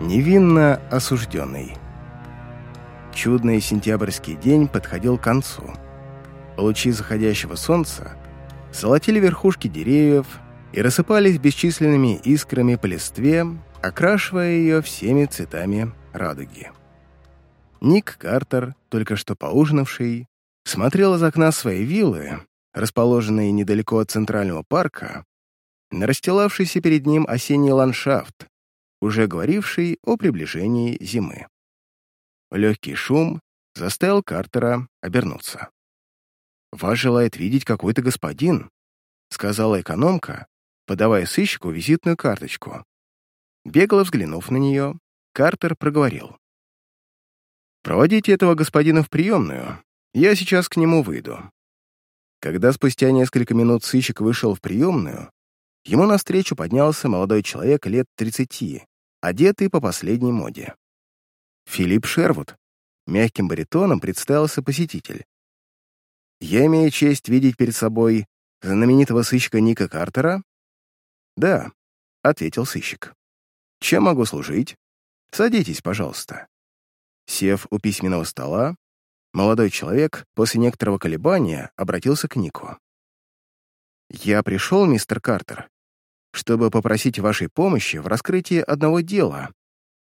Невинно осужденный. Чудный сентябрьский день подходил к концу. Лучи заходящего солнца золотили верхушки деревьев и рассыпались бесчисленными искрами по листве, окрашивая ее всеми цветами радуги. Ник Картер, только что поужинавший, смотрел из окна своей виллы, расположенной недалеко от Центрального парка, на расстилавшийся перед ним осенний ландшафт, уже говоривший о приближении зимы. Легкий шум заставил Картера обернуться. «Вас желает видеть какой-то господин», — сказала экономка, подавая сыщику визитную карточку. Бегло взглянув на нее, Картер проговорил. «Проводите этого господина в приемную. Я сейчас к нему выйду». Когда спустя несколько минут сыщик вышел в приемную, ему навстречу поднялся молодой человек лет тридцати, одетый по последней моде. Филипп Шервуд. Мягким баритоном представился посетитель. «Я имею честь видеть перед собой знаменитого сыщика Ника Картера?» «Да», — ответил сыщик. «Чем могу служить? Садитесь, пожалуйста». Сев у письменного стола, молодой человек после некоторого колебания обратился к Нику. «Я пришел, мистер Картер, чтобы попросить вашей помощи в раскрытии одного дела,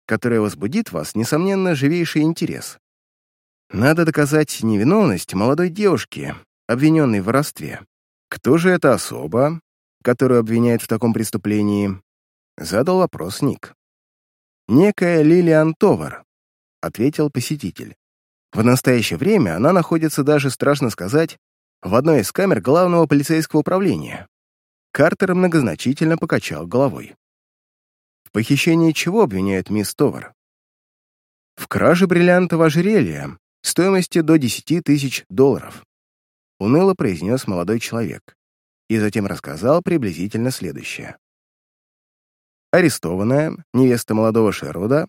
которое возбудит вас, несомненно, живейший интерес. Надо доказать невиновность молодой девушки, обвиненной в воровстве. Кто же эта особа, которую обвиняют в таком преступлении? Задал вопрос Ник. «Некая Лилиан Товар», — ответил посетитель. В настоящее время она находится даже, страшно сказать, в одной из камер главного полицейского управления. Картер многозначительно покачал головой. В похищении чего обвиняют мисс Товар? В краже бриллиантового ожерелья стоимостью до 10 тысяч долларов. Уныло произнес молодой человек и затем рассказал приблизительно следующее. Арестованная, невеста молодого Шервуда,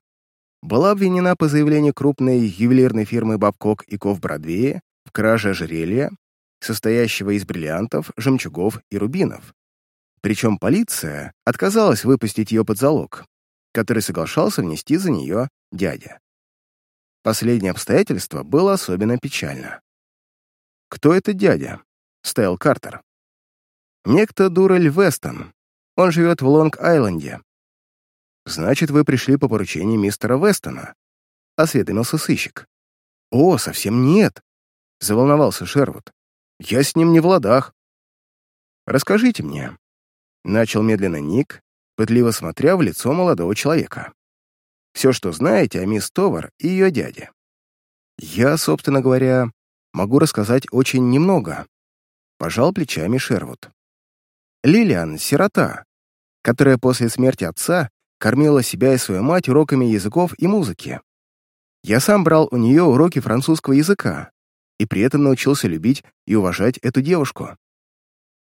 была обвинена по заявлению крупной ювелирной фирмы «Бабкок и Ков Бродвее» в краже ожерелья, состоящего из бриллиантов, жемчугов и рубинов, причем полиция отказалась выпустить ее под залог, который соглашался внести за нее дядя. Последнее обстоятельство было особенно печально. «Кто это дядя?» — стоял Картер. «Некто Дурель Вестон. Он живет в Лонг-Айленде». «Значит, вы пришли по поручению мистера Вестона?» — осведомился сыщик. «О, совсем нет», — заволновался Шервуд. «Я с ним не в ладах». «Расскажите мне, Начал медленно Ник, пытливо смотря в лицо молодого человека. «Все, что знаете о мисс Товар и ее дяде. Я, собственно говоря, могу рассказать очень немного», — пожал плечами Шервуд. Лилиан — сирота, которая после смерти отца кормила себя и свою мать уроками языков и музыки. Я сам брал у нее уроки французского языка и при этом научился любить и уважать эту девушку.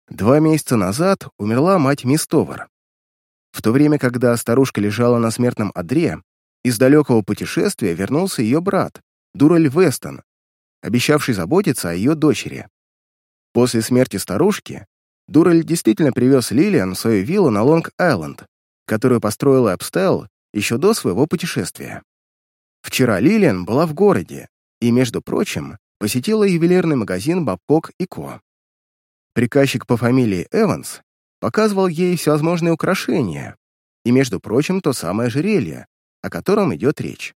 Два месяца назад умерла мать мисс Товар. В то время, когда старушка лежала на смертном одре, из далекого путешествия вернулся ее брат, Дураль Вестон, обещавший заботиться о ее дочери. После смерти старушки Дураль действительно привез Лилиан в свою виллу на Лонг-Айленд, которую построил и обставил еще до своего путешествия. Вчера Лилиан была в городе и, между прочим, посетила ювелирный магазин «Бабкок и Ко». Приказчик по фамилии Эванс показывал ей всевозможные украшения, и, между прочим, то самое ожерелье, о котором идет речь.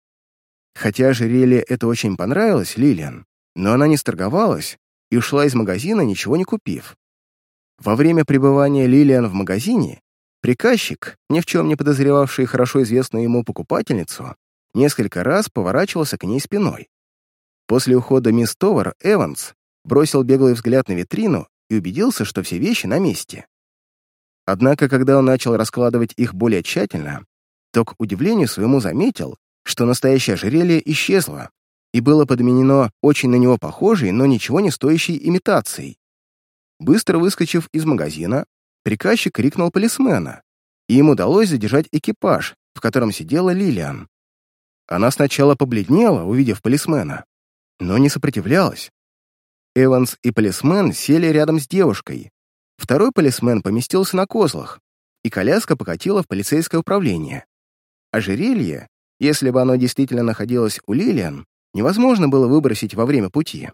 Хотя ожерелье это очень понравилось Лилиан, но она не сторговалась и ушла из магазина, ничего не купив. Во время пребывания Лилиан в магазине приказчик, ни в чем не подозревавший хорошо известную ему покупательницу, несколько раз поворачивался к ней спиной. После ухода мисс Товар Эванс бросил беглый взгляд на витрину и убедился, что все вещи на месте. Однако, когда он начал раскладывать их более тщательно, то, к удивлению своему, заметил, что настоящее ожерелье исчезло и было подменено очень на него похожей, но ничего не стоящей имитацией. Быстро выскочив из магазина, приказчик крикнул полисмена, и им удалось задержать экипаж, в котором сидела Лилиан. Она сначала побледнела, увидев полисмена, но не сопротивлялась, Эванс и полисмен сели рядом с девушкой. Второй полисмен поместился на козлах, и коляска покатила в полицейское управление. ожерелье, если бы оно действительно находилось у Лилиан, невозможно было выбросить во время пути.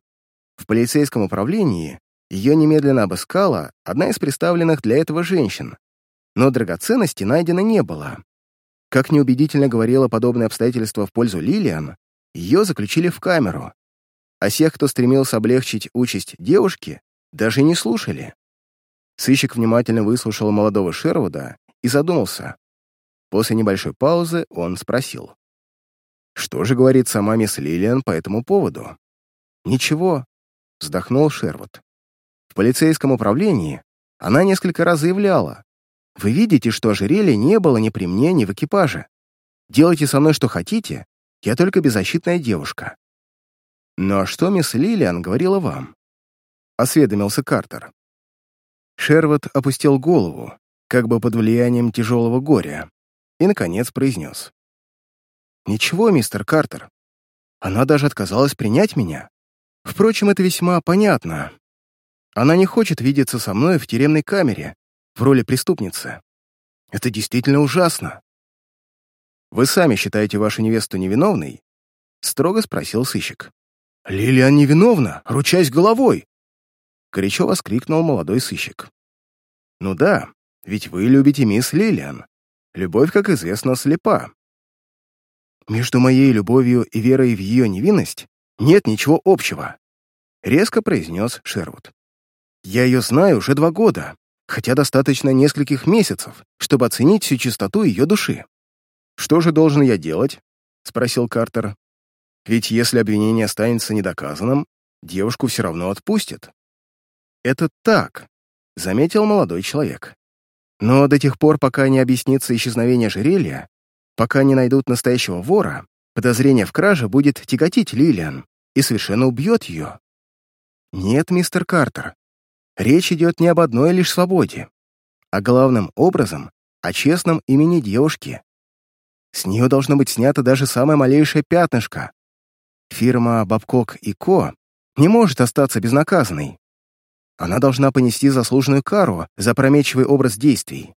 В полицейском управлении ее немедленно обыскала одна из представленных для этого женщин, но драгоценности найдено не было. Как неубедительно говорило подобное обстоятельство в пользу Лилиан, ее заключили в камеру, а тех, кто стремился облегчить участь девушки, даже не слушали. Сыщик внимательно выслушал молодого Шервуда и задумался. После небольшой паузы он спросил. «Что же говорит сама мисс Лилиан по этому поводу?» «Ничего», — вздохнул Шервуд. «В полицейском управлении она несколько раз заявляла. Вы видите, что ожерелья не было ни при мне, ни в экипаже. Делайте со мной что хотите, я только беззащитная девушка». «Ну а что мисс Лилиан говорила вам?» — осведомился Картер. Шервуд опустил голову, как бы под влиянием тяжелого горя, и, наконец, произнес. «Ничего, мистер Картер. Она даже отказалась принять меня. Впрочем, это весьма понятно. Она не хочет видеться со мной в тюремной камере, в роли преступницы. Это действительно ужасно. «Вы сами считаете вашу невесту невиновной?» — строго спросил сыщик. «Лилиан невиновна, ручаясь головой!» — горячо воскликнул молодой сыщик. «Ну да, ведь вы любите мисс Лилиан. Любовь, как известно, слепа. Между моей любовью и верой в ее невинность нет ничего общего», — резко произнес Шервуд. «Я ее знаю уже два года, хотя достаточно нескольких месяцев, чтобы оценить всю чистоту ее души. «Что же должен я делать?» — спросил Картер. «Ведь если обвинение останется недоказанным, девушку все равно отпустят». «Это так», — заметил молодой человек. «Но до тех пор, пока не объяснится исчезновение жерелья, пока не найдут настоящего вора, подозрение в краже будет тяготить Лилиан и совершенно убьет ее». «Нет, мистер Картер, речь идет не об одной лишь свободе, а главным образом о честном имени девушки, с нее должно быть снято даже самое малейшее пятнышко. Фирма «Бабкок и Ко» не может остаться безнаказанной. Она должна понести заслуженную кару за промечивый образ действий.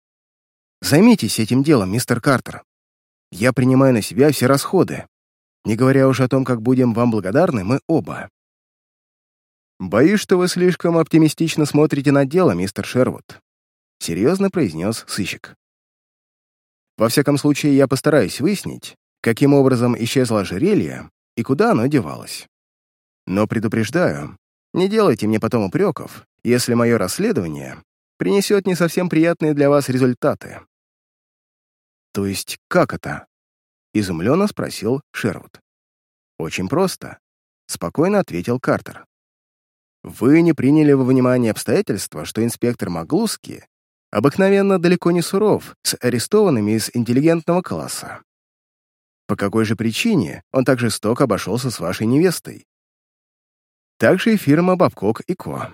Займитесь этим делом, мистер Картер. Я принимаю на себя все расходы, не говоря уже о том, как будем вам благодарны мы оба. «Боюсь, что вы слишком оптимистично смотрите на дело, мистер Шервуд», — серьезно произнес сыщик. Во всяком случае, я постараюсь выяснить, каким образом исчезло ожерелье и куда оно девалось. Но предупреждаю, не делайте мне потом упреков, если мое расследование принесет не совсем приятные для вас результаты. То есть как это? Изумленно спросил Шервуд. Очень просто, спокойно ответил Картер. Вы не приняли во внимание обстоятельства, что инспектор Маглуски обыкновенно далеко не суров с арестованными из интеллигентного класса. По какой же причине он так жестоко обошелся с вашей невестой? Также и фирма Бабкок и Ко.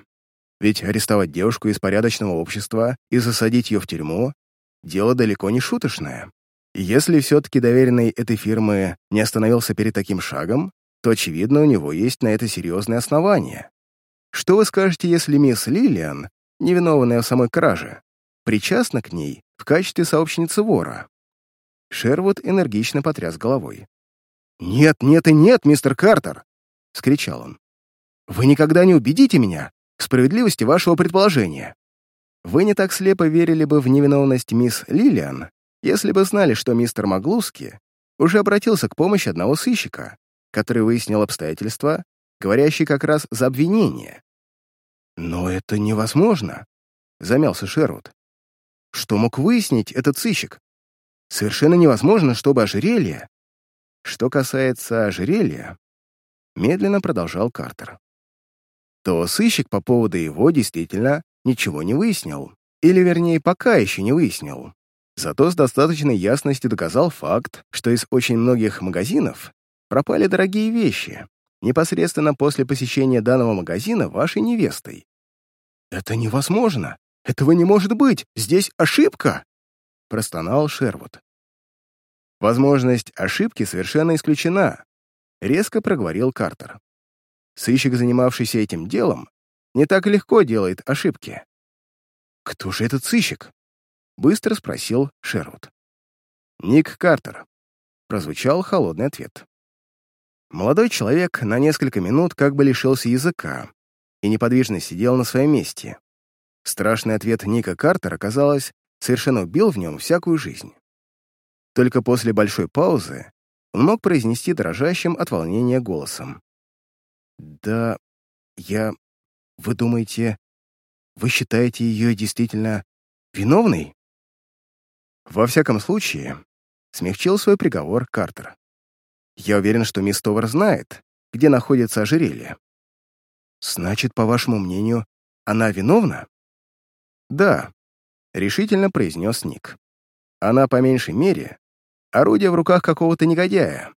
Ведь арестовать девушку из порядочного общества и засадить ее в тюрьму — дело далеко не шуточное. И если все-таки доверенный этой фирмы не остановился перед таким шагом, то, очевидно, у него есть на это серьезные основания. Что вы скажете, если мисс Лилиан, невиновная в самой краже, причастна к ней в качестве сообщницы вора. Шервуд энергично потряс головой. «Нет, нет и нет, мистер Картер!» — скричал он. «Вы никогда не убедите меня в справедливости вашего предположения. Вы не так слепо верили бы в невиновность мисс Лилиан, если бы знали, что мистер Маглуски уже обратился к помощи одного сыщика, который выяснил обстоятельства, говорящие как раз за обвинение. «Но это невозможно», — замялся Шервуд. Что мог выяснить этот сыщик? Совершенно невозможно, чтобы ожерелье... Что касается ожерелья, медленно продолжал Картер, то сыщик по поводу его действительно ничего не выяснил. Или, вернее, пока еще не выяснил. Зато с достаточной ясностью доказал факт, что из очень многих магазинов пропали дорогие вещи, непосредственно после посещения данного магазина вашей невестой. «Это невозможно!» «Этого не может быть! Здесь ошибка!» — простонал Шервуд. «Возможность ошибки совершенно исключена», — резко проговорил Картер. «Сыщик, занимавшийся этим делом, не так легко делает ошибки». «Кто же этот сыщик?» — быстро спросил Шервуд. «Ник Картер, прозвучал холодный ответ. Молодой человек на несколько минут как бы лишился языка и неподвижно сидел на своем месте. Страшный ответ Ника Картера, казалось, совершенно убил в нем всякую жизнь. Только после большой паузы он мог произнести дрожащим от волнения голосом. «Да, я... Вы думаете, вы считаете ее действительно виновной?» Во всяком случае, смягчил свой приговор Картер. «Я уверен, что мисс Товар знает, где находится ожерелье». «Значит, по вашему мнению, она виновна?» «Да», — решительно произнес Ник. «Она, по меньшей мере, орудие в руках какого-то негодяя».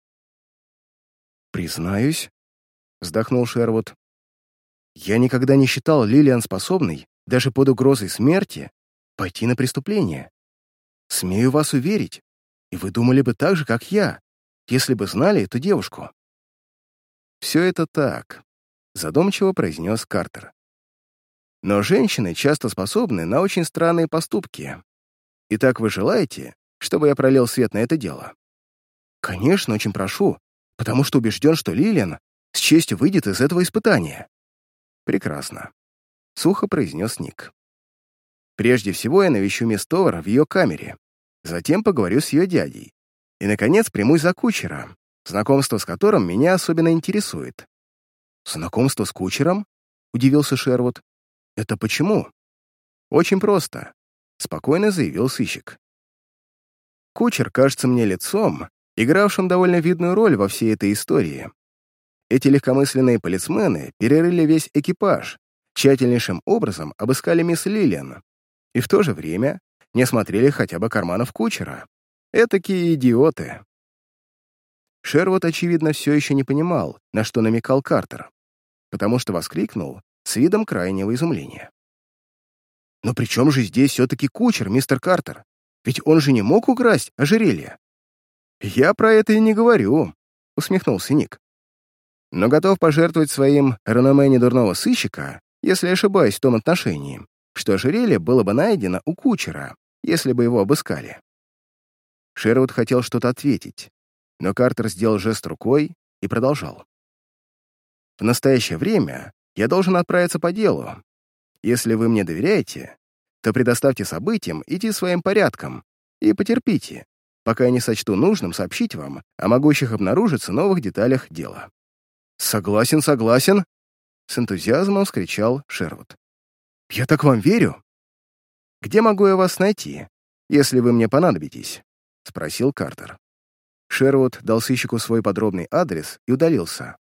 «Признаюсь», — вздохнул Шервуд, «я никогда не считал Лилиан способной, даже под угрозой смерти, пойти на преступление. Смею вас уверить, и вы думали бы так же, как я, если бы знали эту девушку». «Все это так», — задумчиво произнес Картер. «Но женщины часто способны на очень странные поступки. Итак, вы желаете, чтобы я пролил свет на это дело?» «Конечно, очень прошу, потому что убежден, что Лилиан с честью выйдет из этого испытания». «Прекрасно», — сухо произнес Ник. «Прежде всего я навещу мисс Товар в ее камере, затем поговорю с ее дядей, и, наконец, примусь за кучера, знакомство с которым меня особенно интересует». «Знакомство с кучером?» — удивился Шервуд. «Это почему?» «Очень просто», — спокойно заявил сыщик. Кучер кажется мне лицом, игравшим довольно видную роль во всей этой истории. Эти легкомысленные полицмены перерыли весь экипаж, тщательнейшим образом обыскали мисс Лилиан и в то же время не осмотрели хотя бы карманов кучера. Этакие идиоты. Шервуд, очевидно, все еще не понимал, на что намекал Картер, потому что воскликнул с видом крайнего изумления. «Но при чем же здесь все-таки кучер, мистер Картер? Ведь он же не мог украсть ожерелье». «Я про это и не говорю», — усмехнулся Ник. «Но готов пожертвовать своим реноме недурного сыщика, если ошибаюсь в том отношении, что ожерелье было бы найдено у кучера, если бы его обыскали». Шервуд хотел что-то ответить, но Картер сделал жест рукой и продолжал. «В настоящее время я должен отправиться по делу. Если вы мне доверяете, то предоставьте событиям идти своим порядком и потерпите, пока я не сочту нужным сообщить вам о могущих обнаружиться новых деталях дела». «Согласен, согласен!» — с энтузиазмом вскричал Шервуд. «Я так вам верю!» «Где могу я вас найти, если вы мне понадобитесь?» — спросил Картер. Шервуд дал сыщику свой подробный адрес и удалился.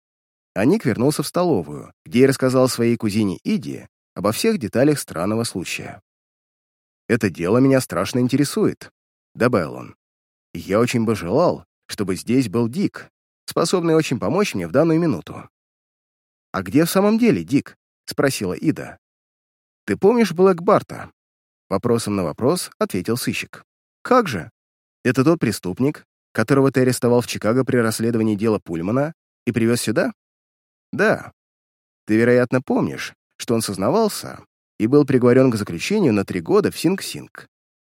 А Ник вернулся в столовую, где и рассказал своей кузине Иди обо всех деталях странного случая. «Это дело меня страшно интересует», — добавил он. «Я очень бы желал, чтобы здесь был Дик, способный очень помочь мне в данную минуту». «А где в самом деле Дик?» — спросила Ида. «Ты помнишь Блэк Барта?» Вопросом на вопрос ответил сыщик. «Как же? Это тот преступник, которого ты арестовал в Чикаго при расследовании дела Пульмана и привез сюда?» «Да. Ты, вероятно, помнишь, что он сознавался, и был приговорен к заключению на три года в Синг-Синг.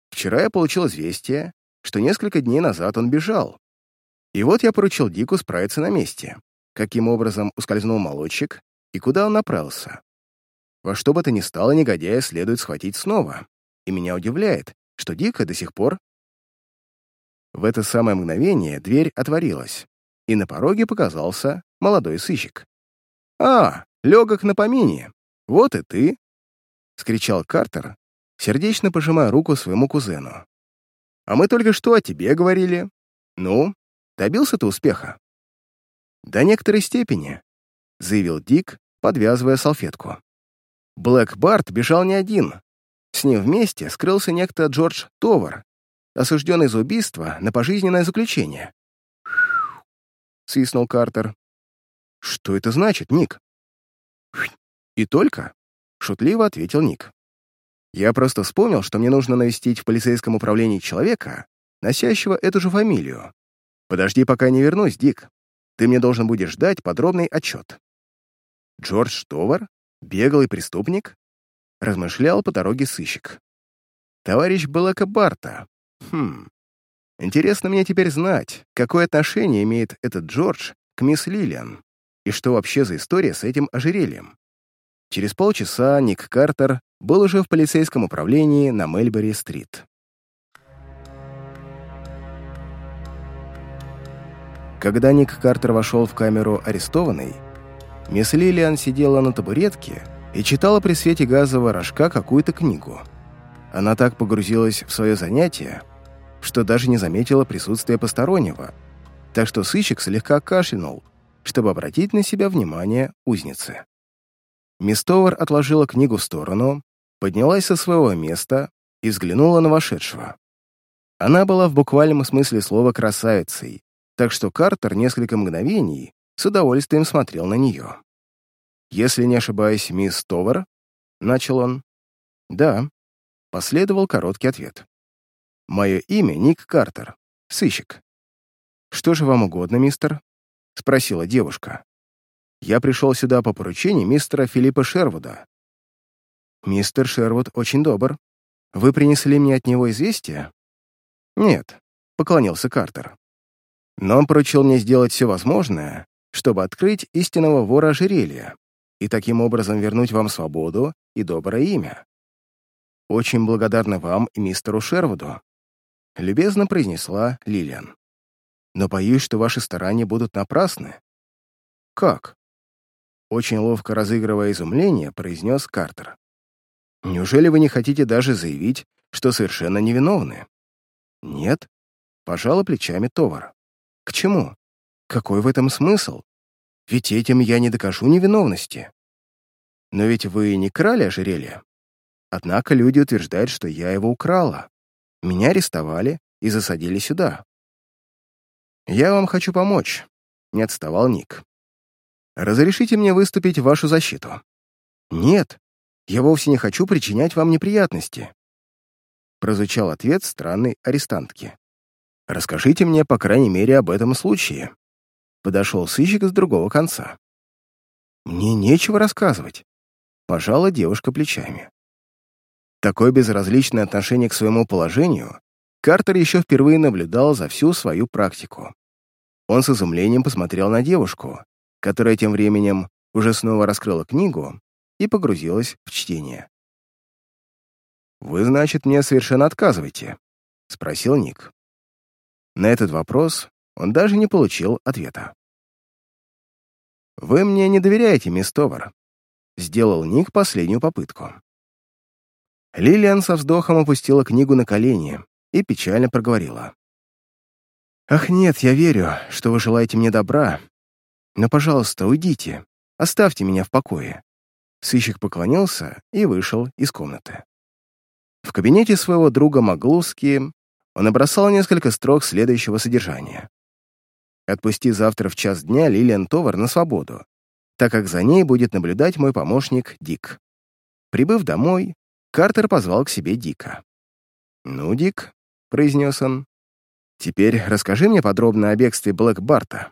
Вчера я получил известие, что несколько дней назад он бежал. И вот я поручил Дику справиться на месте, каким образом ускользнул молодчик и куда он направился. Во что бы то ни стало, негодяя следует схватить снова, и меня удивляет, что Дика до сих пор... В это самое мгновение дверь отворилась, и на пороге показался молодой сыщик. «А, легок на помине, вот и ты!» — скричал Картер, сердечно пожимая руку своему кузену. «А мы только что о тебе говорили. Ну, добился ты успеха?» «До некоторой степени», — заявил Дик, подвязывая салфетку. Блэк Барт бежал не один. С ним вместе скрылся некто Джордж Товар, осужденный за убийство на пожизненное заключение. свистнул Картер. «Что это значит, Ник?» «И только?» Шутливо ответил Ник. «Я просто вспомнил, что мне нужно навестить в полицейском управлении человека, носящего эту же фамилию. Подожди, пока не вернусь, Дик. Ты мне должен будешь ждать подробный отчет». «Джордж Товар? Беглый преступник?» размышлял по дороге сыщик. «Товарищ Блэка Барта. Хм. Интересно мне теперь знать, какое отношение имеет этот Джордж к мисс Лилиан, и что вообще за история с этим ожерельем. Через полчаса Ник Картер был уже в полицейском управлении на Мельбери-стрит. Когда Ник Картер вошел в камеру арестованной, мисс Лилиан сидела на табуретке и читала при свете газового рожка какую-то книгу. Она так погрузилась в свое занятие, что даже не заметила присутствия постороннего, так что сыщик слегка кашлянул, чтобы обратить на себя внимание узницы. Мисс Товар отложила книгу в сторону, поднялась со своего места и взглянула на вошедшего. Она была в буквальном смысле слова красавицей, так что Картер несколько мгновений с удовольствием смотрел на нее. «Если не ошибаюсь, мисс Товар?» — начал он. «Да», — последовал короткий ответ. «Мое имя Ник Картер, сыщик». «Что же вам угодно, мистер?» — спросила девушка. «Я пришел сюда по поручению мистера Филиппа Шервуда». «Мистер Шервуд очень добр. Вы принесли мне от него известие?» «Нет», — поклонился Картер но он поручил мне сделать все возможное, чтобы открыть истинного вора ожерелья и таким образом вернуть вам свободу и доброе имя. Очень благодарна вам и мистеру Шервуду, любезно произнесла Лилиан. Но боюсь, что ваши старания будут напрасны. Как? Очень ловко разыгрывая изумление, произнес Картер. Неужели вы не хотите даже заявить, что совершенно невиновны? Нет, пожала плечами Товар. К чему? Какой в этом смысл? Ведь этим я не докажу невиновности. Но ведь вы не крали ожерелье. Однако люди утверждают, что я его украла. Меня арестовали и засадили сюда. Я вам хочу помочь, не отставал Ник. Разрешите мне выступить в вашу защиту? Нет, я вовсе не хочу причинять вам неприятности. Прозвучал ответ странной арестантки. Расскажите мне, по крайней мере, об этом случае». Подошел сыщик с другого конца. «Мне нечего рассказывать», — пожала девушка плечами. Такое безразличное отношение к своему положению Картер еще впервые наблюдал за всю свою практику. Он с изумлением посмотрел на девушку, которая тем временем уже снова раскрыла книгу и погрузилась в чтение. «Вы, значит, мне совершенно отказываете?» — спросил Ник. На этот вопрос он даже не получил ответа. «Вы мне не доверяете, мисс Товар», — сделал Ник последнюю попытку. Лилиан со вздохом опустила книгу на колени и печально проговорила. «Ах нет, я верю, что вы желаете мне добра, но, пожалуйста, уйдите, оставьте меня в покое». Сыщик поклонился и вышел из комнаты. В кабинете своего друга Маглуски он набросал несколько строк следующего содержания. «Отпусти завтра в час дня Лилиан Товар на свободу, так как за ней будет наблюдать мой помощник Дик». Прибыв домой, Картер позвал к себе Дика. «Ну, Дик», — произнес он, — «теперь расскажи мне подробно о бегстве Блэк Барта».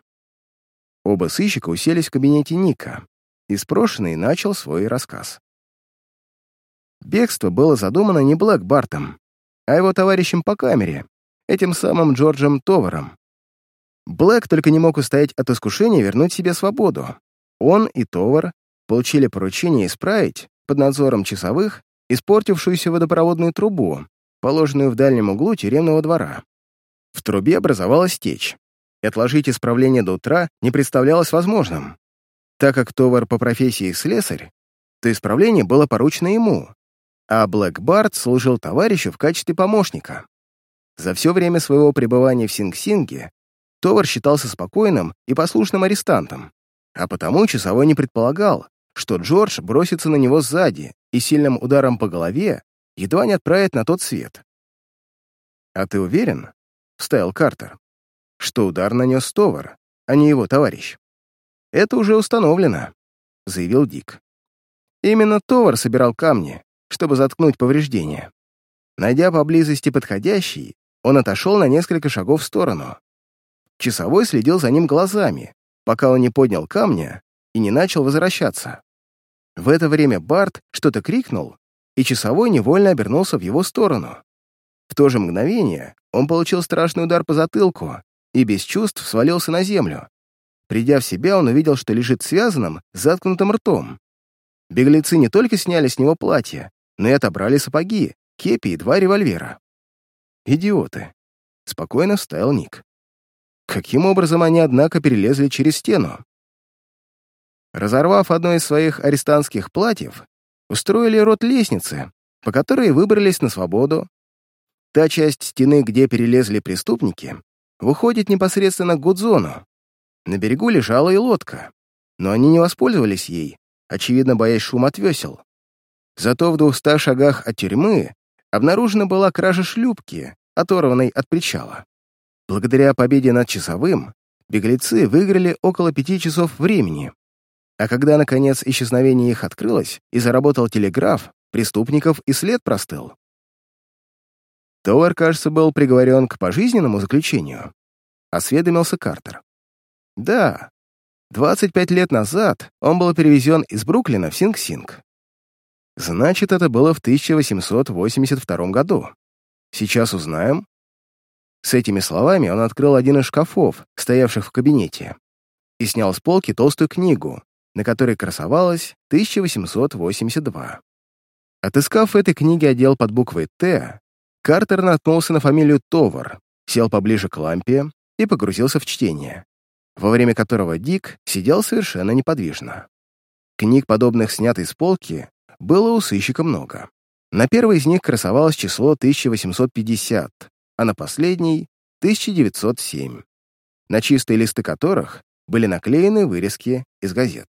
Оба сыщика уселись в кабинете Ника, и спрошенный начал свой рассказ. Бегство было задумано не Блэк Бартом, а его товарищем по камере, этим самым Джорджем Товаром. Блэк только не мог устоять от искушения вернуть себе свободу. Он и Товар получили поручение исправить, под надзором часовых, испортившуюся водопроводную трубу, положенную в дальнем углу тюремного двора. В трубе образовалась течь, и отложить исправление до утра не представлялось возможным. Так как Товар по профессии слесарь, то исправление было поручено ему, а Блэк Барт служил товарищу в качестве помощника. За все время своего пребывания в Синг-Синге Товар считался спокойным и послушным арестантом, а потому часовой не предполагал, что Джордж бросится на него сзади и сильным ударом по голове едва не отправит на тот свет. «А ты уверен?» — вставил Картер, что удар нанес Товар, а не его товарищ. «Это уже установлено», — заявил Дик. Именно Товар собирал камни, чтобы заткнуть повреждения. Найдя поблизости подходящий, он отошел на несколько шагов в сторону. Часовой следил за ним глазами, пока он не поднял камня и не начал возвращаться. В это время Барт что-то крикнул, и часовой невольно обернулся в его сторону. В то же мгновение он получил страшный удар по затылку и без чувств свалился на землю. Придя в себя, он увидел, что лежит связанным, заткнутым ртом. Беглецы не только сняли с него платье, но и отобрали сапоги, кепи и два револьвера. «Идиоты!» — спокойно вставил Ник. Каким образом они, однако, перелезли через стену? Разорвав одно из своих арестантских платьев, устроили рот лестницы, по которой выбрались на свободу. Та часть стены, где перелезли преступники, выходит непосредственно к Гудзону. На берегу лежала и лодка, но они не воспользовались ей, очевидно, боясь шум от весел. Зато в двухста шагах от тюрьмы обнаружена была кража шлюпки, оторванной от причала. Благодаря победе над часовым, беглецы выиграли около пяти часов времени. А когда, наконец, исчезновение их открылось и заработал телеграф, преступников и след простыл. Товар, кажется, был приговорен к пожизненному заключению. Осведомился Картер. Да, 25 лет назад он был перевезен из Бруклина в Синг-Синг. Значит, это было в 1882 году. Сейчас узнаем. С этими словами он открыл один из шкафов, стоявших в кабинете, и снял с полки толстую книгу, на которой красовалась 1882. Отыскав в этой книге отдел под буквой «Т», Картер наткнулся на фамилию Товар, сел поближе к лампе и погрузился в чтение, во время которого Дик сидел совершенно неподвижно. Книг, подобных снятой с полки, было у сыщика много. На первой из них красовалось число 1850, а на последней — 1907, на чистые листы которых были наклеены вырезки из газет.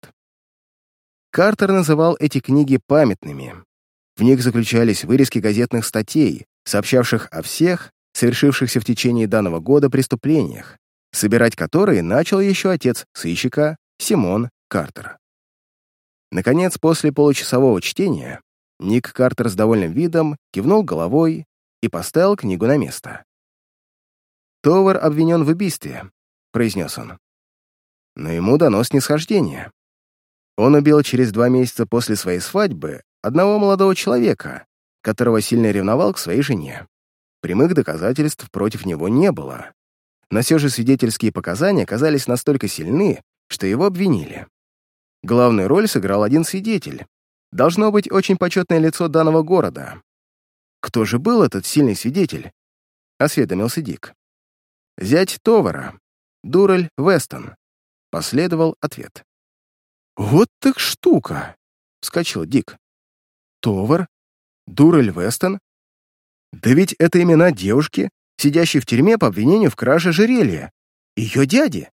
Картер называл эти книги памятными. В них заключались вырезки газетных статей, сообщавших о всех, совершившихся в течение данного года преступлениях, собирать которые начал еще отец сыщика Симон Картер. Наконец, после получасового чтения, Ник Картер с довольным видом кивнул головой и поставил книгу на место. «Товар обвинен в убийстве», — произнес он. Но ему дано снисхождение. Он убил через два месяца после своей свадьбы одного молодого человека, которого сильно ревновал к своей жене. Прямых доказательств против него не было. Но все же свидетельские показания оказались настолько сильны, что его обвинили. Главную роль сыграл один свидетель. Должно быть очень почетное лицо данного города. Кто же был этот сильный свидетель? Осведомился Дик. Зять Товара, Дурель Вестон. Последовал ответ. «Вот так штука!» — вскочил Дик. «Товар? Дурель Вестон? Да ведь это имена девушки, сидящей в тюрьме по обвинению в краже жерелья. Ее дяди!»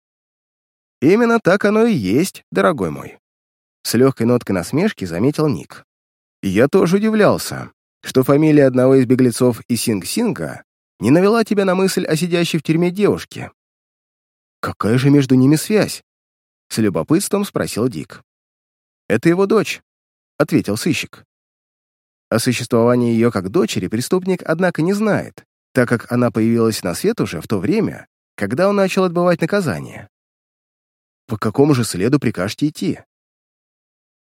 «Именно так оно и есть, дорогой мой», — с легкой ноткой насмешки заметил Ник. Я тоже удивлялся, что фамилия одного из беглецов из Синг-Синга не навела тебя на мысль о сидящей в тюрьме девушке. Какая же между ними связь? С любопытством спросил Дик. Это его дочь, ответил сыщик. О существовании ее как дочери преступник, однако, не знает, так как она появилась на свет уже в то время, когда он начал отбывать наказание. По какому же следу прикажете идти?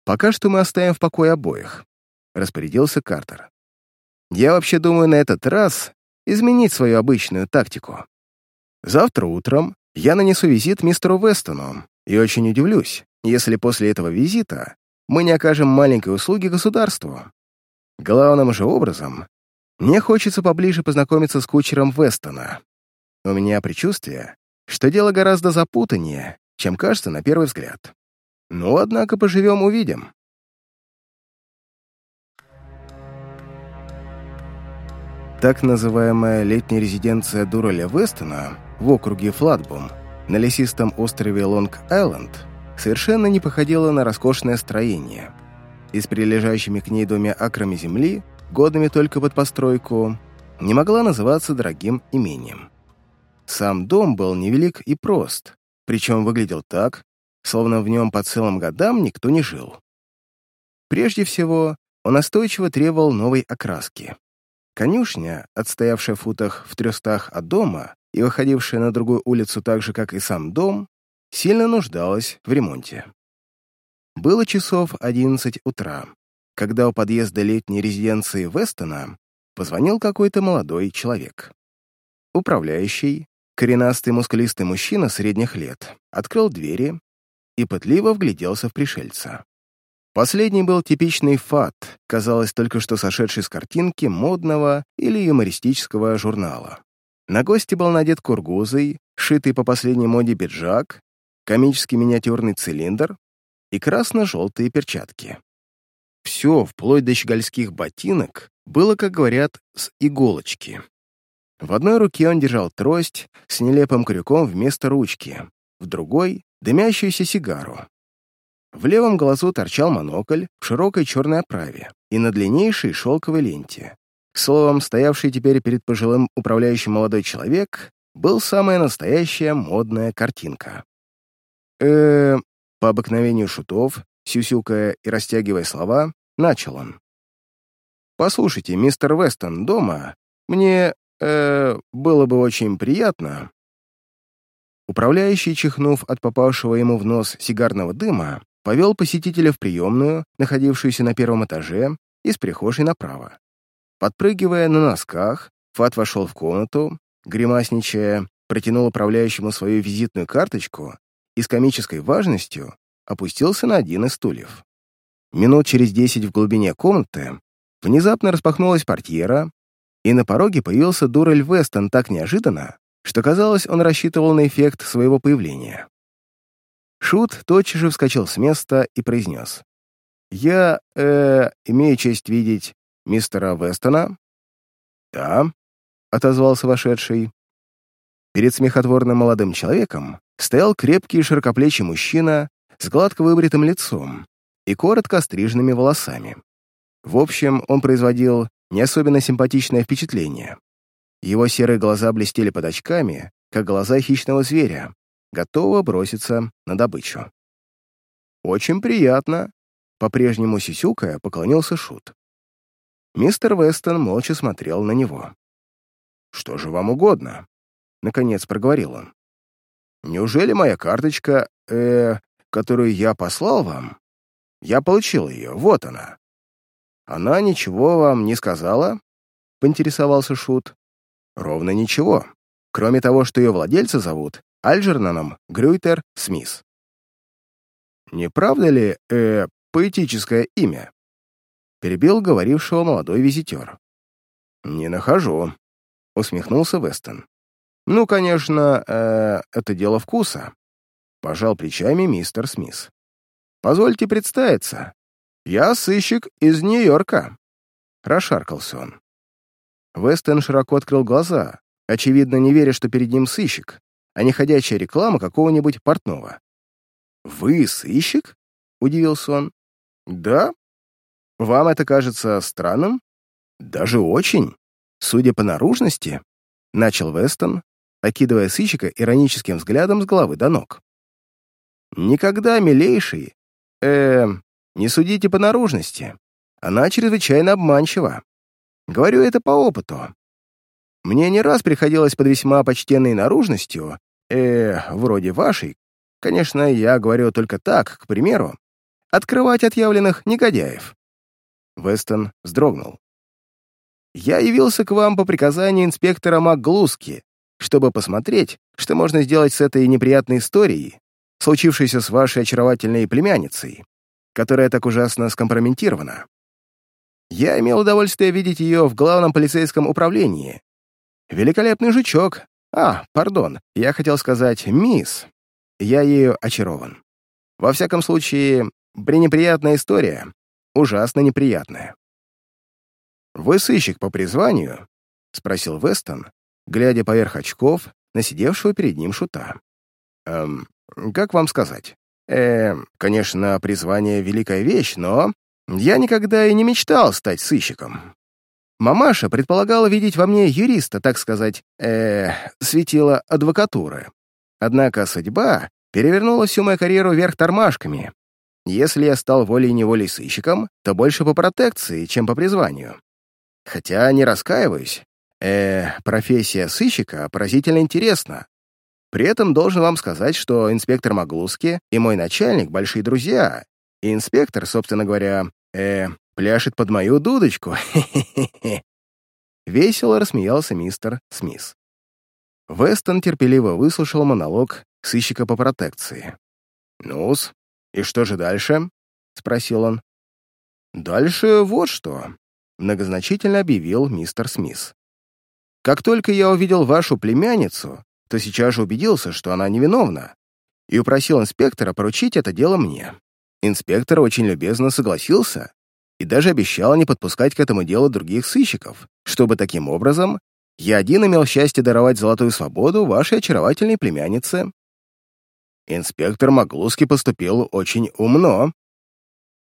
Пока что мы оставим в покое обоих, распорядился Картер. Я вообще думаю на этот раз изменить свою обычную тактику. Завтра утром я нанесу визит мистеру Вестону и очень удивлюсь, если после этого визита мы не окажем маленькой услуги государству. Главным же образом, мне хочется поближе познакомиться с кучером Вестона. У меня предчувствие, что дело гораздо запутаннее, чем кажется на первый взгляд. Ну, однако, поживем-увидим. Так называемая летняя резиденция Дураля Вестона в округе Флатбум на лесистом острове Лонг-Айленд совершенно не походила на роскошное строение. И с прилежащими к ней двумя акрами земли, годными только под постройку, не могла называться дорогим имением. Сам дом был невелик и прост, причем выглядел так, словно в нем по целым годам никто не жил. Прежде всего, он настойчиво требовал новой окраски. Конюшня, отстоявшая в футах в трехстах от дома и выходившая на другую улицу так же, как и сам дом, сильно нуждалась в ремонте. Было часов 11 утра, когда у подъезда летней резиденции Вестона позвонил какой-то молодой человек. Управляющий, коренастый мускулистый мужчина средних лет, открыл двери и пытливо вгляделся в пришельца. Последний был типичный фат, казалось, только что сошедший с картинки модного или юмористического журнала. На госте был надет кургузый, шитый по последней моде пиджак, комический миниатюрный цилиндр и красно-желтые перчатки. Все, вплоть до щегольских ботинок, было, как говорят, с иголочки. В одной руке он держал трость с нелепым крюком вместо ручки, в другой — дымящуюся сигару. В левом глазу торчал монокль в широкой черной оправе и на длиннейшей шелковой ленте. Словом, стоявший теперь перед пожилым управляющим молодой человек был самая настоящая модная картинка. э по обыкновению шутов, сюсюкая и растягивая слова, начал он. «Послушайте, мистер Вестон дома, мне, э было бы очень приятно...» Управляющий, чихнув от попавшего ему в нос сигарного дыма, повел посетителя в приемную, находившуюся на первом этаже, из прихожей направо. Подпрыгивая на носках, Фат вошел в комнату, гримасничая, протянул управляющему свою визитную карточку и с комической важностью опустился на один из стульев. Минут через десять в глубине комнаты внезапно распахнулась портьера, и на пороге появился Дурель Вестон так неожиданно, что, казалось, он рассчитывал на эффект своего появления. Шут тотчас же вскочил с места и произнес. «Я, э, имею честь видеть мистера Вестона?» «Да», — отозвался вошедший. Перед смехотворным молодым человеком стоял крепкий и широкоплечий мужчина с гладко выбритым лицом и коротко стриженными волосами. В общем, он производил не особенно симпатичное впечатление. Его серые глаза блестели под очками, как глаза хищного зверя, готова броситься на добычу. «Очень приятно», — по-прежнему сисюкая поклонился Шут. Мистер Вестон молча смотрел на него. «Что же вам угодно?» — наконец проговорил он. «Неужели моя карточка, э, которую я послал вам? Я получил ее, вот она». «Она ничего вам не сказала?» — поинтересовался Шут. «Ровно ничего, кроме того, что ее владельца зовут Альджернаном Грюйтер Смис. «Не правда ли, э, поэтическое имя?» Перебил говорившего молодой визитер. «Не нахожу», — усмехнулся Вестон. «Ну, конечно, э, это дело вкуса», — пожал плечами мистер Смис. «Позвольте представиться. Я сыщик из Нью-Йорка», — расшаркался он. Вестон широко открыл глаза, очевидно, не веря, что перед ним сыщик, а не ходячая реклама какого-нибудь портного. «Вы сыщик?» — удивился он. «Да? Вам это кажется странным?» «Даже очень. Судя по наружности», — начал Вестон, окидывая сыщика ироническим взглядом с головы до ног. «Никогда, милейший, э, не судите по наружности. Она чрезвычайно обманчива. Говорю это по опыту. Мне не раз приходилось под весьма почтенной наружностью э, вроде вашей, конечно, я говорю только так, к примеру, открывать отъявленных негодяев». Вестон вздрогнул. «Я явился к вам по приказанию инспектора МакГлуски, чтобы посмотреть, что можно сделать с этой неприятной историей, случившейся с вашей очаровательной племянницей, которая так ужасно скомпрометирована. Я имел удовольствие видеть ее в главном полицейском управлении. Великолепный жучок, а, пардон, я хотел сказать «мисс». Я ею очарован. Во всяком случае, пренеприятная история. Ужасно неприятная. «Вы сыщик по призванию?» — спросил Вестон, глядя поверх очков на сидевшего перед ним шута. «Эм, как вам сказать? Э, конечно, призвание — великая вещь, но я никогда и не мечтал стать сыщиком. Мамаша предполагала видеть во мне юриста, так сказать, э, светила адвокатуры. Однако судьба перевернула всю мою карьеру вверх тормашками. Если я стал волей-неволей сыщиком, то больше по протекции, чем по призванию. Хотя не раскаиваюсь. Э, профессия сыщика поразительно интересна. При этом должен вам сказать, что инспектор Маглуски и мой начальник — большие друзья, и инспектор, собственно говоря, э, пляшет под мою дудочку. Весело рассмеялся мистер Смис. Вестон терпеливо выслушал монолог сыщика по протекции. «Ну-с, и что же дальше?» — спросил он. «Дальше вот что», — многозначительно объявил мистер Смис. «Как только я увидел вашу племянницу, то сейчас же убедился, что она невиновна, и упросил инспектора поручить это дело мне. Инспектор очень любезно согласился и даже обещал не подпускать к этому делу других сыщиков, чтобы таким образом я один имел счастье даровать золотую свободу вашей очаровательной племяннице. Инспектор Маглуски поступил очень умно.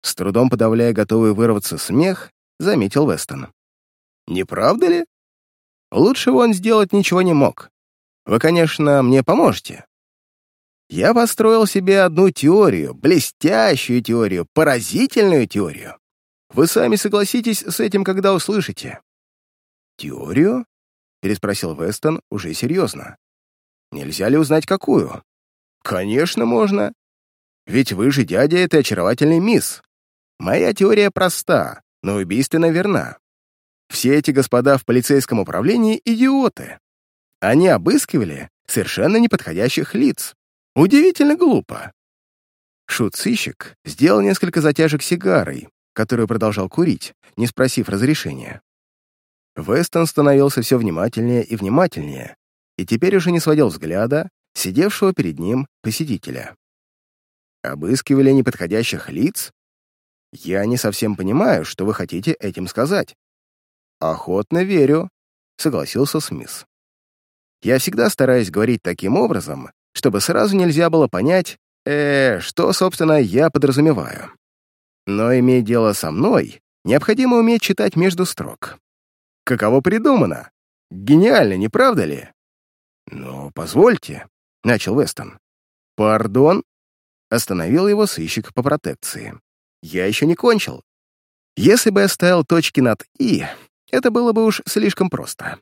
С трудом подавляя готовый вырваться смех, заметил Вестон. «Не правда ли? Лучшего он сделать ничего не мог. Вы, конечно, мне поможете. Я построил себе одну теорию, блестящую теорию, поразительную теорию. Вы сами согласитесь с этим, когда услышите». «Теорию?» — переспросил Вестон уже серьезно. «Нельзя ли узнать, какую?» «Конечно, можно. Ведь вы же дядя этой очаровательной мисс. Моя теория проста, но убийственно верна. Все эти господа в полицейском управлении — идиоты. Они обыскивали совершенно неподходящих лиц. Удивительно глупо. Шут-сыщик сделал несколько затяжек сигарой, которую продолжал курить, не спросив разрешения. Вестон становился все внимательнее и внимательнее, и теперь уже не сводил взгляда сидевшего перед ним посетителя. Обыскивали неподходящих лиц? Я не совсем понимаю, что вы хотите этим сказать. Охотно верю, согласился Смис. Я всегда стараюсь говорить таким образом, чтобы сразу нельзя было понять, э, что, собственно, я подразумеваю. Но, имея дело со мной, необходимо уметь читать между строк. Каково придумано? Гениально, не правда ли? «Ну, позвольте», — начал Вестон. «Пардон?» — остановил его сыщик по протекции. «Я еще не кончил. Если бы я ставил точки над «и», это было бы уж слишком просто.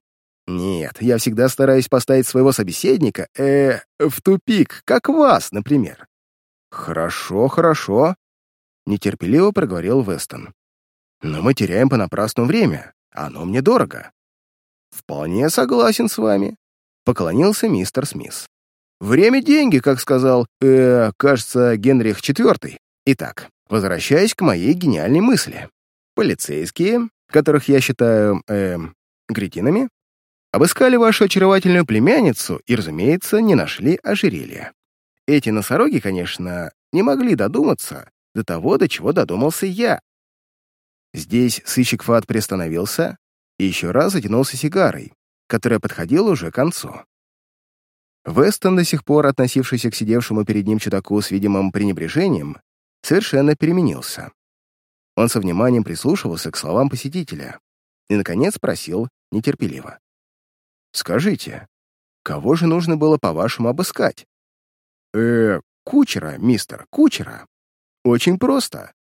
Нет, я всегда стараюсь поставить своего собеседника, э, в тупик, как вас, например. Хорошо, хорошо, нетерпеливо проговорил Вестон. Но мы теряем понапрасну время, оно мне дорого. Вполне согласен с вами, поклонился мистер Смис. Время — деньги, как сказал, э, кажется, Генрих IV. Итак, возвращаясь к моей гениальной мысли. Полицейские, которых я считаю, э, гретинами, Обыскали вашу очаровательную племянницу и, разумеется, не нашли ожерелья. Эти носороги, конечно, не могли додуматься до того, до чего додумался я. Здесь сыщик Фат приостановился и еще раз затянулся сигарой, которая подходила уже к концу. Вестон, до сих пор относившийся к сидевшему перед ним чудаку с видимым пренебрежением, совершенно переменился. Он со вниманием прислушивался к словам посетителя и, наконец, спросил нетерпеливо. Скажите, кого же нужно было, по-вашему, обыскать? э кучера, мистер, кучера. Очень просто,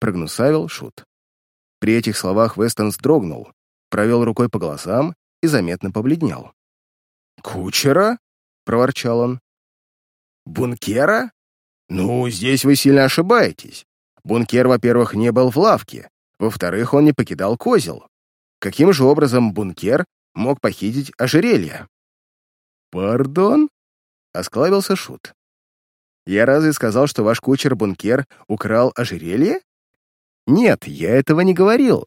прогнусавил Шут. При этих словах Вестон вздрогнул, провел рукой по глазам и заметно побледнел. «Кучера?» — проворчал он. «Бункера? Ну, здесь вы сильно ошибаетесь. Бункер, во-первых, не был в лавке, во-вторых, он не покидал козел. Каким же образом бункер мог похитить ожерелье. «Пардон?» — осклавился Шут. «Я разве сказал, что ваш кучер-бункер украл ожерелье? Нет, я этого не говорил.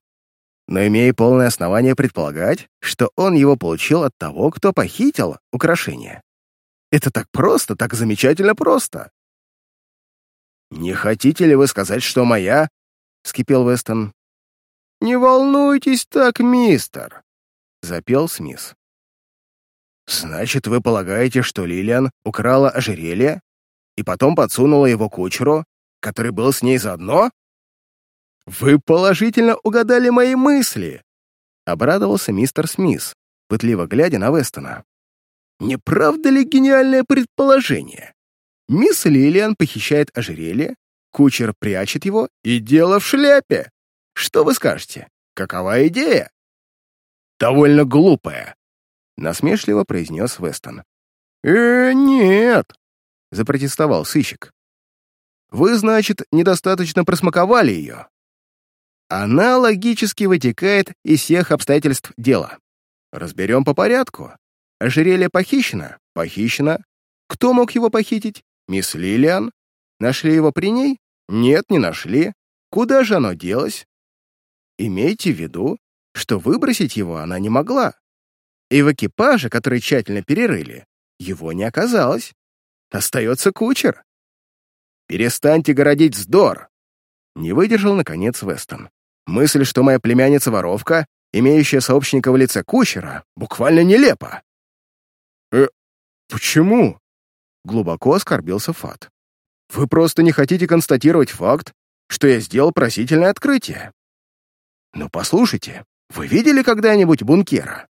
Но имею полное основание предполагать, что он его получил от того, кто похитил украшение. Это так просто, так замечательно просто!» «Не хотите ли вы сказать, что моя?» — скипел Вестон. «Не волнуйтесь так, мистер запел Смис. «Значит, вы полагаете, что Лилиан украла ожерелье и потом подсунула его кучеру, который был с ней заодно?» «Вы положительно угадали мои мысли!» — обрадовался мистер Смис, пытливо глядя на Вестона. «Не правда ли гениальное предположение? Мисс Лилиан похищает ожерелье, кучер прячет его, и дело в шляпе. Что вы скажете? Какова идея?» довольно глупая», — насмешливо произнес Вестон. «Э, нет», — запротестовал сыщик. «Вы, значит, недостаточно просмаковали ее?» Она логически вытекает из всех обстоятельств дела. Разберем по порядку. Ожерелье похищено? Похищено. Кто мог его похитить? Мисс Лилиан. Нашли его при ней? Нет, не нашли. Куда же оно делось? Имейте в виду, что выбросить его она не могла. И в экипаже, который тщательно перерыли, его не оказалось. Остается кучер. «Перестаньте городить вздор!» Не выдержал, наконец, Вестон. Мысль, что моя племянница воровка, имеющая сообщника в лице кучера, буквально нелепа. «Э, почему?» Глубоко оскорбился Фат. «Вы просто не хотите констатировать факт, что я сделал просительное открытие. Но послушайте, вы видели когда-нибудь бункера?»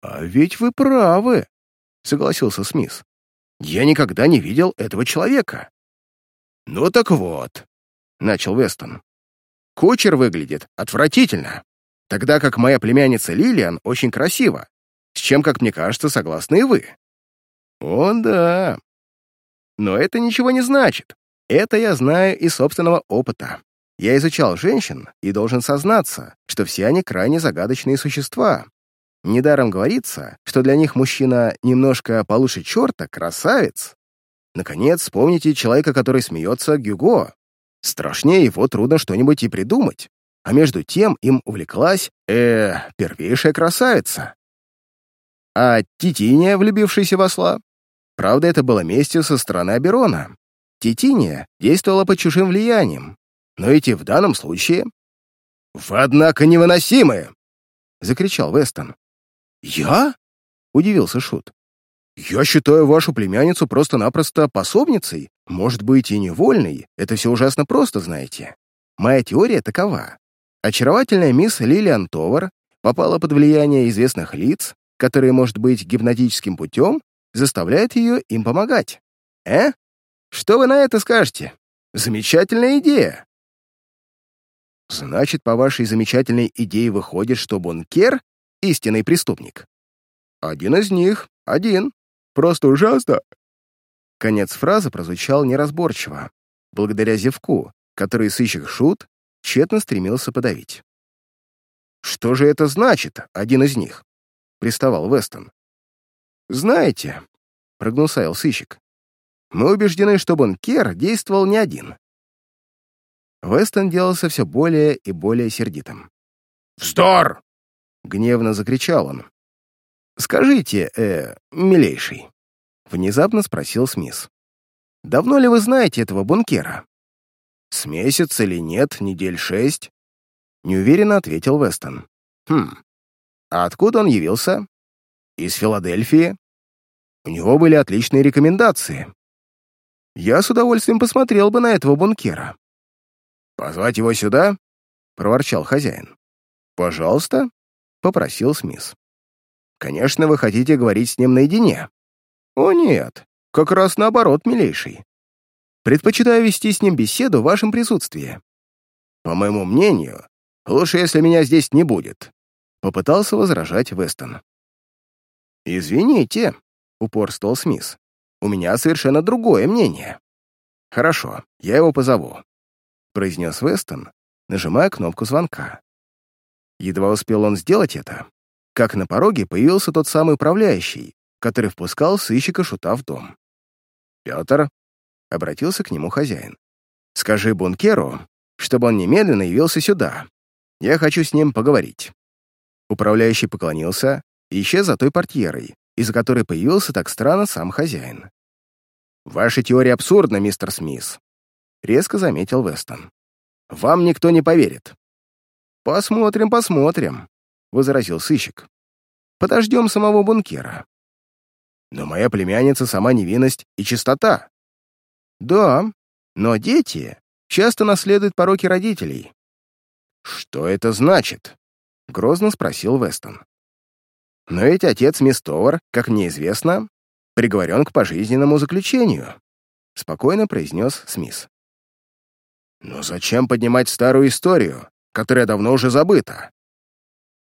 «А ведь вы правы», — согласился Смис. «Я никогда не видел этого человека». «Ну так вот», — начал Вестон. «Кучер выглядит отвратительно, тогда как моя племянница Лилиан очень красива, чем, как мне кажется, согласны и вы». «О, да. Но это ничего не значит. Это я знаю из собственного опыта. Я изучал женщин и должен сознаться, что все они крайне загадочные существа. Недаром говорится, что для них мужчина немножко получше черта, красавец. Наконец, вспомните человека, который смеется, Гюго. Страшнее его трудно что-нибудь и придумать. А между тем им увлеклась, э, первейшая красавица. А Титиния, влюбившаяся в осла? Правда, это было местью со стороны Аберона. Титиния действовала под чужим влиянием, но ведь и в данном случае... «Вы, однако, невыносимы!» — закричал Вестон. «Я?» — удивился Шут. «Я считаю вашу племянницу просто-напросто пособницей, может быть, и невольной, это все ужасно просто, знаете. Моя теория такова. Очаровательная мисс Лилиан Товар попала под влияние известных лиц, которые, может быть, гипнотическим путем заставляют ее им помогать. Э? Что вы на это скажете? Замечательная идея. Значит, по вашей замечательной идее выходит, что Бункер — истинный преступник. Один из них, один. Просто ужасно. Конец фразы прозвучал неразборчиво, благодаря зевку, который сыщик Шут тщетно стремился подавить. «Что же это значит, один из них?» — приставал Вестон. «Знаете», — прогнусавил сыщик, «мы убеждены, что Бонкер действовал не один. Вестон делался все более и более сердитым. «Вздор!» — гневно закричал он. «Скажите, э, милейший», — внезапно спросил Смис. «Давно ли вы знаете этого бункера?» «С месяца или нет, недель шесть?» Неуверенно ответил Вестон. «Хм, а откуда он явился?» «Из Филадельфии?» «У него были отличные рекомендации. Я с удовольствием посмотрел бы на этого бункера. «Позвать его сюда?» — проворчал хозяин. «Пожалуйста», — попросил Смис. «Конечно, вы хотите говорить с ним наедине». «О нет, как раз наоборот, милейший. Предпочитаю вести с ним беседу в вашем присутствии. По моему мнению, лучше, если меня здесь не будет», — попытался возражать Вестон. «Извините», — упорствовал Смис. «У меня совершенно другое мнение». «Хорошо, я его позову произнес Вестон, нажимая кнопку звонка. Едва успел он сделать это, как на пороге появился тот самый управляющий, который впускал сыщика шута в дом. «Петр», — обратился к нему хозяин, — «скажи Бункеру, чтобы он немедленно явился сюда. Я хочу с ним поговорить». Управляющий поклонился и исчез за той портьерой, из-за которой появился так странно сам хозяин. «Ваша теория абсурдна, мистер Смис», резко заметил Вестон. «Вам никто не поверит». «Посмотрим, посмотрим», — возразил сыщик. «Подождем самого бункера». «Но моя племянница сама невинность и чистота». «Да, но дети часто наследуют пороки родителей». «Что это значит?» — грозно спросил Вестон. «Но ведь отец мисс Товар, как мне известно, приговорен к пожизненному заключению», — спокойно произнес Смис. Но зачем поднимать старую историю, которая давно уже забыта?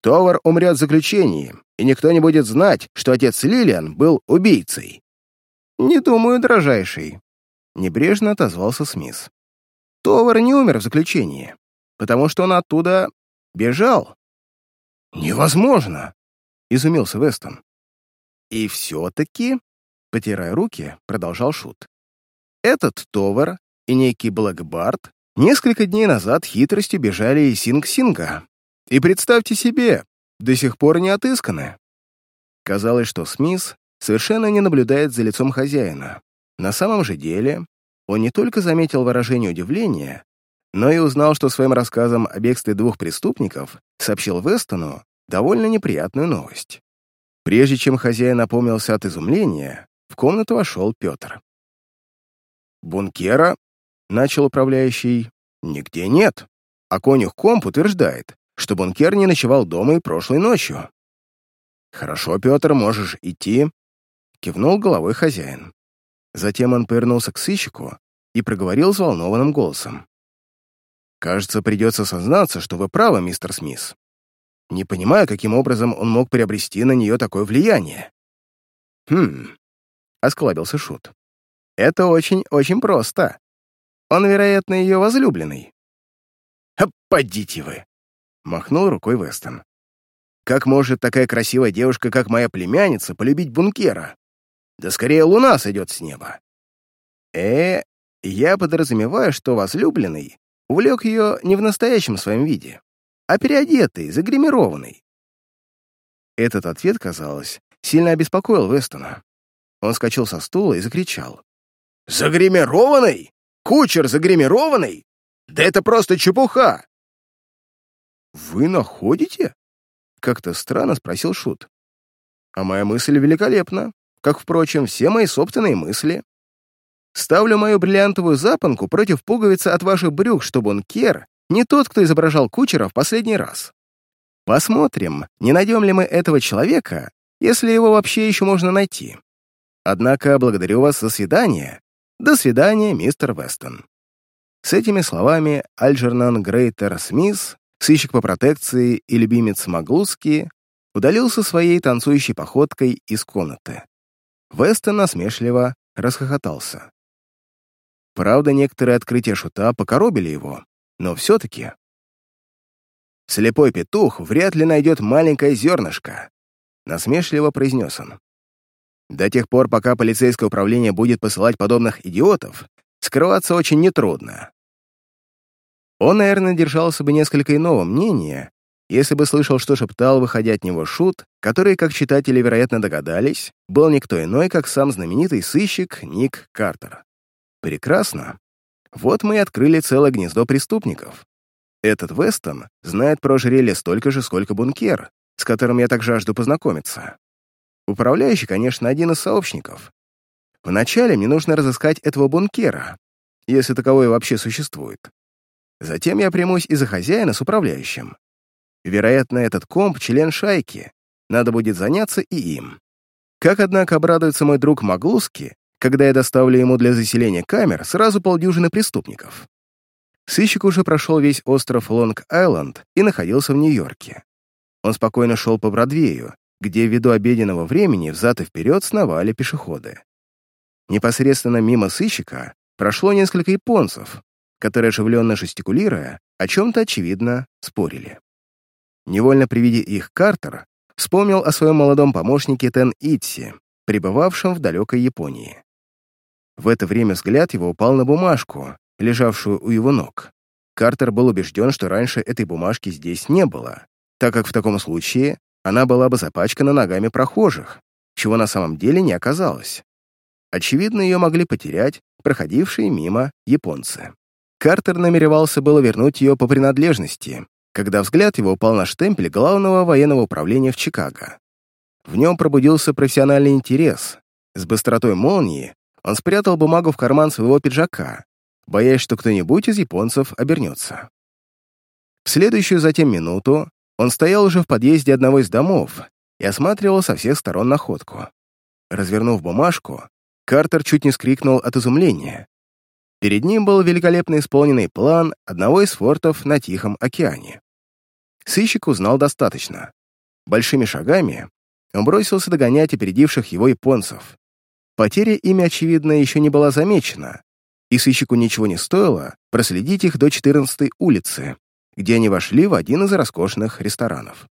Товар умрет в заключении, и никто не будет знать, что отец Лилиан был убийцей. «Не думаю, дрожайший», — небрежно отозвался Смис. «Товар не умер в заключении, потому что он оттуда бежал». «Невозможно!» — изумился Вестон. «И все-таки», — потирая руки, продолжал Шут, «этот товар и некий Блэкбарт несколько дней назад хитростью бежали из Синг-Синга. И представьте себе, до сих пор не отысканы». Казалось, что Смис совершенно не наблюдает за лицом хозяина. На самом же деле он не только заметил выражение удивления, но и узнал, что своим рассказом о бегстве двух преступников сообщил Вестону довольно неприятную новость. Прежде чем хозяин опомнился от изумления, в комнату вошел Петр. «Бункера?» — начал управляющий. «Нигде нет. А конюх Комп утверждает, что бункер не ночевал дома и прошлой ночью». «Хорошо, Петр, можешь идти», — кивнул головой хозяин. Затем он повернулся к сыщику и проговорил взволнованным голосом. «Кажется, придется сознаться, что вы правы, мистер Смис. Не понимаю, каким образом он мог приобрести на нее такое влияние». «Хм...» — осклабился Шут. «Это очень-очень просто. Он, вероятно, ее возлюбленный». «А подите вы!» — махнул рукой Вестон. «Как может такая красивая девушка, как моя племянница, полюбить бункера? Да скорее луна сойдет с неба. Э, я подразумеваю, что возлюбленный увлек ее не в настоящем своем виде, а переодетый, загримированный. Этот ответ, казалось, сильно обеспокоил Вестона. Он скачал со стула и закричал. «Загримированный? Кучер загримированный? Да это просто чепуха!» «Вы находите?» — как-то странно спросил Шут. «А моя мысль великолепна как, впрочем, все мои собственные мысли. Ставлю мою бриллиантовую запонку против пуговицы от ваших брюк, чтобы он Кер не тот, кто изображал кучера в последний раз. Посмотрим, не найдем ли мы этого человека, если его вообще еще можно найти. Однако благодарю вас за свидание. До свидания, мистер Вестон». С этими словами Альджернан Грейтер Смис, сыщик по протекции и любимец Маглуски, удалился своей танцующей походкой из комнаты. Вестон насмешливо расхохотался. Правда, некоторые открытия шута покоробили его, но все-таки... «Слепой петух вряд ли найдет маленькое зернышко», — насмешливо произнес он. «До тех пор, пока полицейское управление будет посылать подобных идиотов, скрываться очень нетрудно». Он, наверное, держался бы несколько иного мнения, если бы слышал, что шептал, выходя от него шут, который, как читатели, вероятно, догадались, был никто иной, как сам знаменитый сыщик Ник Картер. Прекрасно. Вот мы и открыли целое гнездо преступников. Этот Вестон знает про ожерелье столько же, сколько бункер, с которым я так жажду познакомиться. Управляющий, конечно, один из сообщников. Вначале мне нужно разыскать этого бункера, если таковой вообще существует. Затем я примусь и за хозяина с управляющим. Вероятно, этот комп — член шайки. Надо будет заняться и им. Как, однако, обрадуется мой друг Маглуски, когда я доставлю ему для заселения камер сразу полдюжины преступников. Сыщик уже прошел весь остров Лонг-Айленд и находился в Нью-Йорке. Он спокойно шел по Бродвею, где ввиду обеденного времени взад и вперед сновали пешеходы. Непосредственно мимо сыщика прошло несколько японцев, которые, оживленно жестикулируя, о чем-то, очевидно, спорили. Невольно при виде их Картер вспомнил о своем молодом помощнике Тен Итси, пребывавшем в далекой Японии. В это время взгляд его упал на бумажку, лежавшую у его ног. Картер был убежден, что раньше этой бумажки здесь не было, так как в таком случае она была бы запачкана ногами прохожих, чего на самом деле не оказалось. Очевидно, ее могли потерять проходившие мимо японцы. Картер намеревался было вернуть ее по принадлежности, когда взгляд его упал на штемпель главного военного управления в Чикаго. В нем пробудился профессиональный интерес. С быстротой молнии он спрятал бумагу в карман своего пиджака, боясь, что кто-нибудь из японцев обернется. В следующую затем минуту он стоял уже в подъезде одного из домов и осматривал со всех сторон находку. Развернув бумажку, Картер чуть не скрикнул от изумления. Перед ним был великолепно исполненный план одного из фортов на Тихом океане. Сыщик узнал достаточно. Большими шагами он бросился догонять опередивших его японцев. Потеря ими, очевидно, еще не была замечена, и сыщику ничего не стоило проследить их до 14-й улицы, где они вошли в один из роскошных ресторанов.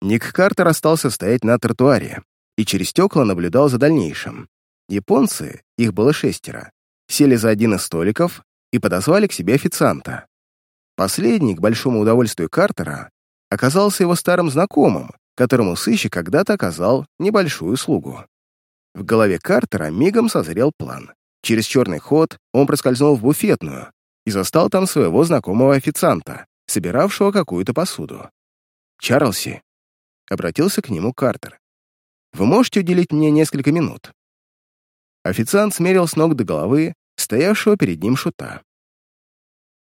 Ник Картер остался стоять на тротуаре и через стекла наблюдал за дальнейшим. Японцы, их было шестеро, сели за один из столиков и подозвали к себе официанта. Последний, к большому удовольствию Картера, оказался его старым знакомым, которому сыщик когда-то оказал небольшую услугу. В голове Картера мигом созрел план. Через черный ход он проскользнул в буфетную и застал там своего знакомого официанта, собиравшего какую-то посуду. «Чарльзи», — обратился к нему Картер, — «вы можете уделить мне несколько минут?» Официант смерил с ног до головы стоявшего перед ним шута.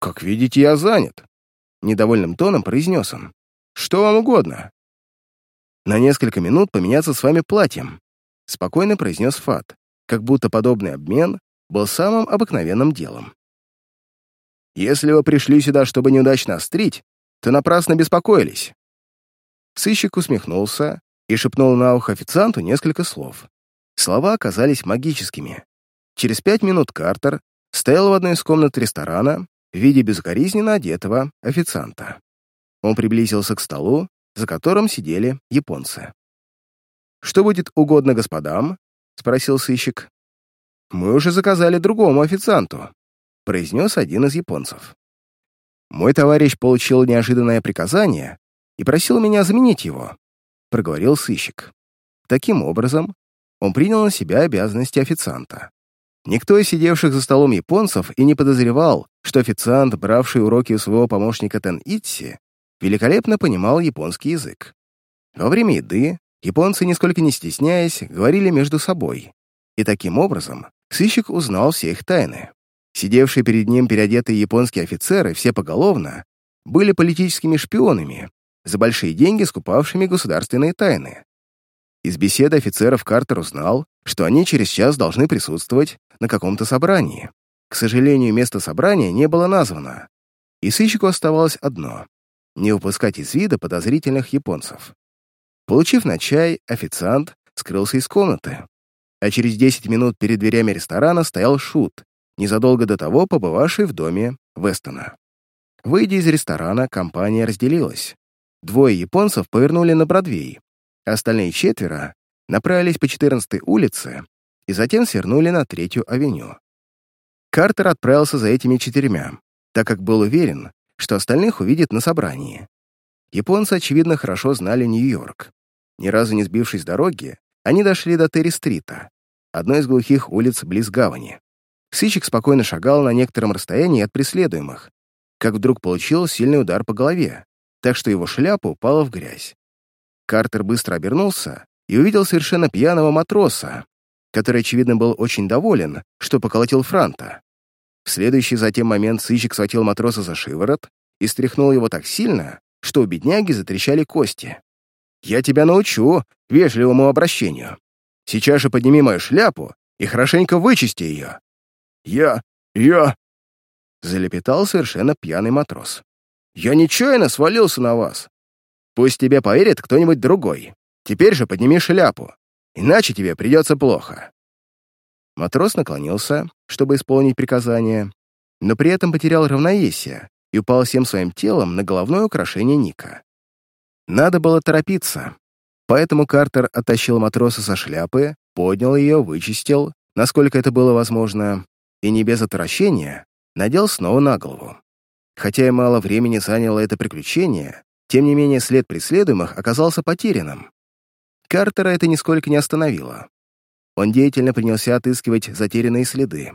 «Как видите, я занят», — недовольным тоном произнес он. «Что вам угодно?» «На несколько минут поменяться с вами платьем», — спокойно произнес Фат, как будто подобный обмен был самым обыкновенным делом. «Если вы пришли сюда, чтобы неудачно острить, то напрасно беспокоились». Сыщик усмехнулся и шепнул на ухо официанту несколько слов. Слова оказались магическими. Через пять минут Картер стоял в одной из комнат ресторана в виде безукоризненно одетого официанта. Он приблизился к столу, за которым сидели японцы. «Что будет угодно господам?» — спросил сыщик. «Мы уже заказали другому официанту», — произнес один из японцев. «Мой товарищ получил неожиданное приказание и просил меня заменить его», — проговорил сыщик. Таким образом, он принял на себя обязанности официанта. Никто из сидевших за столом японцев и не подозревал, что официант, бравший уроки у своего помощника Тен Итси, великолепно понимал японский язык. Во время еды японцы, нисколько не стесняясь, говорили между собой. И таким образом сыщик узнал все их тайны. Сидевшие перед ним переодетые японские офицеры все поголовно были политическими шпионами, за большие деньги скупавшими государственные тайны. Из беседы офицеров Картер узнал, что они через час должны присутствовать на каком-то собрании. К сожалению, место собрания не было названо, и сыщику оставалось одно — не упускать из вида подозрительных японцев. Получив на чай, официант скрылся из комнаты, а через 10 минут перед дверями ресторана стоял Шут, незадолго до того побывавший в доме Вестона. Выйдя из ресторана, компания разделилась. Двое японцев повернули на Бродвей, Остальные четверо направились по 14-й улице и затем свернули на Третью авеню. Картер отправился за этими четырьмя, так как был уверен, что остальных увидит на собрании. Японцы, очевидно, хорошо знали Нью-Йорк. Ни разу не сбившись с дороги, они дошли до Терри-стрита, одной из глухих улиц близ гавани. Сыщик спокойно шагал на некотором расстоянии от преследуемых, как вдруг получил сильный удар по голове, так что его шляпа упала в грязь. Картер быстро обернулся и увидел совершенно пьяного матроса, который, очевидно, был очень доволен, что поколотил Франта. В следующий затем момент сыщик схватил матроса за шиворот и стряхнул его так сильно, что у бедняги затрещали кости. «Я тебя научу вежливому обращению. Сейчас же подними мою шляпу и хорошенько вычисти ее». «Я... я...» — залепетал совершенно пьяный матрос. «Я нечаянно свалился на вас. Пусть тебе поверит кто-нибудь другой. Теперь же подними шляпу, иначе тебе придется плохо». Матрос наклонился, чтобы исполнить приказание, но при этом потерял равновесие и упал всем своим телом на головное украшение Ника. Надо было торопиться, поэтому Картер оттащил матроса со шляпы, поднял ее, вычистил, насколько это было возможно, и не без отвращения надел снова на голову. Хотя и мало времени заняло это приключение, тем не менее, след преследуемых оказался потерянным. Картера это нисколько не остановило. Он деятельно принялся отыскивать затерянные следы.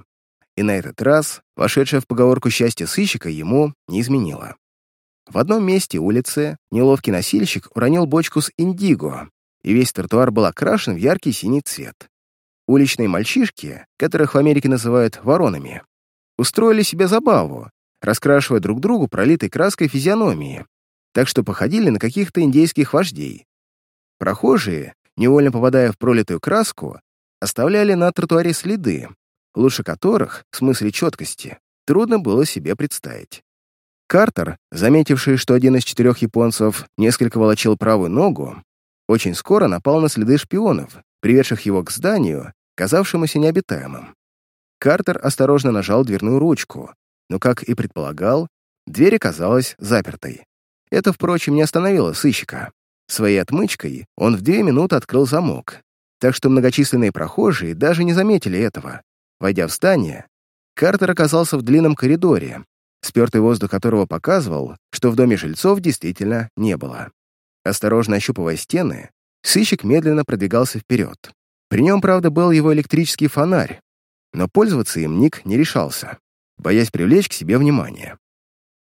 И на этот раз, вошедшая в поговорку счастья сыщика, ему не изменило. В одном месте улицы неловкий носильщик уронил бочку с индиго, и весь тротуар был окрашен в яркий синий цвет. Уличные мальчишки, которых в Америке называют воронами, устроили себе забаву, раскрашивая друг другу пролитой краской физиономии, так что походили на каких-то индейских вождей. Прохожие, невольно попадая в пролитую краску, оставляли на тротуаре следы, лучше которых, в смысле четкости, трудно было себе представить. Картер, заметивший, что один из четырех японцев несколько волочил правую ногу, очень скоро напал на следы шпионов, приведших его к зданию, казавшемуся необитаемым. Картер осторожно нажал дверную ручку, но, как и предполагал, Дверь оказалась запертой. Это, впрочем, не остановило сыщика. Своей отмычкой он в две минуты открыл замок, так что многочисленные прохожие даже не заметили этого. Войдя в здание, Картер оказался в длинном коридоре, спертый воздух которого показывал, что в доме жильцов действительно не было. Осторожно ощупывая стены, сыщик медленно продвигался вперед. При нем, правда, был его электрический фонарь, но пользоваться им Ник не решался, боясь привлечь к себе внимание.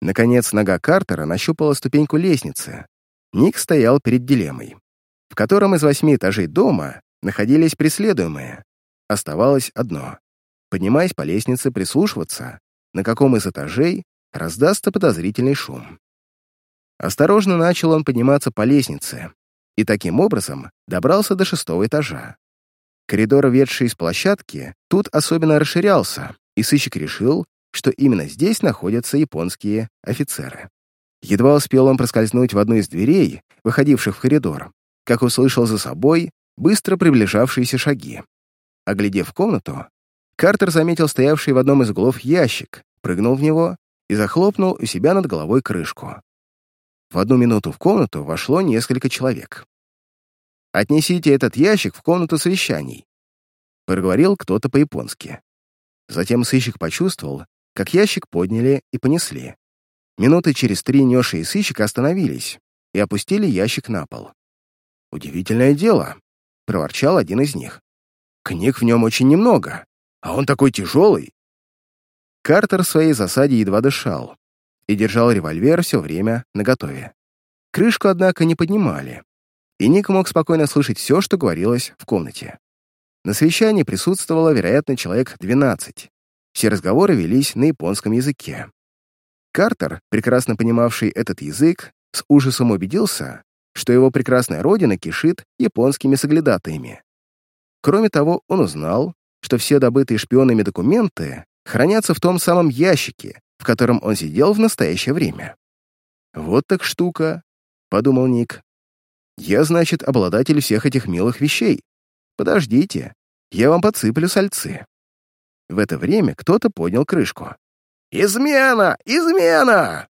Наконец, нога Картера нащупала ступеньку лестницы, Ник стоял перед дилеммой, в котором из восьми этажей дома находились преследуемые. Оставалось одно — поднимаясь по лестнице, прислушиваться, на каком из этажей раздастся подозрительный шум. Осторожно начал он подниматься по лестнице и таким образом добрался до шестого этажа. Коридор, ведший из площадки, тут особенно расширялся, и сыщик решил, что именно здесь находятся японские офицеры. Едва успел он проскользнуть в одну из дверей, выходивших в коридор, как услышал за собой быстро приближавшиеся шаги. Оглядев комнату, Картер заметил стоявший в одном из углов ящик, прыгнул в него и захлопнул у себя над головой крышку. В одну минуту в комнату вошло несколько человек. «Отнесите этот ящик в комнату совещаний», — проговорил кто-то по-японски. Затем сыщик почувствовал, как ящик подняли и понесли. Минуты через три Нёша и сыщик остановились и опустили ящик на пол. «Удивительное дело», — проворчал один из них. «Книг в нем очень немного, а он такой тяжелый». Картер в своей засаде едва дышал и держал револьвер все время наготове. Крышку, однако, не поднимали, и Ник мог спокойно слышать все, что говорилось в комнате. На совещании присутствовало, вероятно, человек 12. Все разговоры велись на японском языке. Картер, прекрасно понимавший этот язык, с ужасом убедился, что его прекрасная родина кишит японскими соглядатаями. Кроме того, он узнал, что все добытые шпионами документы хранятся в том самом ящике, в котором он сидел в настоящее время. «Вот так штука», — подумал Ник. «Я, значит, обладатель всех этих милых вещей. Подождите, я вам подсыплю сальцы». В это время кто-то поднял крышку. «Измена! Измена!»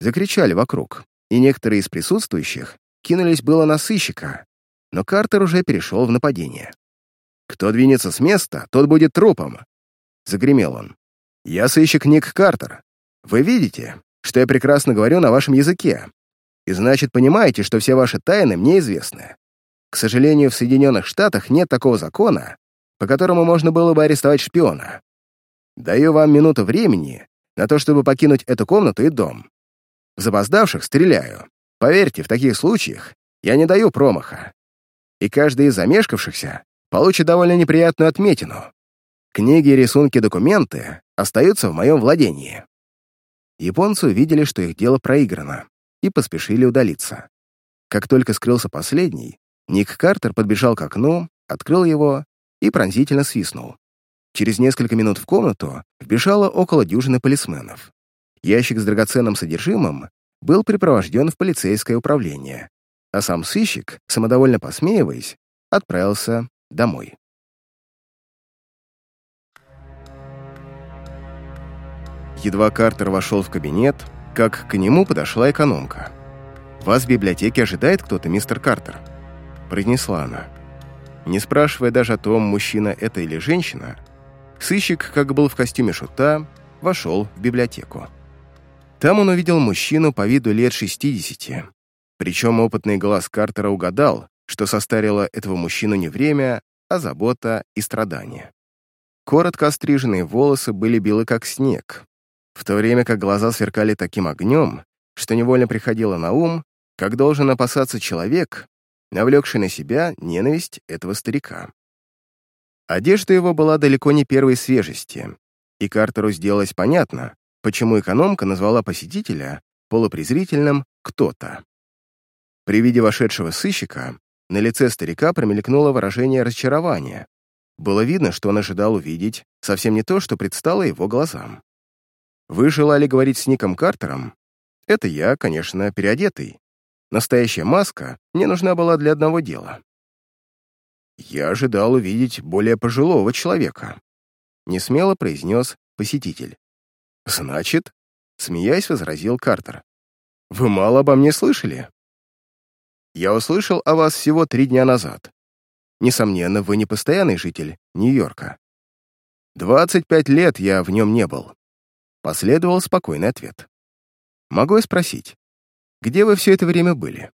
Закричали вокруг, и некоторые из присутствующих кинулись было на сыщика, но Картер уже перешел в нападение. «Кто двинется с места, тот будет трупом!» Загремел он. «Я сыщик Ник Картер. Вы видите, что я прекрасно говорю на вашем языке, и значит, понимаете, что все ваши тайны мне известны. К сожалению, в Соединенных Штатах нет такого закона, по которому можно было бы арестовать шпиона. Даю вам минуту времени, на то, чтобы покинуть эту комнату и дом. В запоздавших стреляю. Поверьте, в таких случаях я не даю промаха. И каждый из замешкавшихся получит довольно неприятную отметину. Книги, рисунки, документы остаются в моем владении. Японцы увидели, что их дело проиграно, и поспешили удалиться. Как только скрылся последний, Ник Картер подбежал к окну, открыл его и пронзительно свистнул. Через несколько минут в комнату вбежало около дюжины полисменов. Ящик с драгоценным содержимым был припровожден в полицейское управление, а сам сыщик, самодовольно посмеиваясь, отправился домой. Едва Картер вошел в кабинет, как к нему подошла экономка. «Вас в библиотеке ожидает кто-то, мистер Картер?» произнесла она. Не спрашивая даже о том, мужчина это или женщина, Сыщик, как был в костюме шута, вошел в библиотеку. Там он увидел мужчину по виду лет 60. Причем опытный глаз Картера угадал, что состарило этого мужчину не время, а забота и страдания. Коротко остриженные волосы были белы как снег, в то время как глаза сверкали таким огнем, что невольно приходило на ум, как должен опасаться человек, навлекший на себя ненависть этого старика. Одежда его была далеко не первой свежести, и Картеру сделалось понятно, почему экономка назвала посетителя полупрезрительным «кто-то». При виде вошедшего сыщика на лице старика промелькнуло выражение разочарования. Было видно, что он ожидал увидеть совсем не то, что предстало его глазам. «Вы желали говорить с Ником Картером? Это я, конечно, переодетый. Настоящая маска мне нужна была для одного дела. «Я ожидал увидеть более пожилого человека», — несмело произнес посетитель. «Значит, смеясь, возразил Картер. «Вы мало обо мне слышали?» «Я услышал о вас всего три дня назад. Несомненно, вы не постоянный житель Нью-Йорка. Двадцать пять лет я в нем не был». Последовал спокойный ответ. «Могу я спросить, где вы все это время были?»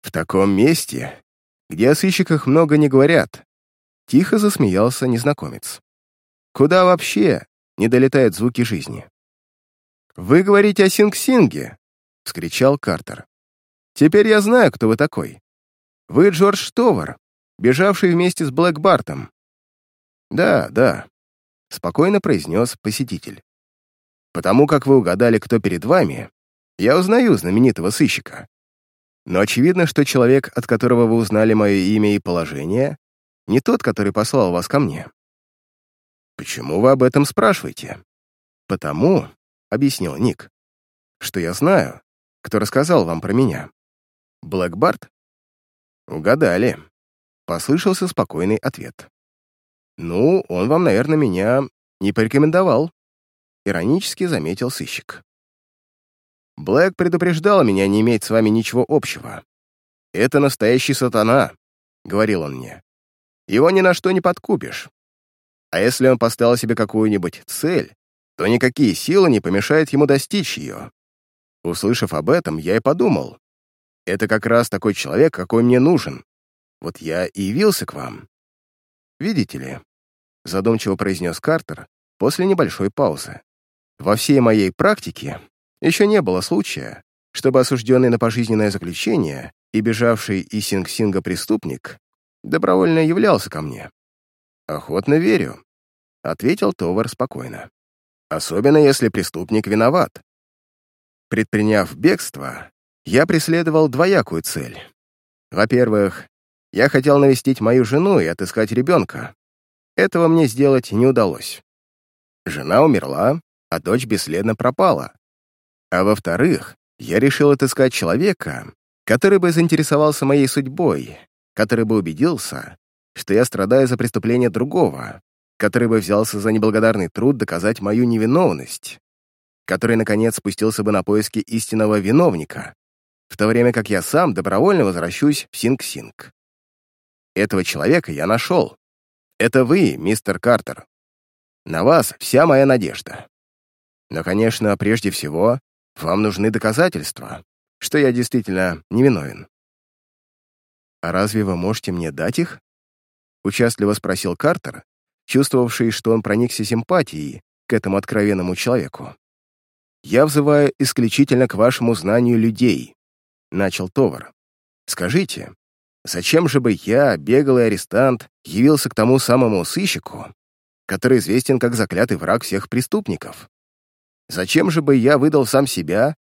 «В таком месте, где о сыщиках много не говорят», тихо засмеялся незнакомец. «Куда вообще не долетают звуки жизни?» «Вы говорите о Синг-Синге!» — вскричал Картер. «Теперь я знаю, кто вы такой. Вы Джордж Товар, бежавший вместе с Блэк Бартом». «Да, да», — спокойно произнес посетитель. «Потому как вы угадали, кто перед вами, я узнаю знаменитого сыщика. Но очевидно, что человек, от которого вы узнали мое имя и положение, не тот, который послал вас ко мне. Почему вы об этом спрашиваете? Потому, — объяснил Ник, — что я знаю, кто рассказал вам про меня. Блэк Барт? Угадали. Послышался спокойный ответ. Ну, он вам, наверное, меня не порекомендовал. Иронически заметил сыщик. Блэк предупреждал меня не иметь с вами ничего общего. «Это настоящий сатана», — говорил он мне. «Его ни на что не подкупишь. А если он поставил себе какую-нибудь цель, то никакие силы не помешают ему достичь ее. Услышав об этом, я и подумал, это как раз такой человек, какой мне нужен. Вот я и явился к вам. Видите ли, задумчиво произнес Картер после небольшой паузы. Во всей моей практике еще не было случая, чтобы осужденный на пожизненное заключение и бежавший из Синг-Синга преступник добровольно являлся ко мне. «Охотно верю», — ответил Товар спокойно. «Особенно, если преступник виноват. Предприняв бегство, я преследовал двоякую цель. Во-первых, я хотел навестить мою жену и отыскать ребенка. Этого мне сделать не удалось. Жена умерла, а дочь бесследно пропала. А во-вторых, я решил отыскать человека, который бы заинтересовался моей судьбой, который бы убедился, что я страдаю за преступление другого, который бы взялся за неблагодарный труд доказать мою невиновность, который, наконец, спустился бы на поиски истинного виновника, в то время как я сам добровольно возвращусь в Синг-Синг. Этого человека я нашел. Это вы, мистер Картер. На вас вся моя надежда. Но, конечно, прежде всего, вам нужны доказательства, что я действительно невиновен. «А разве вы можете мне дать их?» Участливо спросил Картер, чувствовавший, что он проникся симпатией к этому откровенному человеку. «Я взываю исключительно к вашему знанию людей», — начал Товар. «Скажите, зачем же бы я, беглый арестант, явился к тому самому сыщику, который известен как заклятый враг всех преступников? Зачем же бы я выдал сам себя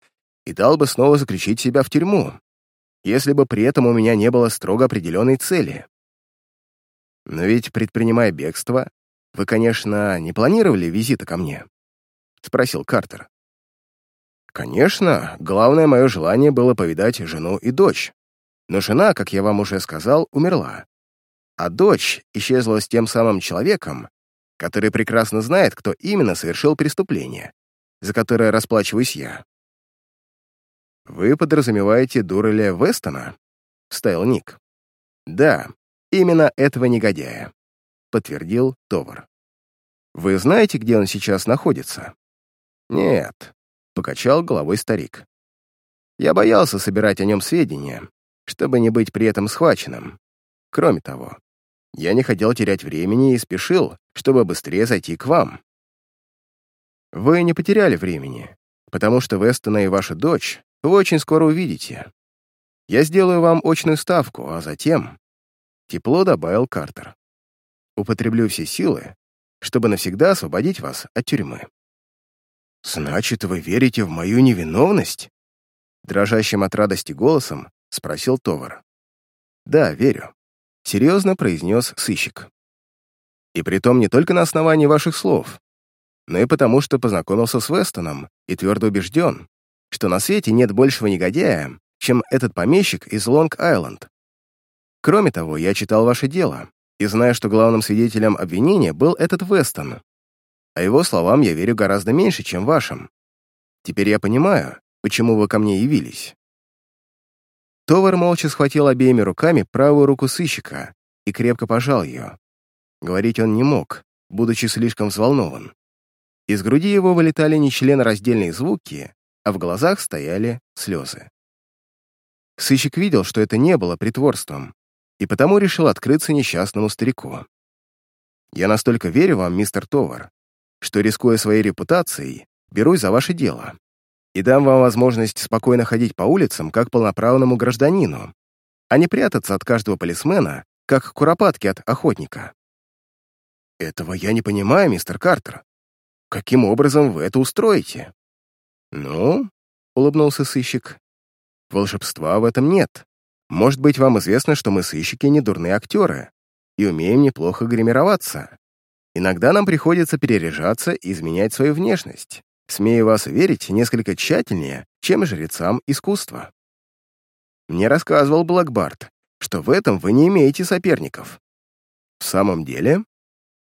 и дал бы снова заключить себя в тюрьму, если бы при этом у меня не было строго определенной цели? Но ведь, предпринимая бегство, вы, конечно, не планировали визита ко мне? Спросил Картер. Конечно, главное мое желание было повидать жену и дочь. Но жена, как я вам уже сказал, умерла. А дочь исчезла с тем самым человеком, который прекрасно знает, кто именно совершил преступление за которое расплачиваюсь я. «Вы подразумеваете Дуреля Вестона?» — вставил Ник. «Да, именно этого негодяя», — подтвердил Товар. «Вы знаете, где он сейчас находится?» «Нет», — покачал головой старик. «Я боялся собирать о нем сведения, чтобы не быть при этом схваченным. Кроме того, я не хотел терять времени и спешил, чтобы быстрее зайти к вам. Вы не потеряли времени, потому что Вестона и ваша дочь вы очень скоро увидите. Я сделаю вам очную ставку, а затем...» Тепло добавил Картер. «Употреблю все силы, чтобы навсегда освободить вас от тюрьмы». «Значит, вы верите в мою невиновность?» Дрожащим от радости голосом спросил Товар. «Да, верю», — серьезно произнес сыщик. «И притом не только на основании ваших слов, но и потому, что познакомился с Вестоном и твердо убежден, что на свете нет большего негодяя, чем этот помещик из Лонг-Айленд. Кроме того, я читал ваше дело и знаю, что главным свидетелем обвинения был этот Вестон. А его словам я верю гораздо меньше, чем вашим. Теперь я понимаю, почему вы ко мне явились». Товар молча схватил обеими руками правую руку сыщика и крепко пожал ее. Говорить он не мог, будучи слишком взволнован. Из груди его вылетали нечленораздельные звуки, а в глазах стояли слезы. Сыщик видел, что это не было притворством, и потому решил открыться несчастному старику. «Я настолько верю вам, мистер Товар, что, рискуя своей репутацией, берусь за ваше дело и дам вам возможность спокойно ходить по улицам как полноправному гражданину, а не прятаться от каждого полисмена, как куропатки от охотника. Этого я не понимаю, мистер Картер. Каким образом вы это устроите? Ну, улыбнулся сыщик, волшебства в этом нет. Может быть, вам известно, что мы сыщики не дурные актеры и умеем неплохо гримироваться. Иногда нам приходится переряжаться и изменять свою внешность. Смею вас уверить, несколько тщательнее, чем жрецам искусства. Мне рассказывал Блэкбарт, что в этом вы не имеете соперников. В самом деле,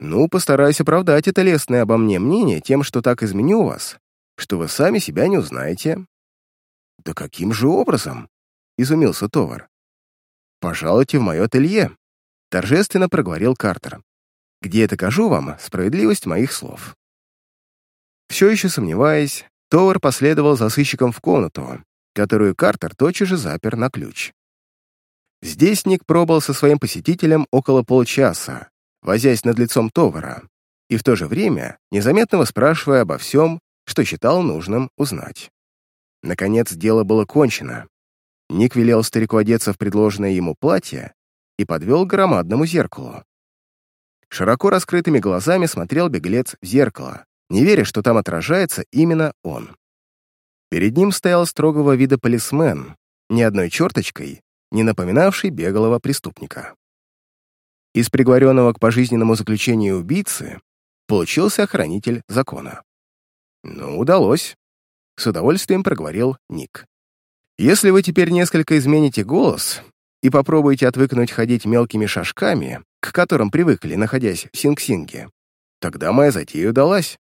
ну, постараюсь оправдать это лестное обо мне мнение тем, что так изменю вас, что вы сами себя не узнаете. Да каким же образом? Изумился Товар. Пожалуйте в мое ателье, торжественно проговорил Картер, где я докажу вам справедливость моих слов. Все еще сомневаясь, Товар последовал за сыщиком в комнату, которую Картер тотчас же запер на ключ. Здесь Ник пробыл со своим посетителем около полчаса, возясь над лицом Товара, и в то же время незаметно выспрашивая обо всем, что считал нужным узнать. Наконец, дело было кончено. Ник велел старику одеться в предложенное ему платье и подвел к громадному зеркалу. Широко раскрытыми глазами смотрел беглец в зеркало, не веря, что там отражается именно он. Перед ним стоял строгого вида полисмен, ни одной черточкой, не напоминавший беглого преступника. Из приговоренного к пожизненному заключению убийцы получился охранитель закона. «Ну, удалось», — с удовольствием проговорил Ник. «Если вы теперь несколько измените голос и попробуете отвыкнуть ходить мелкими шажками, к которым привыкли, находясь в Синг-Синге, тогда моя затея удалась.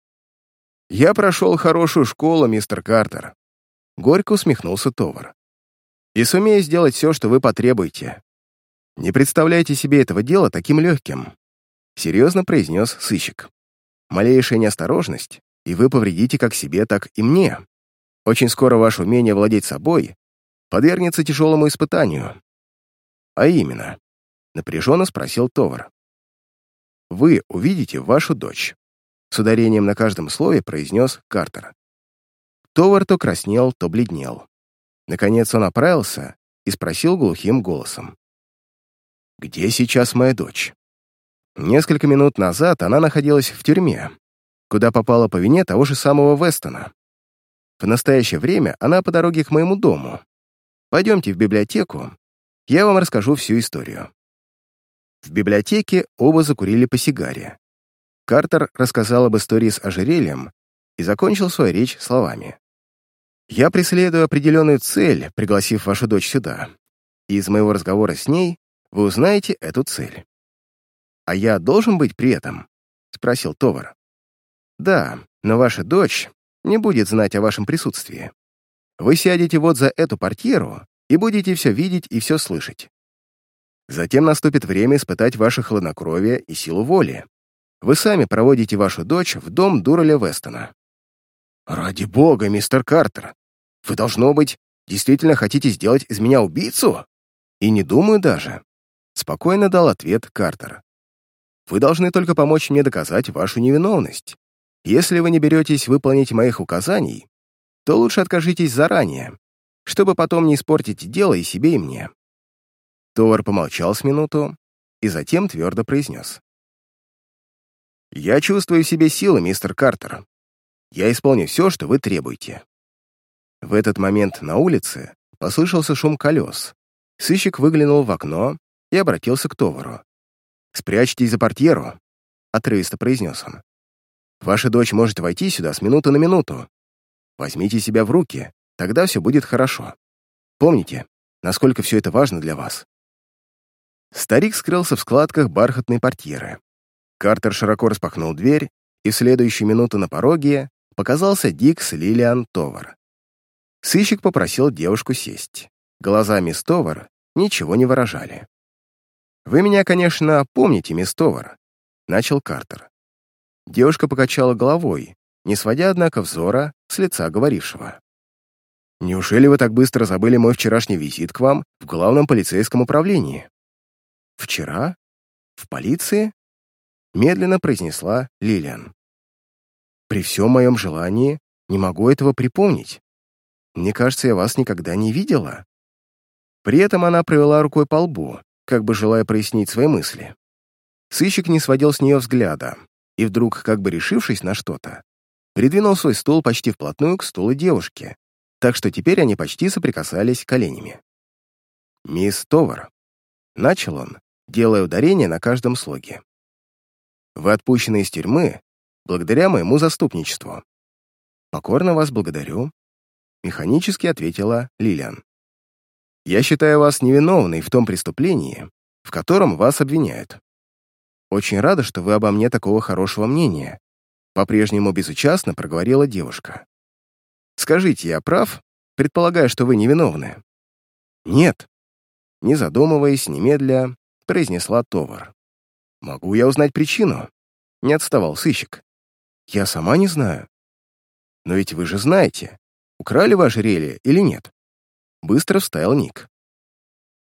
Я прошел хорошую школу, мистер Картер». Горько усмехнулся Товар. «И сумею сделать все, что вы потребуете. «Не представляйте себе этого дела таким легким», — серьезно произнес сыщик. «Малейшая неосторожность, и вы повредите как себе, так и мне. Очень скоро ваше умение владеть собой подвергнется тяжелому испытанию». «А именно?» — напряженно спросил Товар. «Вы увидите вашу дочь», — с ударением на каждом слове произнес Картер. Товар то краснел, то бледнел. Наконец он оправился и спросил глухим голосом. Где сейчас моя дочь? Несколько минут назад она находилась в тюрьме, куда попала по вине того же самого Вестона. В настоящее время она по дороге к моему дому. Пойдемте в библиотеку, я вам расскажу всю историю. В библиотеке оба закурили по сигаре. Картер рассказал об истории с ожерельем и закончил свою речь словами. «Я преследую определенную цель, пригласив вашу дочь сюда. И из моего разговора с ней вы узнаете эту цель. «А я должен быть при этом?» — спросил Товар. «Да, но ваша дочь не будет знать о вашем присутствии. Вы сядете вот за эту портьеру и будете все видеть и все слышать. Затем наступит время испытать ваше хладнокровие и силу воли. Вы сами проводите вашу дочь в дом Дураля Вестона. «Ради бога, мистер Картер! Вы, должно быть, действительно хотите сделать из меня убийцу?» «И не думаю даже. Спокойно дал ответ Картер. «Вы должны только помочь мне доказать вашу невиновность. Если вы не беретесь выполнить моих указаний, то лучше откажитесь заранее, чтобы потом не испортить дело и себе, и мне». Товар помолчал с минуту и затем твердо произнес. «Я чувствую в себе силы, мистер Картер. Я исполню все, что вы требуете». В этот момент на улице послышался шум колес. Сыщик выглянул в окно и обратился к Товару. «Спрячьтесь за портьеру», — отрывисто произнес он. «Ваша дочь может войти сюда с минуты на минуту. Возьмите себя в руки, тогда все будет хорошо. Помните, насколько все это важно для вас». Старик скрылся в складках бархатной портьеры. Картер широко распахнул дверь, и в следующую минуту на пороге показался Дикс Лилиан Товар. Сыщик попросил девушку сесть. Глаза мисс Товар ничего не выражали. «Вы меня, конечно, помните, мисс Товар», — начал Картер. Девушка покачала головой, не сводя, однако, взора с лица говорившего. «Неужели вы так быстро забыли мой вчерашний визит к вам в главном полицейском управлении?» «Вчера? В полиции?» Медленно произнесла Лилиан. «При всем моем желании не могу этого припомнить. Мне кажется, я вас никогда не видела». При этом она провела рукой по лбу, как бы желая прояснить свои мысли. Сыщик не сводил с нее взгляда, и вдруг, как бы решившись на что-то, придвинул свой стул почти вплотную к стулу девушки, так что теперь они почти соприкасались коленями. «Мисс Товар», — начал он, делая ударение на каждом слоге. «Вы отпущены из тюрьмы благодаря моему заступничеству». «Покорно вас благодарю», — механически ответила Лилиан. «Я считаю вас невиновной в том преступлении, в котором вас обвиняют. Очень рада, что вы обо мне такого хорошего мнения», — по-прежнему безучастно проговорила девушка. «Скажите, я прав, предполагая, что вы невиновны?» «Нет», — не задумываясь, немедля, произнесла Товар. «Могу я узнать причину?» — не отставал сыщик. «Я сама не знаю». «Но ведь вы же знаете, украли вы ожерелье или нет?» Быстро вставил Ник.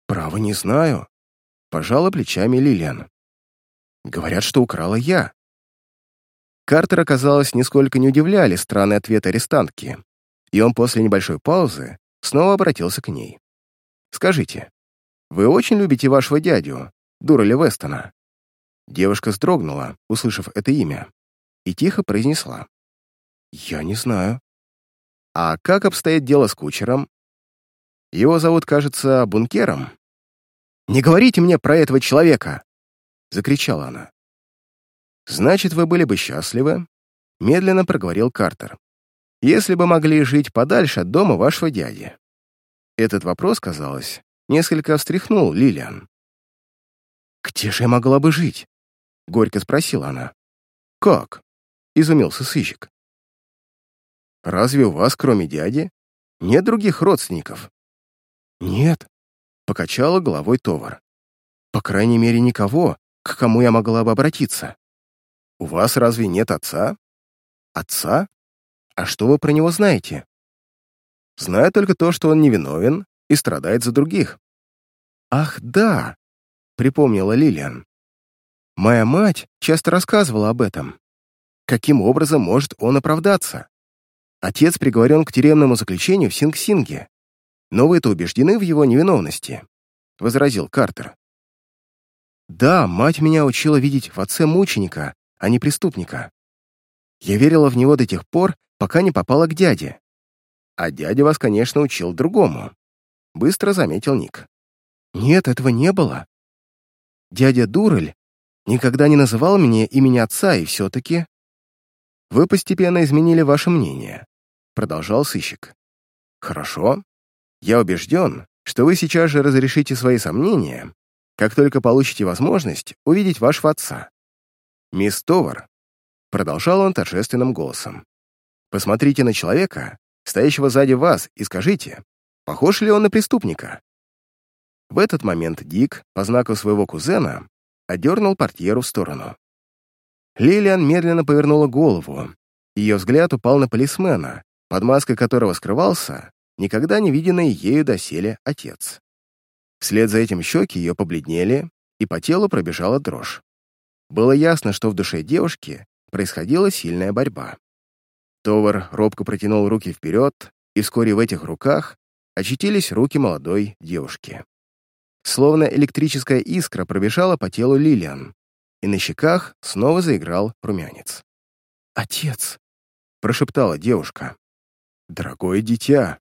«Право не знаю», — пожала плечами Лилиан. Говорят, что украла я. Картер, оказалось, нисколько не удивляли странный ответ арестантки, и он после небольшой паузы снова обратился к ней. «Скажите, вы очень любите вашего дядю, Дураля Вестона?» Девушка вздрогнула, услышав это имя, и тихо произнесла. «Я не знаю». «А как обстоит дело с кучером?» «Его зовут, кажется, Бункером?» «Не говорите мне про этого человека!» — закричала она. «Значит, вы были бы счастливы?» — медленно проговорил Картер. «Если бы могли жить подальше от дома вашего дяди». Этот вопрос, казалось, несколько встряхнул Лилиан. «Где же я могла бы жить?» — горько спросила она. «Как?» — изумился сыщик. «Разве у вас, кроме дяди, нет других родственников?» «Нет», — покачала головой Товар. «По крайней мере, никого, к кому я могла бы обратиться. У вас разве нет отца? Отца? А что вы про него знаете? Знаю только то, что он невиновен и страдает за других. Ах, да, припомнила Лилиан. Моя мать часто рассказывала об этом. Каким образом может он оправдаться? Отец приговорен к тюремному заключению в Синг-Синге. Но вы-то убеждены в его невиновности, — возразил Картер. Да, мать меня учила видеть в отце мученика, а не преступника. Я верила в него до тех пор, пока не попала к дяде. А дядя вас, конечно, учил другому. Быстро заметил Ник. Нет, этого не было. Дядя Дурель никогда не называл меня имени отца, и все-таки... Вы постепенно изменили ваше мнение, продолжал сыщик. Хорошо. Я убежден, что вы сейчас же разрешите свои сомнения как только получите возможность увидеть вашего отца. Мисс Товар, продолжал он торжественным голосом, посмотрите на человека, стоящего сзади вас, и скажите, похож ли он на преступника. В этот момент Дик, по знаку своего кузена, отдернул портьеру в сторону. Лилиан медленно повернула голову. Ее взгляд упал на полисмена, под маской которого скрывался никогда не виденный ею доселе отец. Вслед за этим щеки ее побледнели, и по телу пробежала дрожь. Было ясно, что в душе девушки происходила сильная борьба. Товар робко протянул руки вперед, и вскоре в этих руках очутились руки молодой девушки. Словно электрическая искра пробежала по телу Лилиан, и на щеках снова заиграл румянец. «Отец!» — прошептала девушка. «Дорогое дитя!»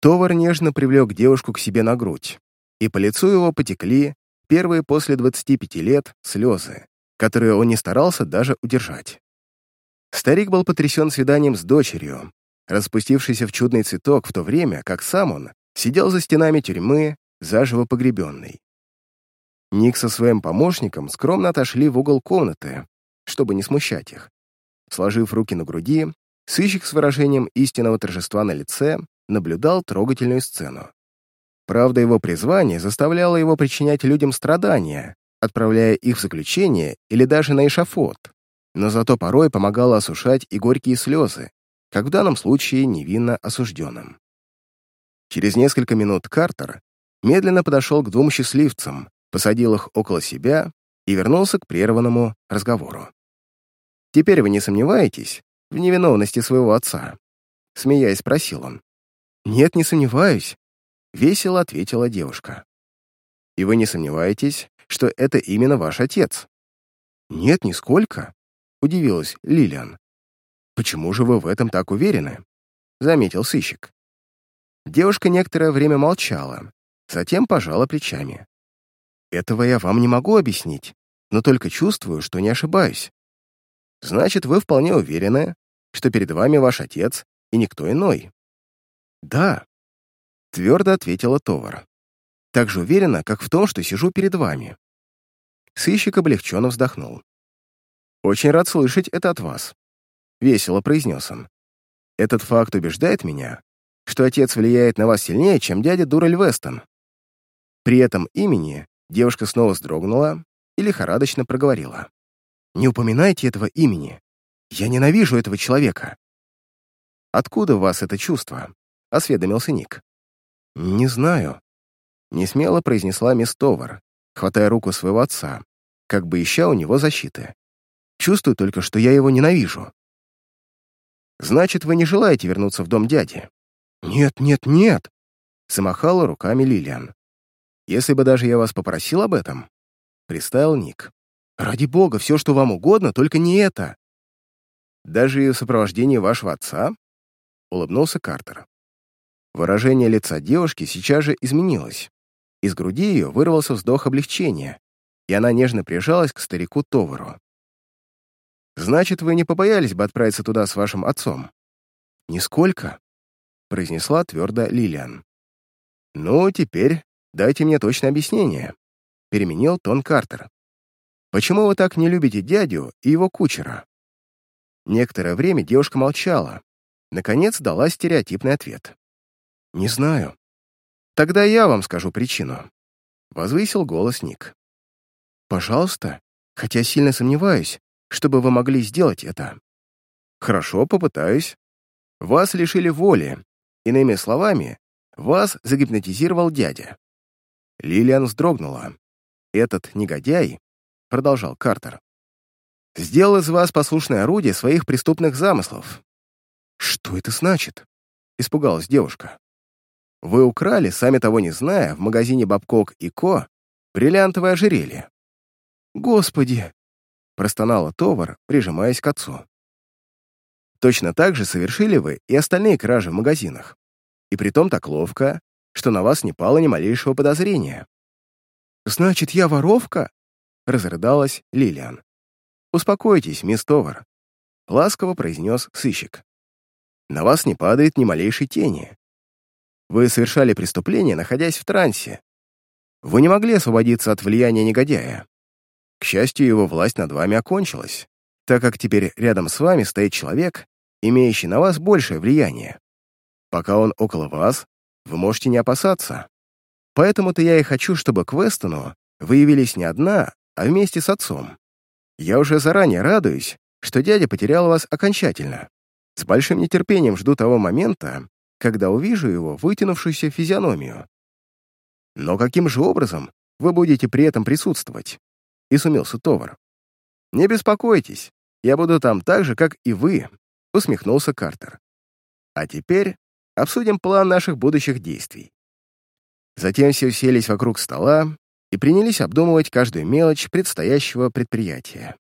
Товар нежно привлек девушку к себе на грудь и по лицу его потекли первые после 25 лет слезы, которые он не старался даже удержать. Старик был потрясен свиданием с дочерью, распустившейся в чудный цветок в то время, как сам он сидел за стенами тюрьмы, заживо погребенный. Ник со своим помощником скромно отошли в угол комнаты, чтобы не смущать их. Сложив руки на груди, Сыщик с выражением истинного торжества на лице наблюдал трогательную сцену. Правда, его призвание заставляло его причинять людям страдания, отправляя их в заключение или даже на эшафот, но зато порой помогало осушать и горькие слезы, как в данном случае невинно осужденным. Через несколько минут Картер медленно подошел к двум счастливцам, посадил их около себя и вернулся к прерванному разговору. «Теперь вы не сомневаетесь в невиновности своего отца?» Смеясь, спросил он. «Нет, не сомневаюсь», — весело ответила девушка. «И вы не сомневаетесь, что это именно ваш отец?» «Нет, нисколько», — удивилась Лилиан. «Почему же вы в этом так уверены?» — заметил сыщик. Девушка некоторое время молчала, затем пожала плечами. «Этого я вам не могу объяснить, но только чувствую, что не ошибаюсь. Значит, вы вполне уверены, что перед вами ваш отец и никто иной?» «Да», — твердо ответила Товар. «Так же уверена, как в том, что сижу перед вами». Сыщик облегченно вздохнул. «Очень рад слышать это от вас», — весело произнес он. «Этот факт убеждает меня, что отец влияет на вас сильнее, чем дядя Дураль Вестон». При этом имени девушка снова вздрогнула и лихорадочно проговорила. «Не упоминайте этого имени. Я ненавижу этого человека». «Откуда у вас это чувство?» — осведомился Ник. «Не знаю», — несмело произнесла мисс Товар, хватая руку своего отца, как бы ища у него защиты. «Чувствую только, что я его ненавижу». «Значит, вы не желаете вернуться в дом дяди?» «Нет, нет, нет!» — замахала руками Лилиан. «Если бы даже я вас попросил об этом?» — приставил Ник. «Ради бога, все, что вам угодно, только не это!» «Даже и в сопровождении вашего отца?» — улыбнулся Картер. Выражение лица девушки сейчас же изменилось. Из груди ее вырвался вздох облегчения, и она нежно прижалась к старику Товару. «Значит, вы не побоялись бы отправиться туда с вашим отцом?» «Нисколько», произнесла твердо Лилиан. «Ну, теперь дайте мне точное объяснение», — переменил тон Картер. «Почему вы так не любите дядю и его кучера?» Некоторое время девушка молчала. Наконец дала стереотипный ответ. «Не знаю. Тогда я вам скажу причину», — возвысил голос Ник. «Пожалуйста, хотя сильно сомневаюсь, чтобы вы могли сделать это». «Хорошо, попытаюсь. Вас лишили воли, Иными словами, вас загипнотизировал дядя. Лилиан вздрогнула. Этот негодяй, продолжал Картер, сделал из вас послушное орудие своих преступных замыслов. Что это значит? Испугалась девушка. Вы украли, сами того не зная, в магазине Бабкок и Ко бриллиантовое ожерелье. Господи! простонала Товар, прижимаясь к отцу. Точно так же совершили вы и остальные кражи в магазинах. И притом так ловко, что на вас не пало ни малейшего подозрения. «Значит, я воровка?» — разрыдалась Лилиан. «Успокойтесь, мисс Товар», — ласково произнес сыщик. «На вас не падает ни малейшей тени. Вы совершали преступление, находясь в трансе. Вы не могли освободиться от влияния негодяя. К счастью, его власть над вами окончилась так как теперь рядом с вами стоит человек, имеющий на вас большее влияние. Пока он около вас, вы можете не опасаться. Поэтому-то я и хочу, чтобы к Вестону вы явились не одна, а вместе с отцом. Я уже заранее радуюсь, что дядя потерял вас окончательно. С большим нетерпением жду того момента, когда увижу его вытянувшуюся физиономию. Но каким же образом вы будете при этом присутствовать? Изумился Товар. Не беспокойтесь, я буду там так же, как и вы», — усмехнулся Картер. «А теперь обсудим план наших будущих действий». Затем все уселись вокруг стола и принялись обдумывать каждую мелочь предстоящего предприятия.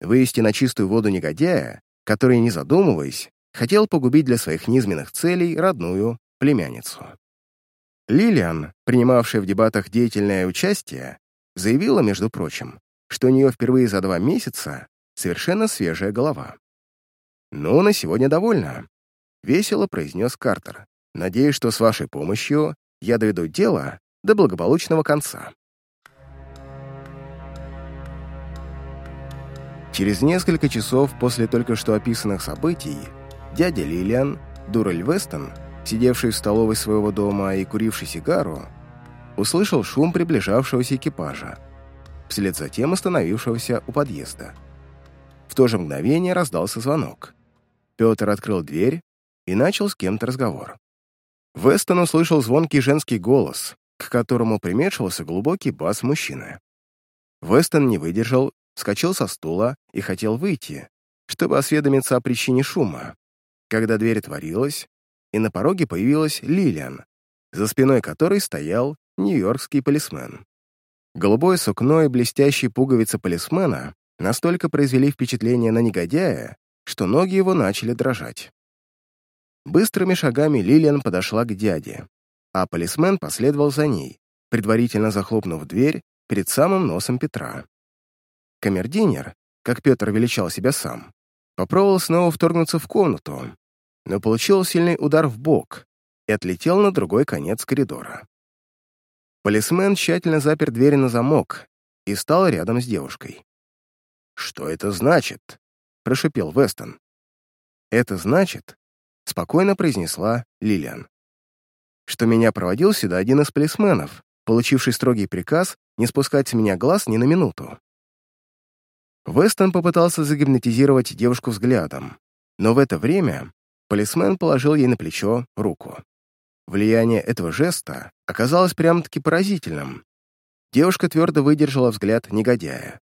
Вывести на чистую воду негодяя, который, не задумываясь, хотел погубить для своих низменных целей родную племянницу. Лилиан, принимавшая в дебатах деятельное участие, заявила, между прочим, что у нее впервые за два месяца совершенно свежая голова. «Ну, на сегодня довольно», — весело произнес Картер. «Надеюсь, что с вашей помощью я доведу дело до благополучного конца». Через несколько часов после только что описанных событий Дядя Лилиан, Дураль Вестон, сидевший в столовой своего дома и куривший сигару, услышал шум приближавшегося экипажа, вслед за тем остановившегося у подъезда. В то же мгновение раздался звонок. Петр открыл дверь и начал с кем-то разговор. Вестон услышал звонкий женский голос, к которому примешивался глубокий бас мужчины. Вестон не выдержал, вскочил со стула и хотел выйти, чтобы осведомиться о причине шума. Когда дверь отворилась, и на пороге появилась Лилиан, за спиной которой стоял нью-йоркский полисмен. Голубое сукно и блестящие пуговицы полисмена настолько произвели впечатление на негодяя, что ноги его начали дрожать. Быстрыми шагами Лилиан подошла к дяде, а полисмен последовал за ней, предварительно захлопнув дверь перед самым носом Петра. Камердинер, как Петр величал себя сам, попробовал снова вторгнуться в комнату, но получил сильный удар в бок и отлетел на другой конец коридора. Полисмен тщательно запер дверь на замок и стал рядом с девушкой. «Что это значит?» — прошипел Вестон. «Это значит», — спокойно произнесла Лилиан, «что меня проводил сюда один из полисменов, получивший строгий приказ не спускать с меня глаз ни на минуту. Вестон попытался загипнотизировать девушку взглядом, но в это время полисмен положил ей на плечо руку. Влияние этого жеста оказалось прямо-таки поразительным. Девушка твердо выдержала взгляд негодяя,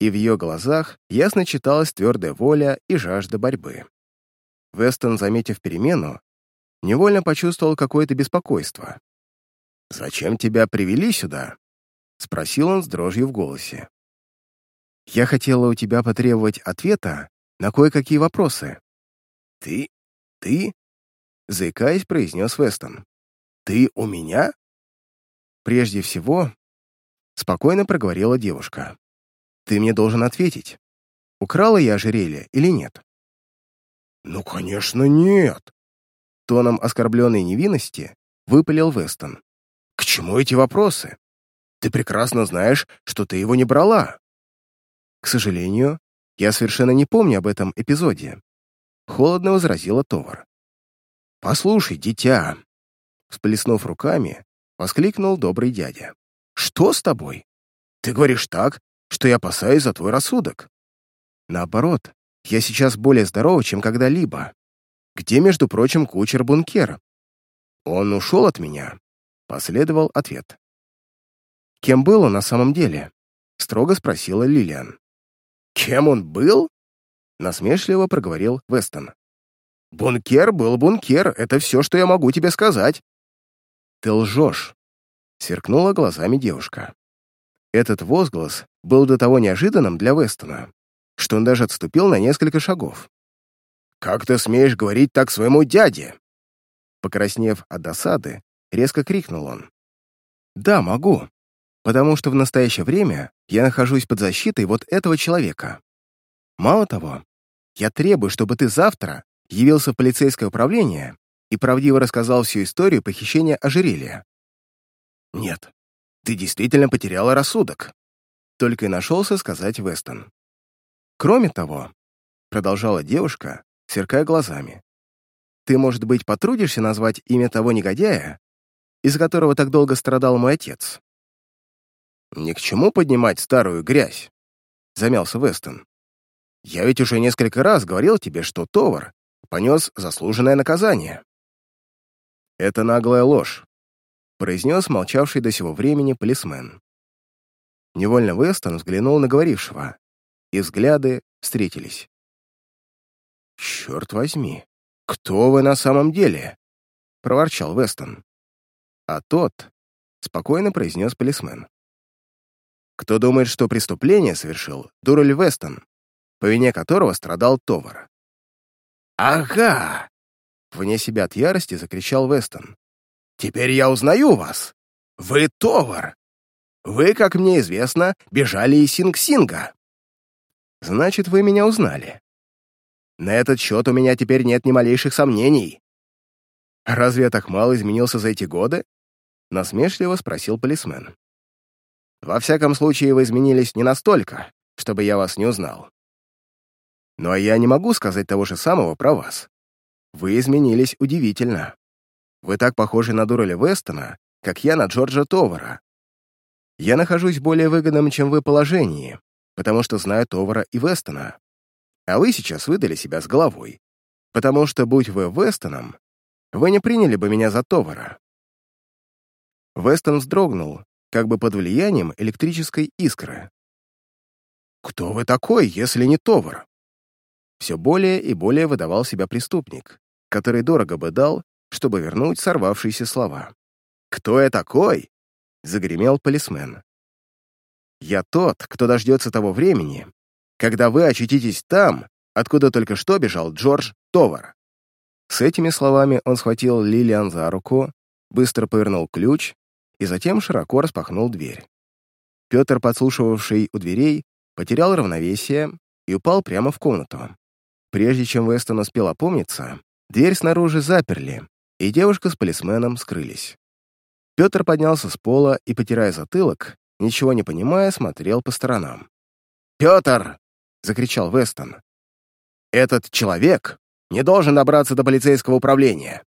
и в ее глазах ясно читалась твердая воля и жажда борьбы. Вестон, заметив перемену, невольно почувствовал какое-то беспокойство. «Зачем тебя привели сюда?» — спросил он с дрожью в голосе. «Я хотела у тебя потребовать ответа на кое-какие вопросы». «Ты? Ты?» — заикаясь, произнес Вестон. «Ты у меня?» «Прежде всего», — спокойно проговорила девушка, «ты мне должен ответить, украла я ожерелье или нет?» «Ну, конечно, нет!» Тоном оскорбленной невинности выпалил Вестон. «К чему эти вопросы? Ты прекрасно знаешь, что ты его не брала». «К сожалению, я совершенно не помню об этом эпизоде», — холодно возразила Товар. «Послушай, дитя!» Всплеснув руками, воскликнул добрый дядя. «Что с тобой? Ты говоришь так, что я опасаюсь за твой рассудок. Наоборот, я сейчас более здорова, чем когда-либо. Где, между прочим, кучер Бункер? Он ушел от меня. Последовал ответ. «Кем был он на самом деле?» — строго спросила Лилиан. «Кем он был?» — насмешливо проговорил Вестон. «Бункер был бункер, это все, что я могу тебе сказать». «Ты лжешь», — сверкнула глазами девушка. Этот возглас был до того неожиданным для Вестона, что он даже отступил на несколько шагов. «Как ты смеешь говорить так своему дяде?» Покраснев от досады, резко крикнул он. «Да, могу потому что в настоящее время я нахожусь под защитой вот этого человека. Мало того, я требую, чтобы ты завтра явился в полицейское управление и правдиво рассказал всю историю похищения ожерелья. Нет, ты действительно потеряла рассудок. Только и нашелся сказать Вестон. Кроме того, продолжала девушка, сверкая глазами, ты, может быть, потрудишься назвать имя того негодяя, из-за которого так долго страдал мой отец? «Ни к чему поднимать старую грязь», — замялся Вестон. «Я ведь уже несколько раз говорил тебе, что Товар понес заслуженное наказание». «Это наглая ложь», — произнес молчавший до сего времени полисмен. Невольно Вестон взглянул на говорившего, и взгляды встретились. «Черт возьми, кто вы на самом деле?» — проворчал Вестон. А тот спокойно произнес полисмен кто думает, что преступление совершил Дураль Вестон, по вине которого страдал Товар. «Ага!» — вне себя от ярости закричал Вестон. «Теперь я узнаю вас! Вы Товар! Вы, как мне известно, бежали из Синг-Синга!» «Значит, вы меня узнали. На этот счет у меня теперь нет ни малейших сомнений. Разве я так мало изменился за эти годы?» — насмешливо спросил полисмен. Во всяком случае, вы изменились не настолько, чтобы я вас не узнал. Но я не могу сказать того же самого про вас. вы изменились удивительно. Вы так похожи на Дуреля Вестона, как я на Джорджа Товара. Я нахожусь в более выгодном, чем вы, положении, потому что знаю Товара и Вестона. А вы сейчас выдали себя с головой, потому что, будь вы Вестоном, вы не приняли бы меня за Товара». Вестон вздрогнул, как бы под влиянием электрической искры. «Кто вы такой, если не Товар?» Все более и более выдавал себя преступник, который дорого бы дал, чтобы вернуть сорвавшиеся слова. «Кто я такой?» — загремел полисмен. «Я тот, кто дождется того времени, когда вы очутитесь там, откуда только что бежал Джордж Товар». С этими словами он схватил Лилиан за руку, быстро повернул ключ и затем широко распахнул дверь. Петр, подслушивавший у дверей, потерял равновесие и упал прямо в комнату. Прежде чем Вестон успел опомниться, дверь снаружи заперли, и девушка с полисменом скрылись. Петр поднялся с пола и, потирая затылок, ничего не понимая, смотрел по сторонам. «Петр!» — закричал Вестон. «Этот человек не должен добраться до полицейского управления.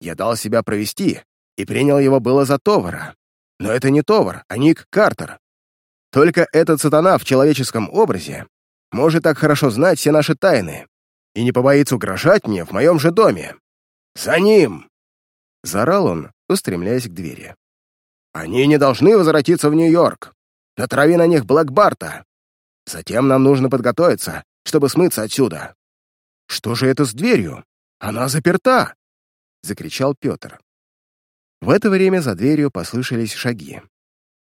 Я дал себя провести и принял его было за Товара. Но это не Товар, а Ник Картер. Только этот сатана в человеческом образе может так хорошо знать все наши тайны и не побоится угрожать мне в моем же доме. За ним!» Заорал он, устремляясь к двери. «Они не должны возвратиться в Нью-Йорк. Натрави на них Блэкбарта. Затем нам нужно подготовиться, чтобы смыться отсюда». «Что же это с дверью? Она заперта!» — закричал Петр. В это время за дверью послышались шаги.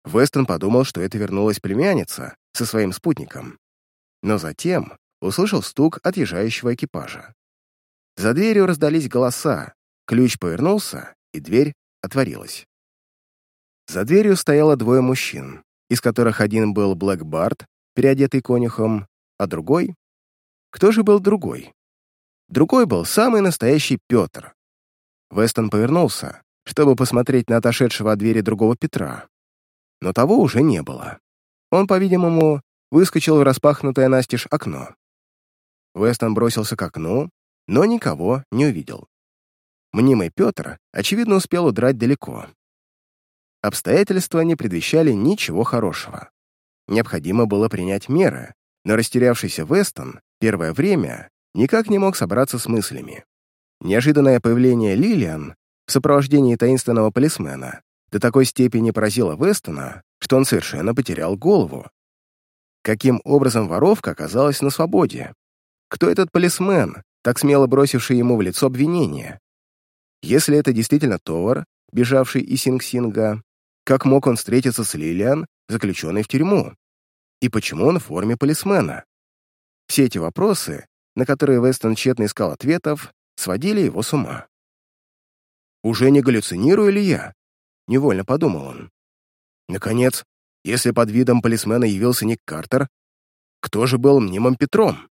Вестон подумал, что это вернулась племянница со своим спутником но затем услышал стук отъезжающего экипажа. За дверью раздались голоса, ключ повернулся, и дверь отворилась. За дверью стояло двое мужчин, из которых один был Блэк Барт, переодетый конюхом, а другой... Кто же был другой? Другой был самый настоящий Петр. Вестон повернулся, чтобы посмотреть на отошедшего от двери другого Петра. Но того уже не было. Он, по-видимому, выскочил в распахнутое настежь окно. Вестон бросился к окну, но никого не увидел. Мнимый Петр, очевидно, успел удрать далеко. Обстоятельства не предвещали ничего хорошего. Необходимо было принять меры, но растерявшийся Вестон первое время никак не мог собраться с мыслями. Неожиданное появление Лилиан в сопровождении таинственного полисмена до такой степени поразило Вестона, что он совершенно потерял голову каким образом воровка оказалась на свободе. Кто этот полисмен, так смело бросивший ему в лицо обвинение? Если это действительно товар, бежавший из Синг-Синга, как мог он встретиться с Лилиан, заключенной в тюрьму? И почему он в форме полисмена? Все эти вопросы, на которые Вестон тщетно искал ответов, сводили его с ума. «Уже не галлюцинирую ли я?» — невольно подумал он. Наконец, если под видом полисмена явился Ник Картер, кто же был мнимым Петром?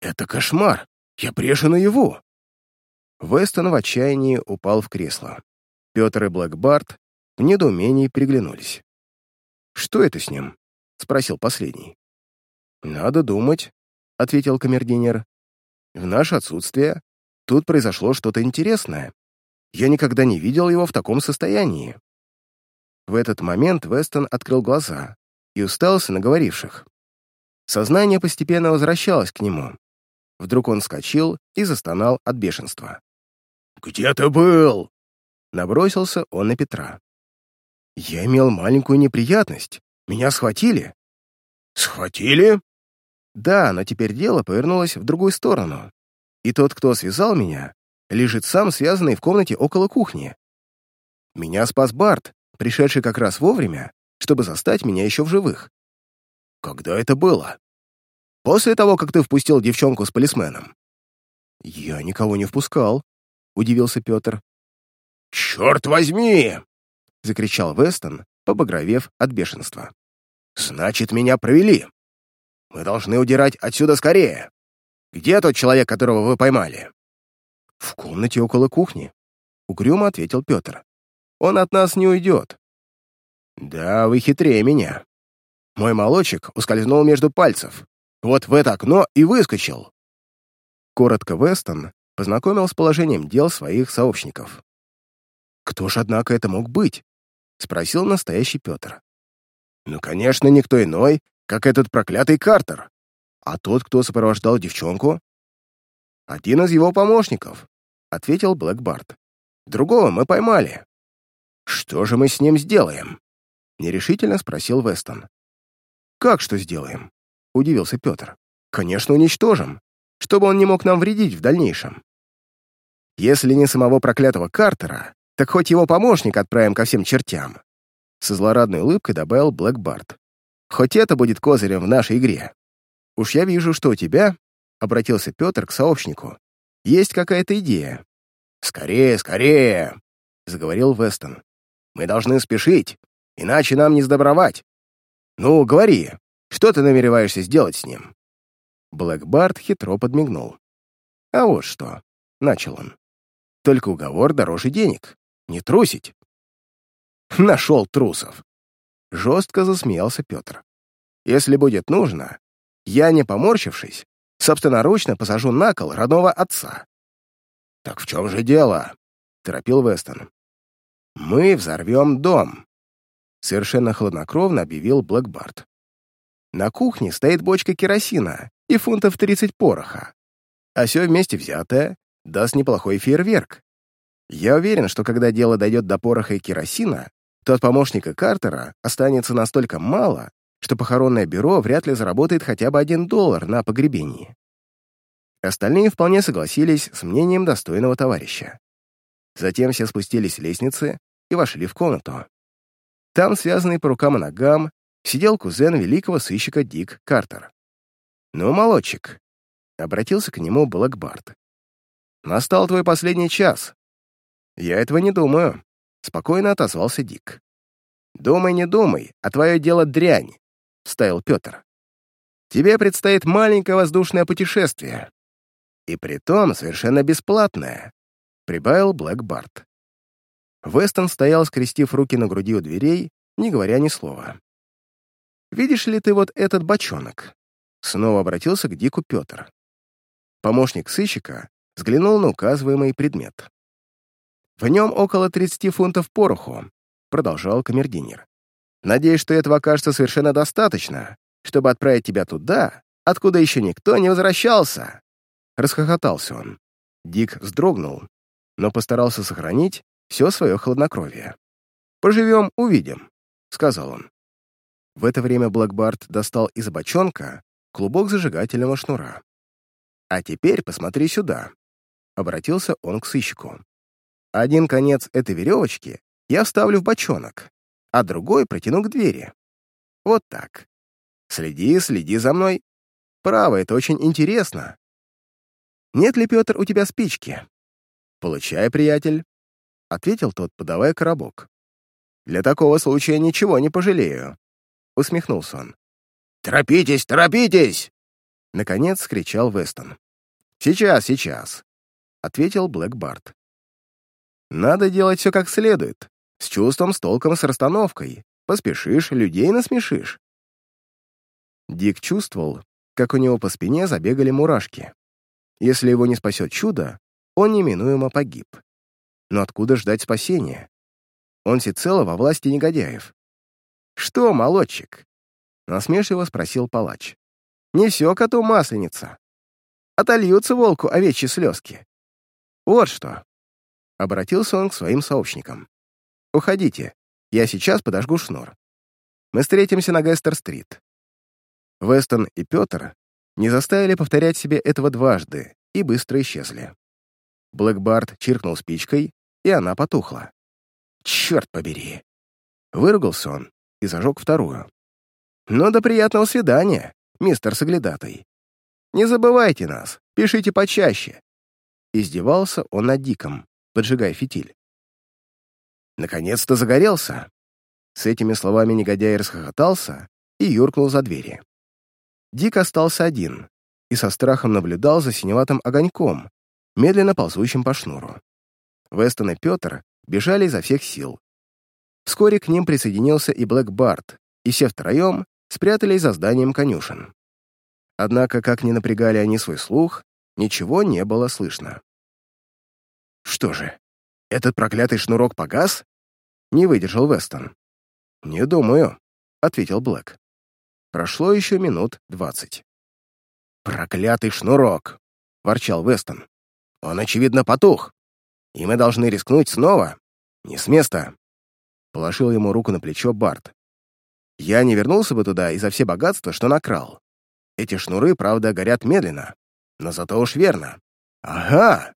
Это кошмар! Я брешу наяву! Вестон в отчаянии упал в кресло. Петр и Блэкбарт в недоумении приглянулись. «Что это с ним?» — спросил последний. «Надо думать», — ответил камердинер. «В наше отсутствие тут произошло что-то интересное. Я никогда не видел его в таком состоянии. В этот момент Вестон открыл глаза и уставился на говоривших. Сознание постепенно возвращалось к нему. Вдруг он вскочил и застонал от бешенства. «Где ты был?» Набросился он на Петра. «Я имел маленькую неприятность. Меня схватили». «Схватили?» «Да, но теперь дело повернулось в другую сторону. И тот, кто связал меня, лежит сам связанный в комнате около кухни. Меня спас Барт, пришедший как раз вовремя, чтобы застать меня еще в живых. Когда это было? После того, как ты впустил девчонку с полисменом. Я никого не впускал, удивился Петр. «Черт возьми!» — закричал Вестон, побагровев от бешенства. «Значит, меня провели. Мы должны удирать отсюда скорее. Где тот человек, которого вы поймали?» «В комнате около кухни», — угрюмо ответил Петр. Он от нас не уйдет. Да, вы хитрее меня. Мой молочек ускользнул между пальцев. Вот в это окно и выскочил. Коротко Вестон познакомил с положением дел своих сообщников. «Кто ж, однако, это мог быть?» — спросил настоящий Петр. «Ну, конечно, никто иной, как этот проклятый Картер. А тот, кто сопровождал девчонку?» «Один из его помощников», — ответил Блэк Барт. «Другого мы поймали». «Что же мы с ним сделаем?» — нерешительно спросил Вестон. «Как что сделаем?» — удивился Петр. «Конечно, уничтожим, чтобы он не мог нам вредить в дальнейшем. Если не самого проклятого Картера, так хоть его помощник отправим ко всем чертям. Со злорадной улыбкой добавил Блэк Барт. Хоть это будет козырем в нашей игре. Уж я вижу, что у тебя, — обратился Петр к сообщнику, — есть какая-то идея. «Скорее, скорее!» — заговорил Вестон. «Мы должны спешить, иначе нам не сдобровать. Ну, говори, что ты намереваешься сделать с ним?» Блэк Барт хитро подмигнул. «А вот что», — начал он. «Только уговор дороже денег. Не трусить. Нашел трусов. Жестко засмеялся Петр. Если будет нужно, я, не поморщившись, собственноручно посажу на кол родного отца. «Так в чем же дело?» — торопил Вестон. «Мы взорвем дом», — совершенно хладнокровно объявил Блэкбарт. «На кухне стоит бочка керосина и фунтов 30 пороха, а все вместе взятое даст неплохой фейерверк. Я уверен, что когда дело дойдет до пороха и керосина, то от помощника Картера останется настолько мало, что похоронное бюро вряд ли заработает хотя бы один доллар на погребении. Остальные вполне согласились с мнением достойного товарища. Затем все спустились с лестницы и вошли в комнату. Там, связанный по рукам и ногам, сидел кузен великого сыщика Дик Картер. «Ну, молодчик», — обратился к нему Блэкбарт. «Настал твой последний час. «Я этого не думаю», — спокойно отозвался Дик. «Думай, не думай, а твое дело дрянь», — вставил Петр. «Тебе предстоит маленькое воздушное путешествие. И притом совершенно бесплатное», — прибавил Блэк Барт. Вестон стоял, скрестив руки на груди у дверей, не говоря ни слова. «Видишь ли ты вот этот бочонок?» Снова обратился к Дику Петр. Помощник сыщика взглянул на указываемый предмет. В нем около 30 фунтов пороху, продолжал камердинер. Надеюсь, что этого окажется совершенно достаточно, чтобы отправить тебя туда, откуда еще никто не возвращался. Расхохотался он. Дик вздрогнул, но постарался сохранить все свое хладнокровие. «Поживем, увидим», — сказал он. В это время Блэкбарт достал из бочонка клубок зажигательного шнура. «А теперь посмотри сюда», — обратился он к сыщику. Один конец этой веревочки я вставлю в бочонок, а другой протяну к двери. Вот так. Следи, следи за мной. Право, это очень интересно. Нет ли, Петр, у тебя спички? Получай, приятель, — ответил тот, подавая коробок. Для такого случая ничего не пожалею, — усмехнулся он. «Торопитесь, торопитесь!» Наконец скричал Вестон. «Сейчас, сейчас», — ответил Блэк Барт. Надо делать все как следует, с чувством, с толком, с расстановкой. Поспешишь, людей насмешишь. Дик чувствовал, как у него по спине забегали мурашки. Если его не спасет чудо, он неминуемо погиб. Но откуда ждать спасения? Он всецело во власти негодяев. «Что, молодчик?» — насмешливо спросил палач. «Не все коту масленица. Отольются волку овечьи слезки. Вот что. Обратился он к своим сообщникам. «Уходите, я сейчас подожгу шнур. Мы встретимся на Гестер-стрит». Вестон и Петр не заставили повторять себе этого дважды и быстро исчезли. Блэкбарт чиркнул спичкой, и она потухла. «Черт побери!» Выругался он и зажег вторую. «Ну, до приятного свидания, мистер Соглядатый. Не забывайте нас, пишите почаще». Издевался он над Диком поджигая фитиль. «Наконец-то загорелся!» С этими словами негодяй расхохотался и юркнул за двери. Дик остался один и со страхом наблюдал за синеватым огоньком, медленно ползущим по шнуру. Вестон и Петр бежали изо всех сил. Вскоре к ним присоединился и Блэк Барт, и все втроем спрятались за зданием конюшен. Однако, как ни напрягали они свой слух, ничего не было слышно. Что же, этот проклятый шнурок погас? Не выдержал Вестон. Не думаю, ответил Блэк. Прошло еще минут двадцать. «Проклятый шнурок!» — ворчал Вестон. «Он, очевидно, потух, и мы должны рискнуть снова. Не с места!» Положил ему руку на плечо Барт. «Я не вернулся бы туда из-за все богатства, что накрал. Эти шнуры, правда, горят медленно, но зато уж верно. Ага!»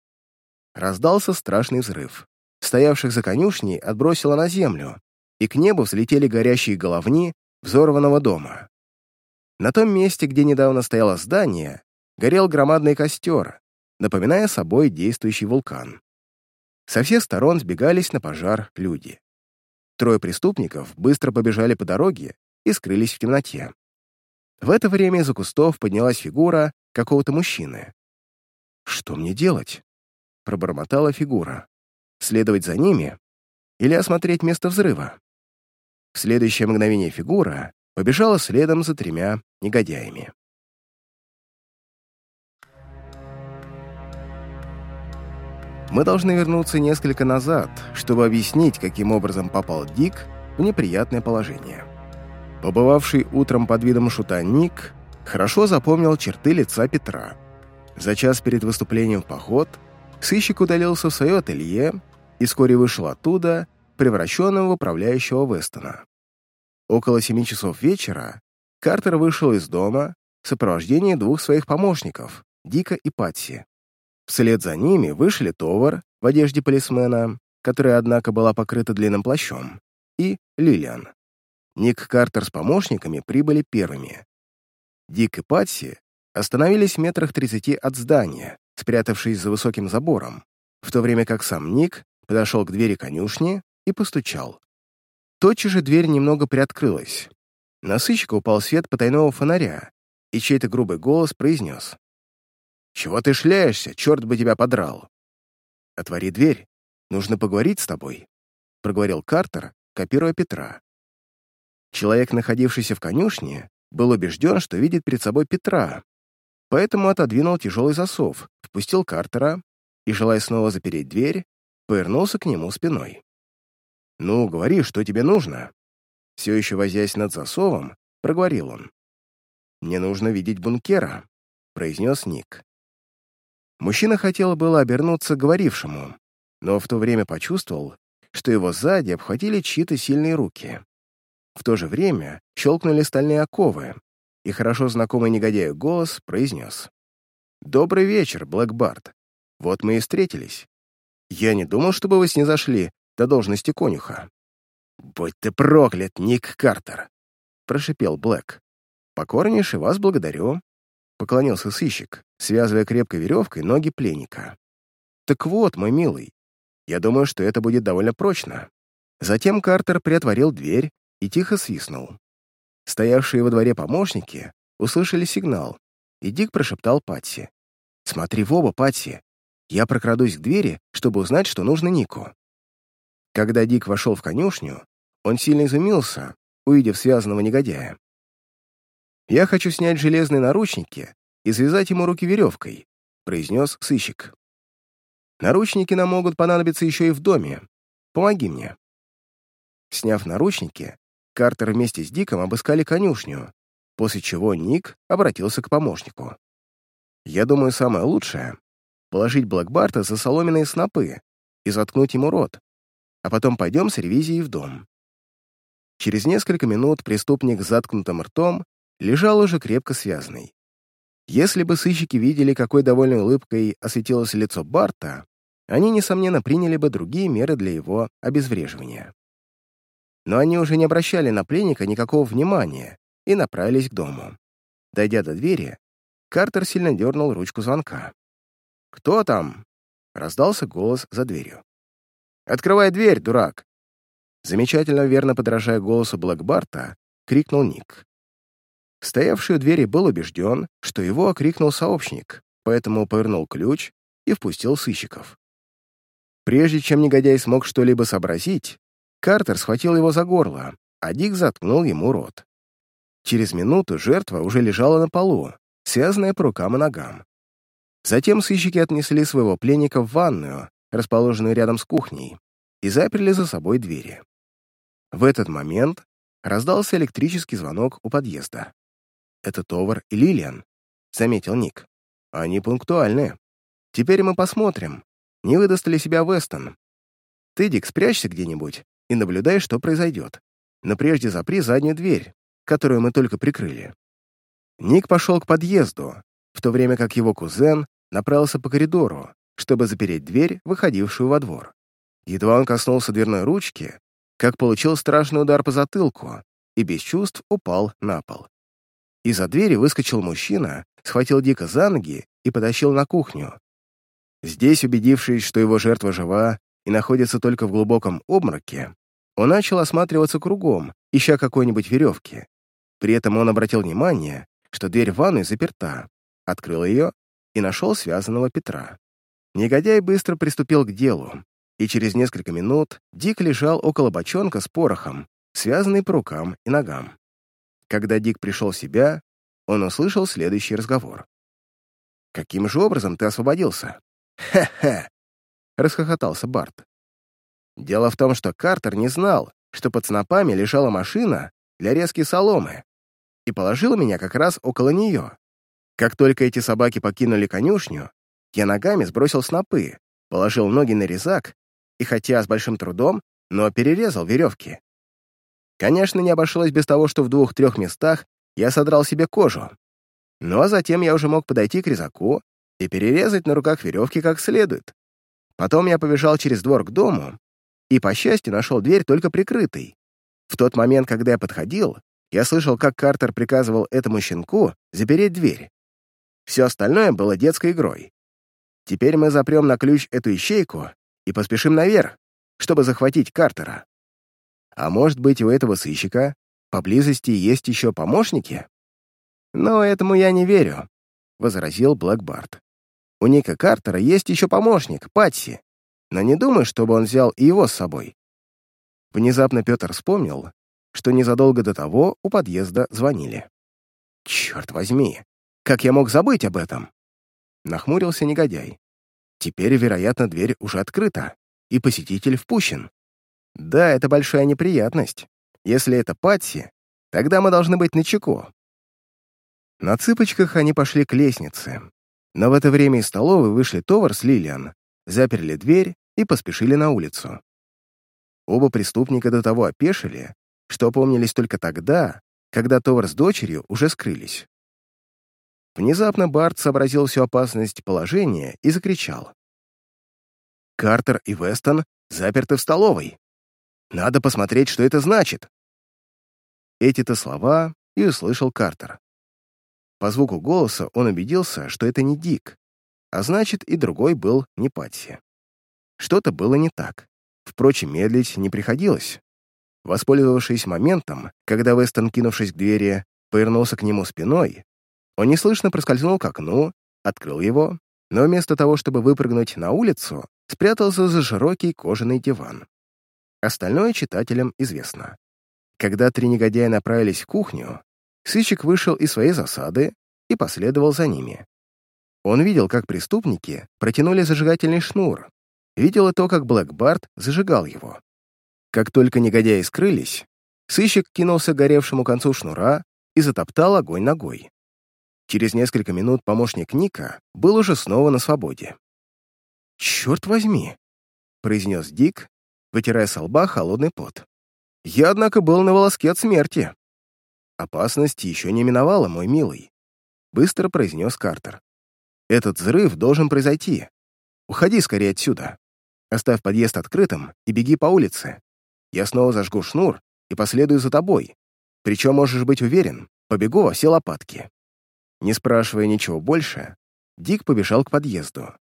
Раздался страшный взрыв. Стоявших за конюшней отбросило на землю, и к небу взлетели горящие головни взорванного дома. На том месте, где недавно стояло здание, горел громадный костер, напоминая собой действующий вулкан. Со всех сторон сбегались на пожар люди. Трое преступников быстро побежали по дороге и скрылись в темноте. В это время из-за кустов поднялась фигура какого-то мужчины. «Что мне делать?» — пробормотала фигура. «Следовать за ними или осмотреть место взрыва?» В следующее мгновение фигура побежала следом за тремя негодяями. Мы должны вернуться несколько назад, чтобы объяснить, каким образом попал Дик в неприятное положение. Побывавший утром под видом шута Ник хорошо запомнил черты лица Петра. За час перед выступлением в поход сыщик удалился в свое ателье и вскоре вышел оттуда, превращенным в управляющего Вестона. Около семи часов вечера Картер вышел из дома в сопровождении двух своих помощников, Дика и Патси. Вслед за ними вышли Товар в одежде полисмена, которая, однако, была покрыта длинным плащом, и Лилиан. Ник Картер с помощниками прибыли первыми. Дик и Патси остановились в метрах тридцати от здания, спрятавшись за высоким забором, в то время как сам Ник подошел к двери конюшни и постучал. Тотчас же дверь немного приоткрылась. На сыщика упал свет потайного фонаря, и чей-то грубый голос произнес. «Чего ты шляешься? Черт бы тебя подрал!» «Отвори дверь. Нужно поговорить с тобой», — проговорил Картер, копируя Петра. Человек, находившийся в конюшне, был убежден, что видит перед собой Петра, поэтому отодвинул тяжелый засов, впустил Картера и, желая снова запереть дверь, повернулся к нему спиной. «Ну, говори, что тебе нужно?» Все еще возясь над засовом, проговорил он. «Мне нужно видеть бункера», — произнес Ник. Мужчина хотел было обернуться к говорившему, но в то время почувствовал, что его сзади обхватили чьи-то сильные руки. В то же время щелкнули стальные оковы, и хорошо знакомый негодяю голос произнес. «Добрый вечер, Блэкбард. Вот мы и встретились. Я не думал, чтобы вы снизошли до должности конюха». «Будь ты проклят, Ник Картер!» — прошипел Блэк. «Покорнейше вас благодарю», — поклонился сыщик, связывая крепкой веревкой ноги пленника. «Так вот, мой милый, я думаю, что это будет довольно прочно». Затем Картер приотворил дверь и тихо свистнул. Стоявшие во дворе помощники услышали сигнал, и Дик прошептал Патси. «Смотри в оба, Патси. Я прокрадусь к двери, чтобы узнать, что нужно Нику». Когда Дик вошел в конюшню, он сильно изумился, увидев связанного негодяя. «Я хочу снять железные наручники и связать ему руки веревкой», — произнес сыщик. «Наручники нам могут понадобиться еще и в доме. Помоги мне». Сняв наручники, Картер вместе с Диком обыскали конюшню, после чего Ник обратился к помощнику. «Я думаю, самое лучшее — положить Блэкбарта за соломенные снопы и заткнуть ему рот, а потом пойдем с ревизией в дом». Через несколько минут преступник с заткнутым ртом лежал уже крепко связанный. Если бы сыщики видели, какой довольной улыбкой осветилось лицо Барта, они, несомненно, приняли бы другие меры для его обезвреживания но они уже не обращали на пленника никакого внимания и направились к дому. Дойдя до двери, Картер сильно дернул ручку звонка. «Кто там?» — раздался голос за дверью. «Открывай дверь, дурак!» Замечательно верно подражая голосу Блэкбарта, крикнул Ник. Стоявший у двери был убежден, что его окрикнул сообщник, поэтому повернул ключ и впустил сыщиков. Прежде чем негодяй смог что-либо сообразить, Картер схватил его за горло, а Дик заткнул ему рот. Через минуту жертва уже лежала на полу, связанная по рукам и ногам. Затем сыщики отнесли своего пленника в ванную, расположенную рядом с кухней, и заперли за собой двери. В этот момент раздался электрический звонок у подъезда. «Это Товар и Лилиан», — заметил Ник. «Они пунктуальны. Теперь мы посмотрим, не выдаст ли себя Вестон. Ты, Дик, спрячься где-нибудь и наблюдай, что произойдет. Но прежде запри заднюю дверь, которую мы только прикрыли». Ник пошел к подъезду, в то время как его кузен направился по коридору, чтобы запереть дверь, выходившую во двор. Едва он коснулся дверной ручки, как получил страшный удар по затылку и без чувств упал на пол. Из-за двери выскочил мужчина, схватил Дика за ноги и потащил на кухню. Здесь, убедившись, что его жертва жива и находится только в глубоком обмороке, он начал осматриваться кругом, ища какой-нибудь веревки. При этом он обратил внимание, что дверь в ванной заперта, открыл ее и нашел связанного Петра. Негодяй быстро приступил к делу, и через несколько минут Дик лежал около бочонка с порохом, связанный по рукам и ногам. Когда Дик пришел в себя, он услышал следующий разговор. «Каким же образом ты освободился?» «Хе-хе!» — расхохотался Барт. Дело в том, что Картер не знал, что под снопами лежала машина для резки соломы, и положил меня как раз около нее. Как только эти собаки покинули конюшню, я ногами сбросил снопы, положил ноги на резак и, хотя с большим трудом, но перерезал веревки. Конечно, не обошлось без того, что в двух-трех местах я содрал себе кожу. Ну а затем я уже мог подойти к резаку и перерезать на руках веревки как следует. Потом я побежал через двор к дому и, по счастью, нашел дверь только прикрытой. В тот момент, когда я подходил, я слышал, как Картер приказывал этому щенку запереть дверь. Все остальное было детской игрой. Теперь мы запрем на ключ эту ищейку и поспешим наверх, чтобы захватить Картера. А может быть, у этого сыщика поблизости есть еще помощники? Но этому я не верю, — возразил Блэкбарт. У Ника Картера есть еще помощник, Патси, но не думаю, чтобы он взял и его с собой. Внезапно Петр вспомнил, что незадолго до того у подъезда звонили. «Черт возьми, как я мог забыть об этом?» Нахмурился негодяй. Теперь, вероятно, дверь уже открыта, и посетитель впущен. Да, это большая неприятность. Если это Патси, тогда мы должны быть начеку. На цыпочках они пошли к лестнице. Но в это время из столовой вышли Товар с Лилиан, заперли дверь и поспешили на улицу. Оба преступника до того опешили, что опомнились только тогда, когда Товар с дочерью уже скрылись. Внезапно Барт сообразил всю опасность положения и закричал. «Картер и Вестон заперты в столовой. Надо посмотреть, что это значит». Эти-то слова и услышал Картер. По звуку голоса он убедился, что это не Дик, а значит, и другой был не Патси. Что-то было не так. Впрочем, медлить не приходилось. Воспользовавшись моментом, когда Вестон, кинувшись к двери, повернулся к нему спиной, он неслышно проскользнул к окну, открыл его, но вместо того, чтобы выпрыгнуть на улицу, спрятался за широкий кожаный диван. Остальное читателям известно. Когда три негодяя направились в кухню, сыщик вышел из своей засады и последовал за ними. Он видел, как преступники протянули зажигательный шнур, видел и то, как Блэк Барт зажигал его. Как только негодяи скрылись, сыщик кинулся к горевшему концу шнура и затоптал огонь ногой. Через несколько минут помощник Ника был уже снова на свободе. «Черт возьми!» — произнес Дик, вытирая со лба холодный пот. «Я, однако, был на волоске от смерти». «Опасность еще не миновала, мой милый», — быстро произнес Картер. «Этот взрыв должен произойти. Уходи скорее отсюда. Оставь подъезд открытым и беги по улице. Я снова зажгу шнур и последую за тобой. Причем можешь быть уверен, побегу во все лопатки». Не спрашивая ничего больше, Дик побежал к подъезду.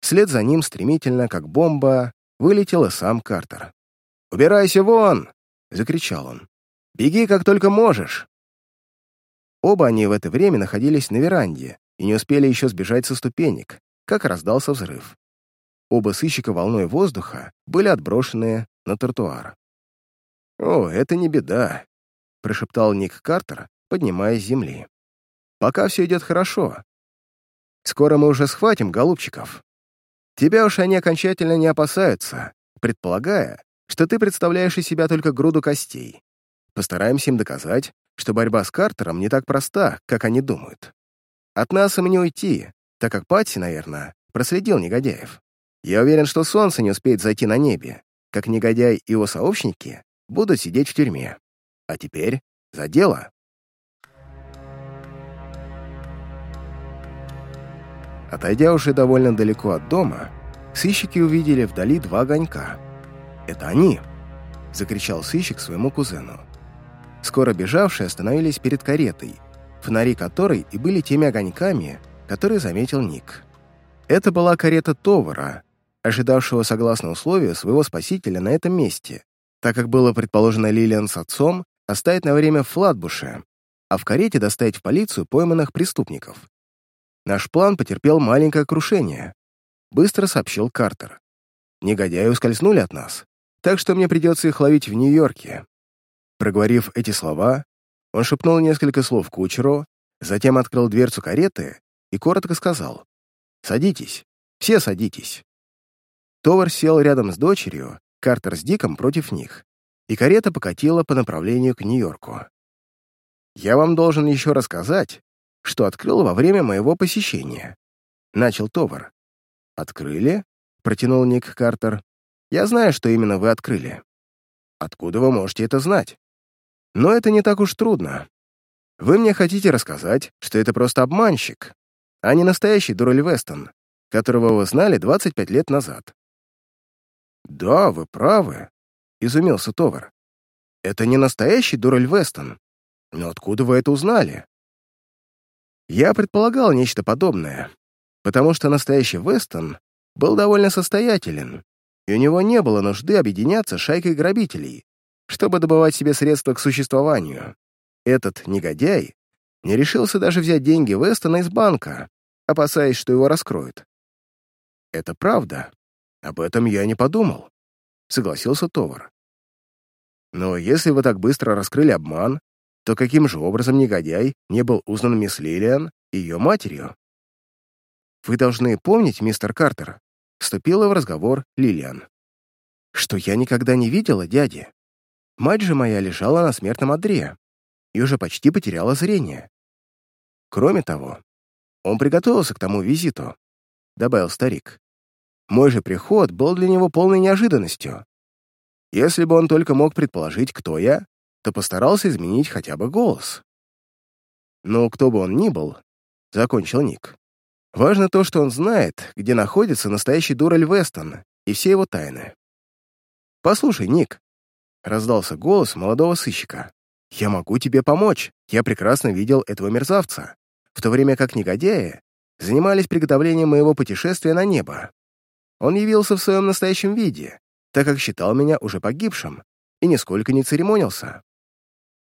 Вслед за ним стремительно, как бомба, вылетел и сам Картер. «Убирайся вон!» — закричал он. «Беги, как только можешь!» Оба они в это время находились на веранде и не успели еще сбежать со ступенек, как раздался взрыв. Оба сыщика волной воздуха были отброшены на тротуар. «О, это не беда», — прошептал Ник Картер, поднимаясь с земли. Пока все идет хорошо. Скоро мы уже схватим голубчиков. Тебя уж они окончательно не опасаются, предполагая, что ты представляешь из себя только груду костей. Постараемся им доказать, что борьба с Картером не так проста, как они думают. От нас им не уйти, так как Патти, наверное, проследил негодяев. Я уверен, что солнце не успеет зайти на небе, как негодяй и его сообщники будут сидеть в тюрьме. А теперь за дело. Отойдя уже довольно далеко от дома, сыщики увидели вдали два огонька. «Это они!» — закричал сыщик своему кузену. Скоро бежавшие остановились перед каретой, фонари которой и были теми огоньками, которые заметил Ник. Это была карета Товара, ожидавшего согласно условию своего спасителя на этом месте, так как было предположено Лилиан с отцом оставить на время в Флатбуше, а в карете доставить в полицию пойманных преступников. Наш план потерпел маленькое крушение, быстро сообщил Картер. Негодяи ускользнули от нас, так что мне придется их ловить в Нью-Йорке. Проговорив эти слова, он шепнул несколько слов кучеру, затем открыл дверцу кареты и коротко сказал «Садитесь, все садитесь». Товар сел рядом с дочерью, Картер с Диком против них, и карета покатила по направлению к Нью-Йорку. «Я вам должен еще рассказать, что открыл во время моего посещения», — начал Товар. «Открыли?» — протянул Ник Картер. «Я знаю, что именно вы открыли». «Откуда вы можете это знать?» Но это не так уж трудно. Вы мне хотите рассказать, что это просто обманщик, а не настоящий Дураль Вестон, которого вы знали 25 лет назад. «Да, вы правы», — изумился Товар. «Это не настоящий Дураль Вестон. Но откуда вы это узнали?» Я предполагал нечто подобное, потому что настоящий Вестон был довольно состоятелен, и у него не было нужды объединяться с шайкой грабителей, чтобы добывать себе средства к существованию. Этот негодяй не решился даже взять деньги Вестона из банка, опасаясь, что его раскроют. «Это правда. Об этом я не подумал», — согласился Товар. «Но если вы так быстро раскрыли обман, то каким же образом негодяй не был узнан мисс Лилиан и ее матерью?» «Вы должны помнить, мистер Картер», — вступила в разговор Лилиан, «что я никогда не видела дяди. Мать же моя лежала на смертном одре и уже почти потеряла зрение. Кроме того, он приготовился к тому визиту, добавил старик. Мой же приход был для него полной неожиданностью. Если бы он только мог предположить, кто я, то постарался изменить хотя бы голос. Но кто бы он ни был, закончил Ник. Важно то, что он знает, где находится настоящий Дураль Вестон и все его тайны. Послушай, Ник, Раздался голос молодого сыщика. «Я могу тебе помочь. Я прекрасно видел этого мерзавца. В то время как негодяи занимались приготовлением моего путешествия на небо. Он явился в своем настоящем виде, так как считал меня уже погибшим и нисколько не церемонился.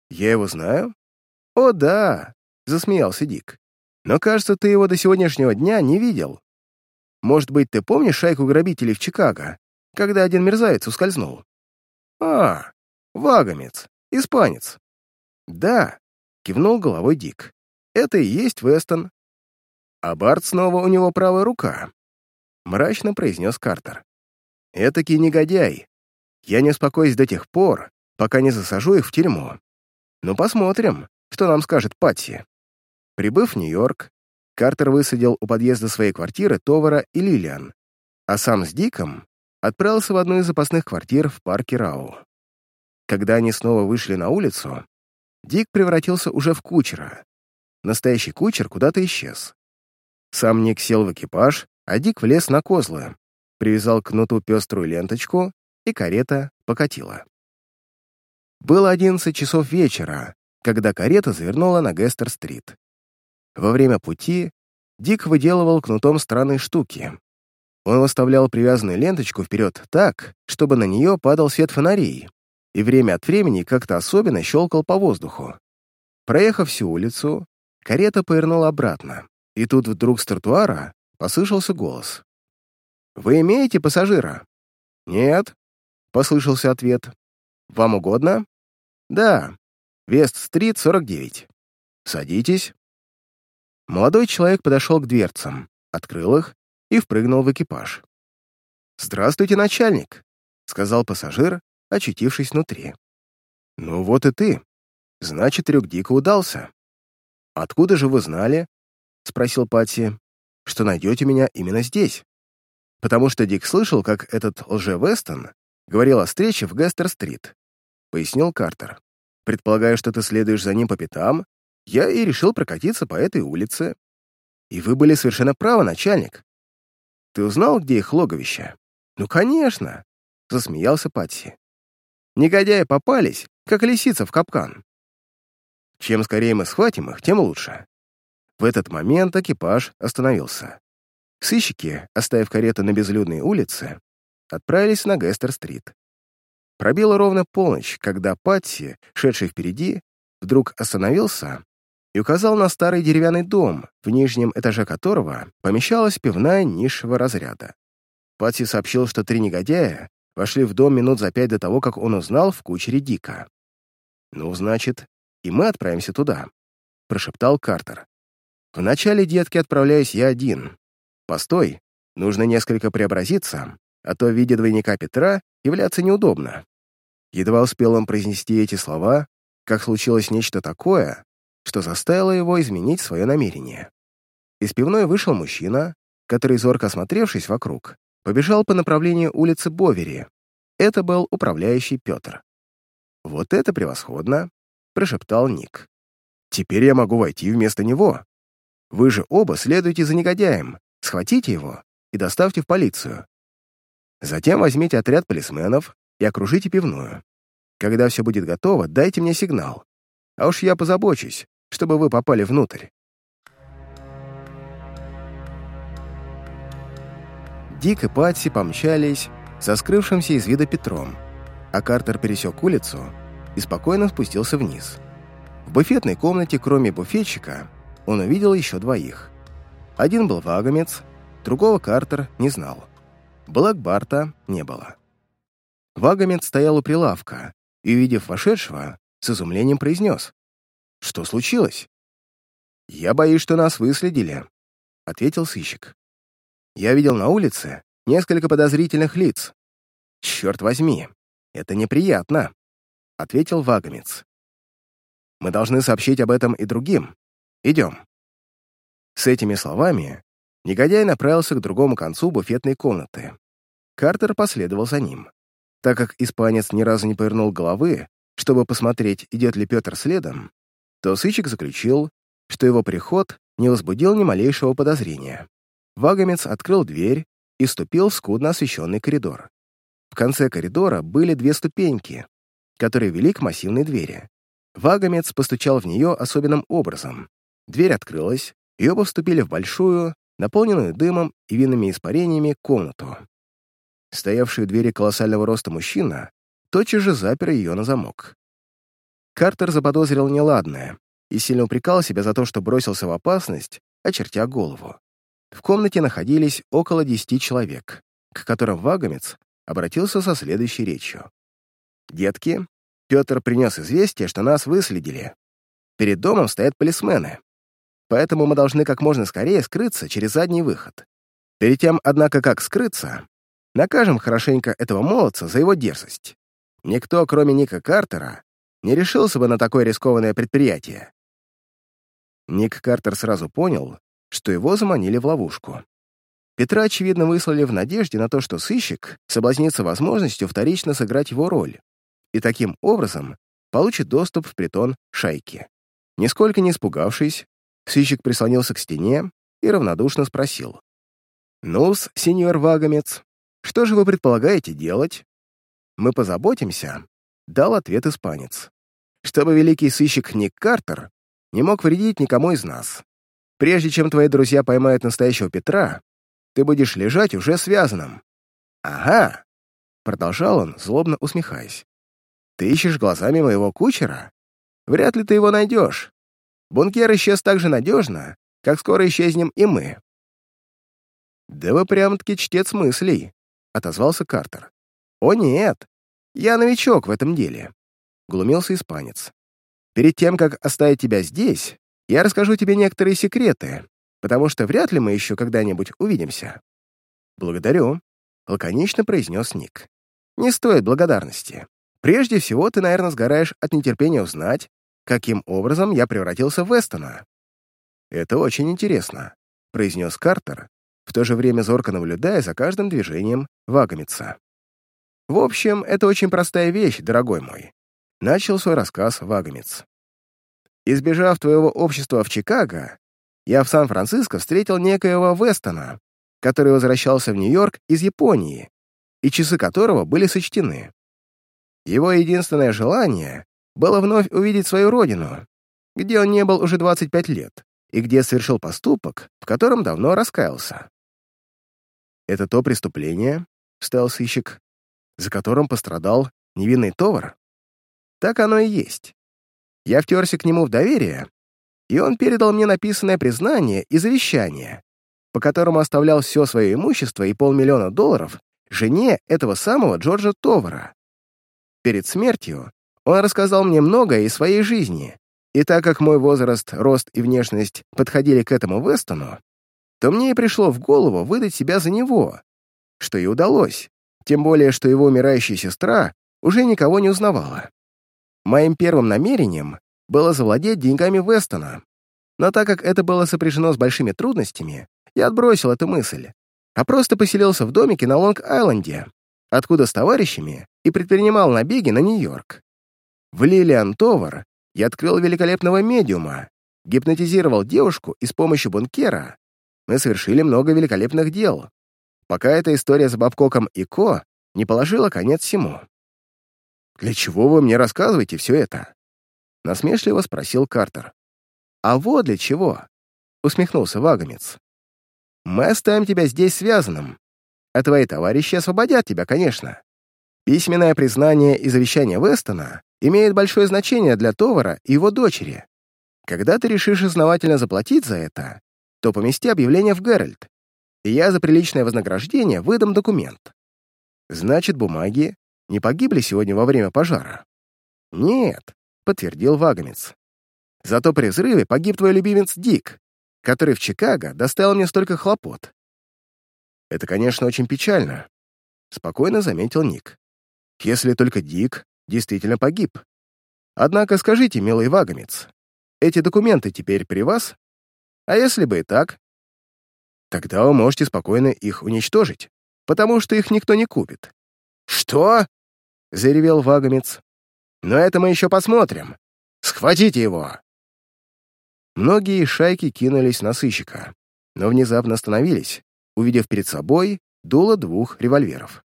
«Я его знаю?» «О, да!» — засмеялся Дик. «Но, кажется, ты его до сегодняшнего дня не видел. Может быть, ты помнишь шайку грабителей в Чикаго, когда один мерзавец ускользнул?» «А, вагомец, испанец». «Да», — кивнул головой Дик. «Это и есть Вестон». «А Барт снова у него правая рука», — мрачно произнес Картер. «Этакий негодяй. Я не успокоюсь до тех пор, пока не засажу их в тюрьму. Ну, посмотрим, что нам скажет Патси». Прибыв в Нью-Йорк, Картер высадил у подъезда своей квартиры Товара и Лилиан, а сам с Диком отправился в одну из запасных квартир в парке Рау. Когда они снова вышли на улицу, Дик превратился уже в кучера. Настоящий кучер куда-то исчез. Сам Ник сел в экипаж, а Дик влез на козлы, привязал к кнуту пеструю ленточку, и карета покатила. Было 11 часов вечера, когда карета завернула на Гестер-стрит. Во время пути Дик выделывал кнутом странные штуки, он выставлял привязанную ленточку вперед так, чтобы на нее падал свет фонарей, и время от времени как-то особенно щелкал по воздуху. Проехав всю улицу, карета повернула обратно, и тут вдруг с тротуара послышался голос. «Вы имеете пассажира?» «Нет», — послышался ответ. «Вам угодно?» «Да. Вест-стрит, 49. Садитесь». Молодой человек подошел к дверцам, открыл их и впрыгнул в экипаж. «Здравствуйте, начальник», — сказал пассажир, очутившись внутри. «Ну вот и ты. Значит, трюк дико удался. Откуда же вы знали, — спросил Патси, — что найдете меня именно здесь? Потому что Дик слышал, как этот лже-Вестон говорил о встрече в Гестер-стрит, — пояснил Картер. Предполагая, что ты следуешь за ним по пятам, я и решил прокатиться по этой улице. И вы были совершенно правы, начальник. Ты узнал, где их логовище? Ну, конечно, — засмеялся Патси. Негодяи попались, как лисица в капкан. Чем скорее мы схватим их, тем лучше. В этот момент экипаж остановился. Сыщики, оставив карету на безлюдной улице, отправились на Гестер-стрит. Пробила ровно полночь, когда Патси, шедший впереди, вдруг остановился и указал на старый деревянный дом, в нижнем этаже которого помещалась пивная низшего разряда. Патси сообщил, что три негодяя вошли в дом минут за пять до того, как он узнал в кучере Дика. «Ну, значит, и мы отправимся туда», — прошептал Картер. Вначале, детки, отправляюсь я один. Постой, нужно несколько преобразиться, а то в виде двойника Петра являться неудобно. Едва успел он произнести эти слова, как случилось нечто такое, что заставило его изменить свое намерение. Из пивной вышел мужчина, который, зорко осмотревшись вокруг, побежал по направлению улицы Бовери. Это был управляющий Петр. «Вот это превосходно!» — прошептал Ник. «Теперь я могу войти вместо него. Вы же оба следуете за негодяем, схватите его и доставьте в полицию. Затем возьмите отряд полисменов и окружите пивную. Когда все будет готово, дайте мне сигнал. А уж я позабочусь, чтобы вы попали внутрь. Дик и Патси помчались со скрывшимся из вида Петром, а Картер пересек улицу и спокойно спустился вниз. В буфетной комнате, кроме буфетчика, он увидел еще двоих. Один был вагомец, другого Картер не знал. Блэкбарта не было. Вагомец стоял у прилавка и, увидев вошедшего, с изумлением произнес. «Что случилось?» «Я боюсь, что нас выследили», — ответил сыщик. «Я видел на улице несколько подозрительных лиц. Черт возьми, это неприятно», — ответил Вагомец. «Мы должны сообщить об этом и другим. Идем». С этими словами негодяй направился к другому концу буфетной комнаты. Картер последовал за ним. Так как испанец ни разу не повернул головы, чтобы посмотреть, идет ли Петр следом, то сыщик заключил, что его приход не возбудил ни малейшего подозрения. Вагомец открыл дверь и вступил в скудно освещенный коридор. В конце коридора были две ступеньки, которые вели к массивной двери. Вагомец постучал в нее особенным образом, Дверь открылась, и оба вступили в большую, наполненную дымом и винными испарениями, комнату. Стоявший у двери колоссального роста мужчина тотчас же запер ее на замок. Картер заподозрил неладное и сильно упрекал себя за то, что бросился в опасность, очертя голову. В комнате находились около десяти человек, к которым Вагомец обратился со следующей речью. «Детки, Петр принес известие, что нас выследили. Перед домом стоят полисмены поэтому мы должны как можно скорее скрыться через задний выход. Перед тем, однако, как скрыться, накажем хорошенько этого молодца за его дерзость. Никто, кроме Ника Картера, не решился бы на такое рискованное предприятие. Ник Картер сразу понял, что его заманили в ловушку. Петра, очевидно, выслали в надежде на то, что сыщик соблазнится возможностью вторично сыграть его роль и таким образом получит доступ в притон шайки. Нисколько не испугавшись, Сыщик прислонился к стене и равнодушно спросил. «Ну-с, сеньор Вагомец, что же вы предполагаете делать?» «Мы позаботимся», — дал ответ испанец. «Чтобы великий сыщик Ник Картер не мог вредить никому из нас. Прежде чем твои друзья поймают настоящего Петра, ты будешь лежать уже связанным». «Ага», — продолжал он, злобно усмехаясь. «Ты ищешь глазами моего кучера? Вряд ли ты его найдешь. Бункер исчез так же надежно, как скоро исчезнем и мы». «Да вы прям-таки чтец мыслей», — отозвался Картер. «О нет, я новичок в этом деле», — глумился испанец. «Перед тем, как оставить тебя здесь, я расскажу тебе некоторые секреты, потому что вряд ли мы еще когда-нибудь увидимся». «Благодарю», — лаконично произнес Ник. «Не стоит благодарности. Прежде всего, ты, наверное, сгораешь от нетерпения узнать, каким образом я превратился в Вестона». «Это очень интересно», — произнес Картер, в то же время зорко наблюдая за каждым движением Вагомица. «В общем, это очень простая вещь, дорогой мой», — начал свой рассказ Вагомец. «Избежав твоего общества в Чикаго, я в Сан-Франциско встретил некоего Вестона, который возвращался в Нью-Йорк из Японии, и часы которого были сочтены. Его единственное желание было вновь увидеть свою родину, где он не был уже 25 лет, и где совершил поступок, в котором давно раскаялся. «Это то преступление, — встал сыщик, — за которым пострадал невинный товар? Так оно и есть. Я втерся к нему в доверие, и он передал мне написанное признание и завещание, по которому оставлял все свое имущество и полмиллиона долларов жене этого самого Джорджа Товара. Перед смертью он рассказал мне многое из своей жизни, и так как мой возраст, рост и внешность подходили к этому Вестону, то мне и пришло в голову выдать себя за него, что и удалось, тем более, что его умирающая сестра уже никого не узнавала. Моим первым намерением было завладеть деньгами Вестона, но так как это было сопряжено с большими трудностями, я отбросил эту мысль, а просто поселился в домике на Лонг-Айленде, откуда с товарищами и предпринимал набеги на Нью-Йорк. В Лилиан Товар я открыл великолепного медиума, гипнотизировал девушку и с помощью бункера мы совершили много великолепных дел, пока эта история с Бабкоком и Ко не положила конец всему. «Для чего вы мне рассказываете все это?» — насмешливо спросил Картер. «А вот для чего!» — усмехнулся Вагомец. «Мы оставим тебя здесь связанным, а твои товарищи освободят тебя, конечно. Письменное признание и завещание Вестона имеют большое значение для Товара и его дочери. Когда ты решишь основательно заплатить за это, то помести объявление в Геральт, и я за приличное вознаграждение выдам документ. Значит, бумаги не погибли сегодня во время пожара? Нет, подтвердил Вагомец. Зато при взрыве погиб твой любимец Дик, который в Чикаго доставил мне столько хлопот. Это, конечно, очень печально, спокойно заметил Ник. Если только Дик действительно погиб. Однако скажите, милый Вагомец, эти документы теперь при вас? А если бы и так? Тогда вы можете спокойно их уничтожить, потому что их никто не купит. «Что?» — заревел Вагомец. «Но это мы еще посмотрим. Схватите его!» Многие шайки кинулись на сыщика, но внезапно остановились, увидев перед собой дуло двух револьверов.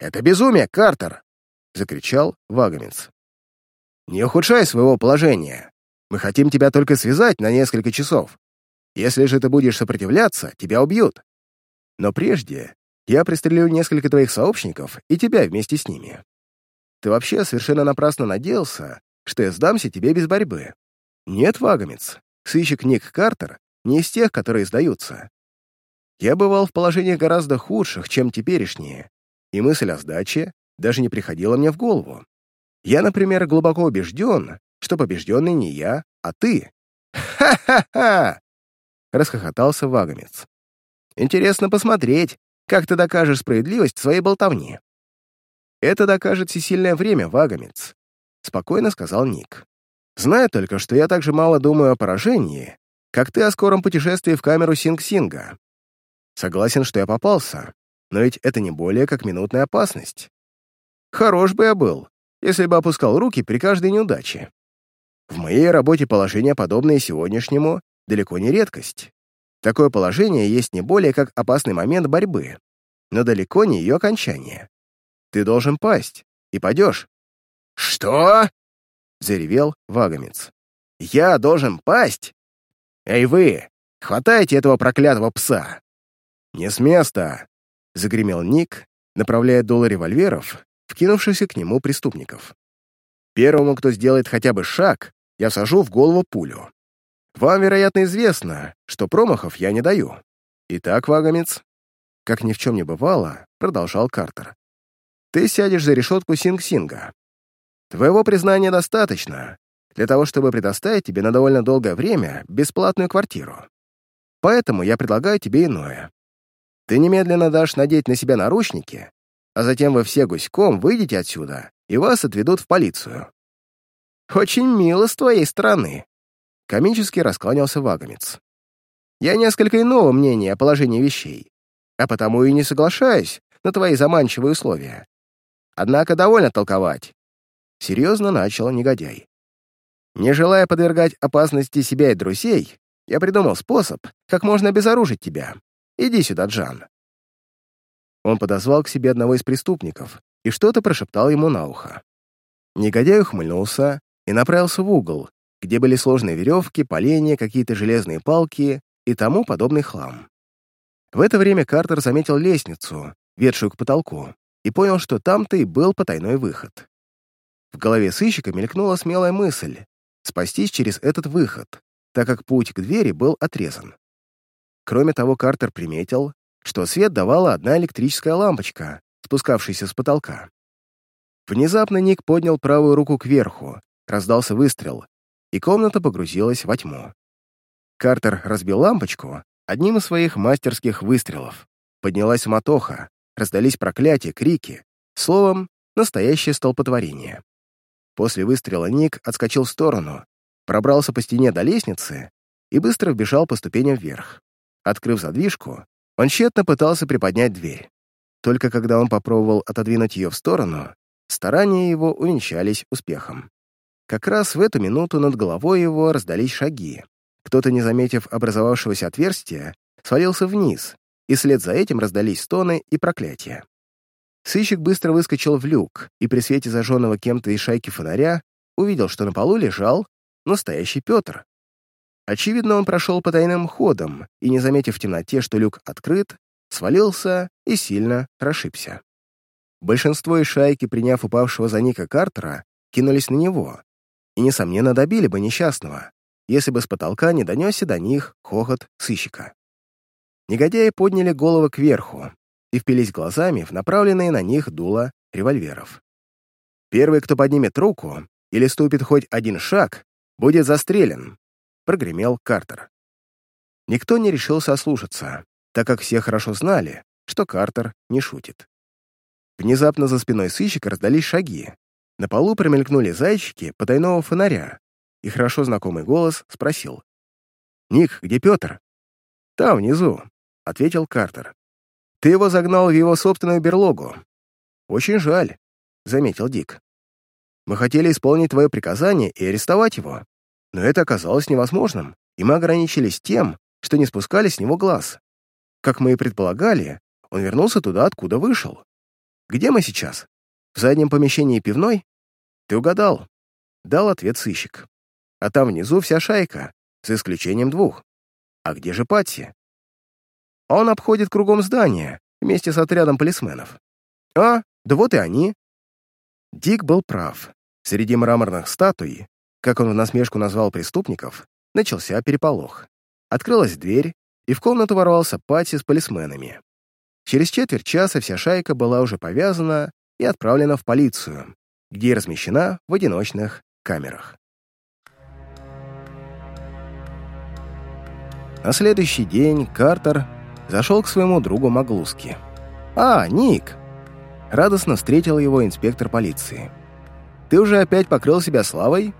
«Это безумие, Картер!» — закричал Вагомец. «Не ухудшай своего положения. Мы хотим тебя только связать на несколько часов. Если же ты будешь сопротивляться, тебя убьют. Но прежде я пристрелю несколько твоих сообщников и тебя вместе с ними. Ты вообще совершенно напрасно надеялся, что я сдамся тебе без борьбы. Нет, Вагомец, сыщик Ник Картер не из тех, которые сдаются. Я бывал в положениях гораздо худших, чем теперешние, и мысль о сдаче даже не приходила мне в голову. Я, например, глубоко убежден, что побежденный не я, а ты. Ха-ха-ха! Расхохотался Вагомец. «Интересно посмотреть, как ты докажешь справедливость своей болтовни». «Это докажет всесильное время, Вагомец», — спокойно сказал Ник. «Знаю только, что я так же мало думаю о поражении, как ты о скором путешествии в камеру Синг-Синга. Согласен, что я попался, но ведь это не более как минутная опасность. Хорош бы я был, если бы опускал руки при каждой неудаче. В моей работе положение, подобное сегодняшнему, далеко не редкость. Такое положение есть не более как опасный момент борьбы, но далеко не ее окончание. Ты должен пасть, и падешь. «Что?» — заревел Вагомец. «Я должен пасть? Эй вы, хватайте этого проклятого пса!» «Не с места!» — загремел Ник, направляя дуло револьверов, вкинувшихся к нему преступников. «Первому, кто сделает хотя бы шаг, я сажу в голову пулю. Вам, вероятно, известно, что промахов я не даю. Итак, Вагомец, как ни в чем не бывало, продолжал Картер. Ты сядешь за решетку Синг-Синга. Твоего признания достаточно для того, чтобы предоставить тебе на довольно долгое время бесплатную квартиру. Поэтому я предлагаю тебе иное. Ты немедленно дашь надеть на себя наручники, а затем вы все гуськом выйдете отсюда, и вас отведут в полицию». «Очень мило с твоей стороны», — комически раскланялся Вагомец. «Я несколько иного мнения о положении вещей, а потому и не соглашаюсь на твои заманчивые условия. Однако довольно толковать. Серьезно начал негодяй. Не желая подвергать опасности себя и друзей, я придумал способ, как можно обезоружить тебя. Иди сюда, Джан. Он подозвал к себе одного из преступников и что-то прошептал ему на ухо. Негодяй ухмыльнулся и направился в угол, где были сложные веревки, поленья, какие-то железные палки и тому подобный хлам. В это время Картер заметил лестницу, ведшую к потолку, и понял, что там-то и был потайной выход. В голове сыщика мелькнула смелая мысль — спастись через этот выход, так как путь к двери был отрезан. Кроме того, Картер приметил, что свет давала одна электрическая лампочка, спускавшаяся с потолка. Внезапно Ник поднял правую руку кверху, раздался выстрел, и комната погрузилась во тьму. Картер разбил лампочку одним из своих мастерских выстрелов. Поднялась мотоха, раздались проклятия, крики. Словом, настоящее столпотворение. После выстрела Ник отскочил в сторону, пробрался по стене до лестницы и быстро вбежал по ступеням вверх. Открыв задвижку, он тщетно пытался приподнять дверь. Только когда он попробовал отодвинуть ее в сторону, старания его увенчались успехом. Как раз в эту минуту над головой его раздались шаги. Кто-то, не заметив образовавшегося отверстия, свалился вниз, и вслед за этим раздались стоны и проклятия. Сыщик быстро выскочил в люк и при свете зажженного кем-то из шайки фонаря увидел, что на полу лежал настоящий Петр. Очевидно, он прошел по тайным ходам и, не заметив в темноте, что люк открыт, свалился и сильно расшибся. Большинство из шайки, приняв упавшего за Ника Картера, кинулись на него и, несомненно, добили бы несчастного, если бы с потолка не донесся до них хохот сыщика. Негодяи подняли головы кверху и впились глазами в направленные на них дуло револьверов. «Первый, кто поднимет руку или ступит хоть один шаг, будет застрелен», — прогремел Картер. Никто не решился ослушаться, так как все хорошо знали, что Картер не шутит. Внезапно за спиной сыщика раздались шаги. На полу промелькнули зайчики потайного фонаря, и хорошо знакомый голос спросил. «Ник, где Петр?» «Там, внизу», ответил Картер. «Ты его загнал в его собственную берлогу». «Очень жаль», — заметил Дик. «Мы хотели исполнить твое приказание и арестовать его, но это оказалось невозможным, и мы ограничились тем, что не спускали с него глаз. Как мы и предполагали, он вернулся туда, откуда вышел. Где мы сейчас? В заднем помещении пивной? Ты угадал. Дал ответ сыщик. А там внизу вся шайка, за исключением двух. А где же Патси? Он обходит кругом здание вместе с отрядом полисменов. А, да вот и они. Дик был прав. Среди мраморных статуй, как он в насмешку назвал преступников, начался переполох. Открылась дверь, и в комнату ворвался Пати с полисменами. Через четверть часа вся шайка была уже повязана и отправлена в полицию, где размещена в одиночных камерах. На следующий день Картер зашел к своему другу Маглуски. «А, Ник!» Радостно встретил его инспектор полиции. «Ты уже опять покрыл себя славой?»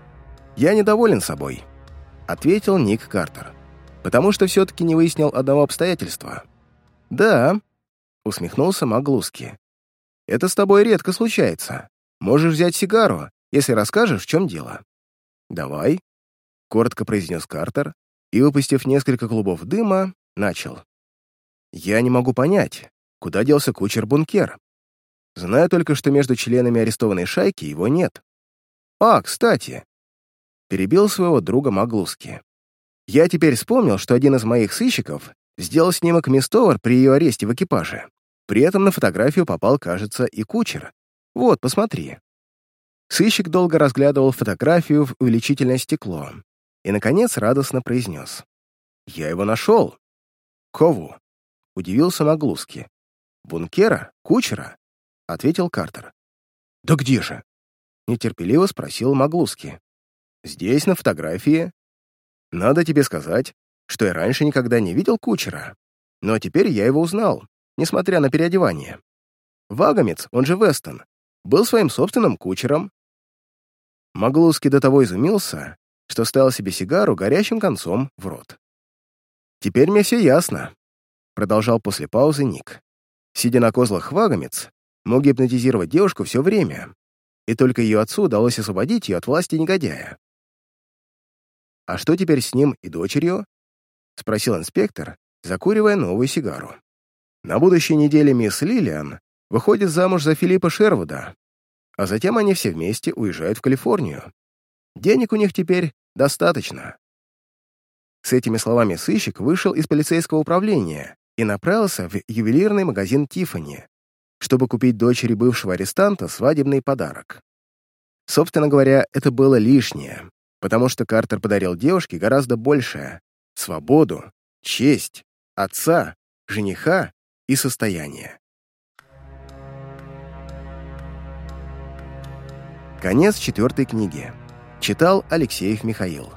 «Я недоволен собой», — ответил Ник Картер. «Потому что все-таки не выяснил одного обстоятельства». «Да», — усмехнулся Маглуски. «Это с тобой редко случается. Можешь взять сигару, если расскажешь, в чем дело». «Давай», — коротко произнес Картер и, выпустив несколько клубов дыма, начал. Я не могу понять, куда делся кучер-бункер. Знаю только, что между членами арестованной шайки его нет. А, кстати, перебил своего друга Маглуски. Я теперь вспомнил, что один из моих сыщиков сделал снимок мисс Товар при ее аресте в экипаже. При этом на фотографию попал, кажется, и кучер. Вот, посмотри. Сыщик долго разглядывал фотографию в увеличительное стекло и, наконец, радостно произнес. «Я его нашел!» «Кову?» Удивился Маглуски. «Бункера? Кучера?» — ответил Картер. «Да где же?» — нетерпеливо спросил Маглуски. «Здесь, на фотографии. Надо тебе сказать, что я раньше никогда не видел кучера, но теперь я его узнал. Несмотря на переодевание. Вагомец, он же Вестон, был своим собственным кучером. Маглуски до того изумился, что ставил себе сигару горящим концом в рот. «Теперь мне все ясно», — продолжал после паузы Ник. Сидя на козлах Вагомец, мог гипнотизировать девушку все время, и только ее отцу удалось освободить ее от власти негодяя. «А что теперь с ним и дочерью?» — спросил инспектор, закуривая новую сигару. «На будущей неделе мисс Лилиан выходит замуж за Филиппа Шервуда, а затем они все вместе уезжают в Калифорнию. Денег у них теперь достаточно». С этими словами сыщик вышел из полицейского управления и направился в ювелирный магазин Тиффани, чтобы купить дочери бывшего арестанта свадебный подарок. Собственно говоря, это было лишнее, потому что Картер подарил девушке гораздо большее — свободу, честь, отца, жениха и состояние. Конец четвертой книги. Читал Алексеев Михаил.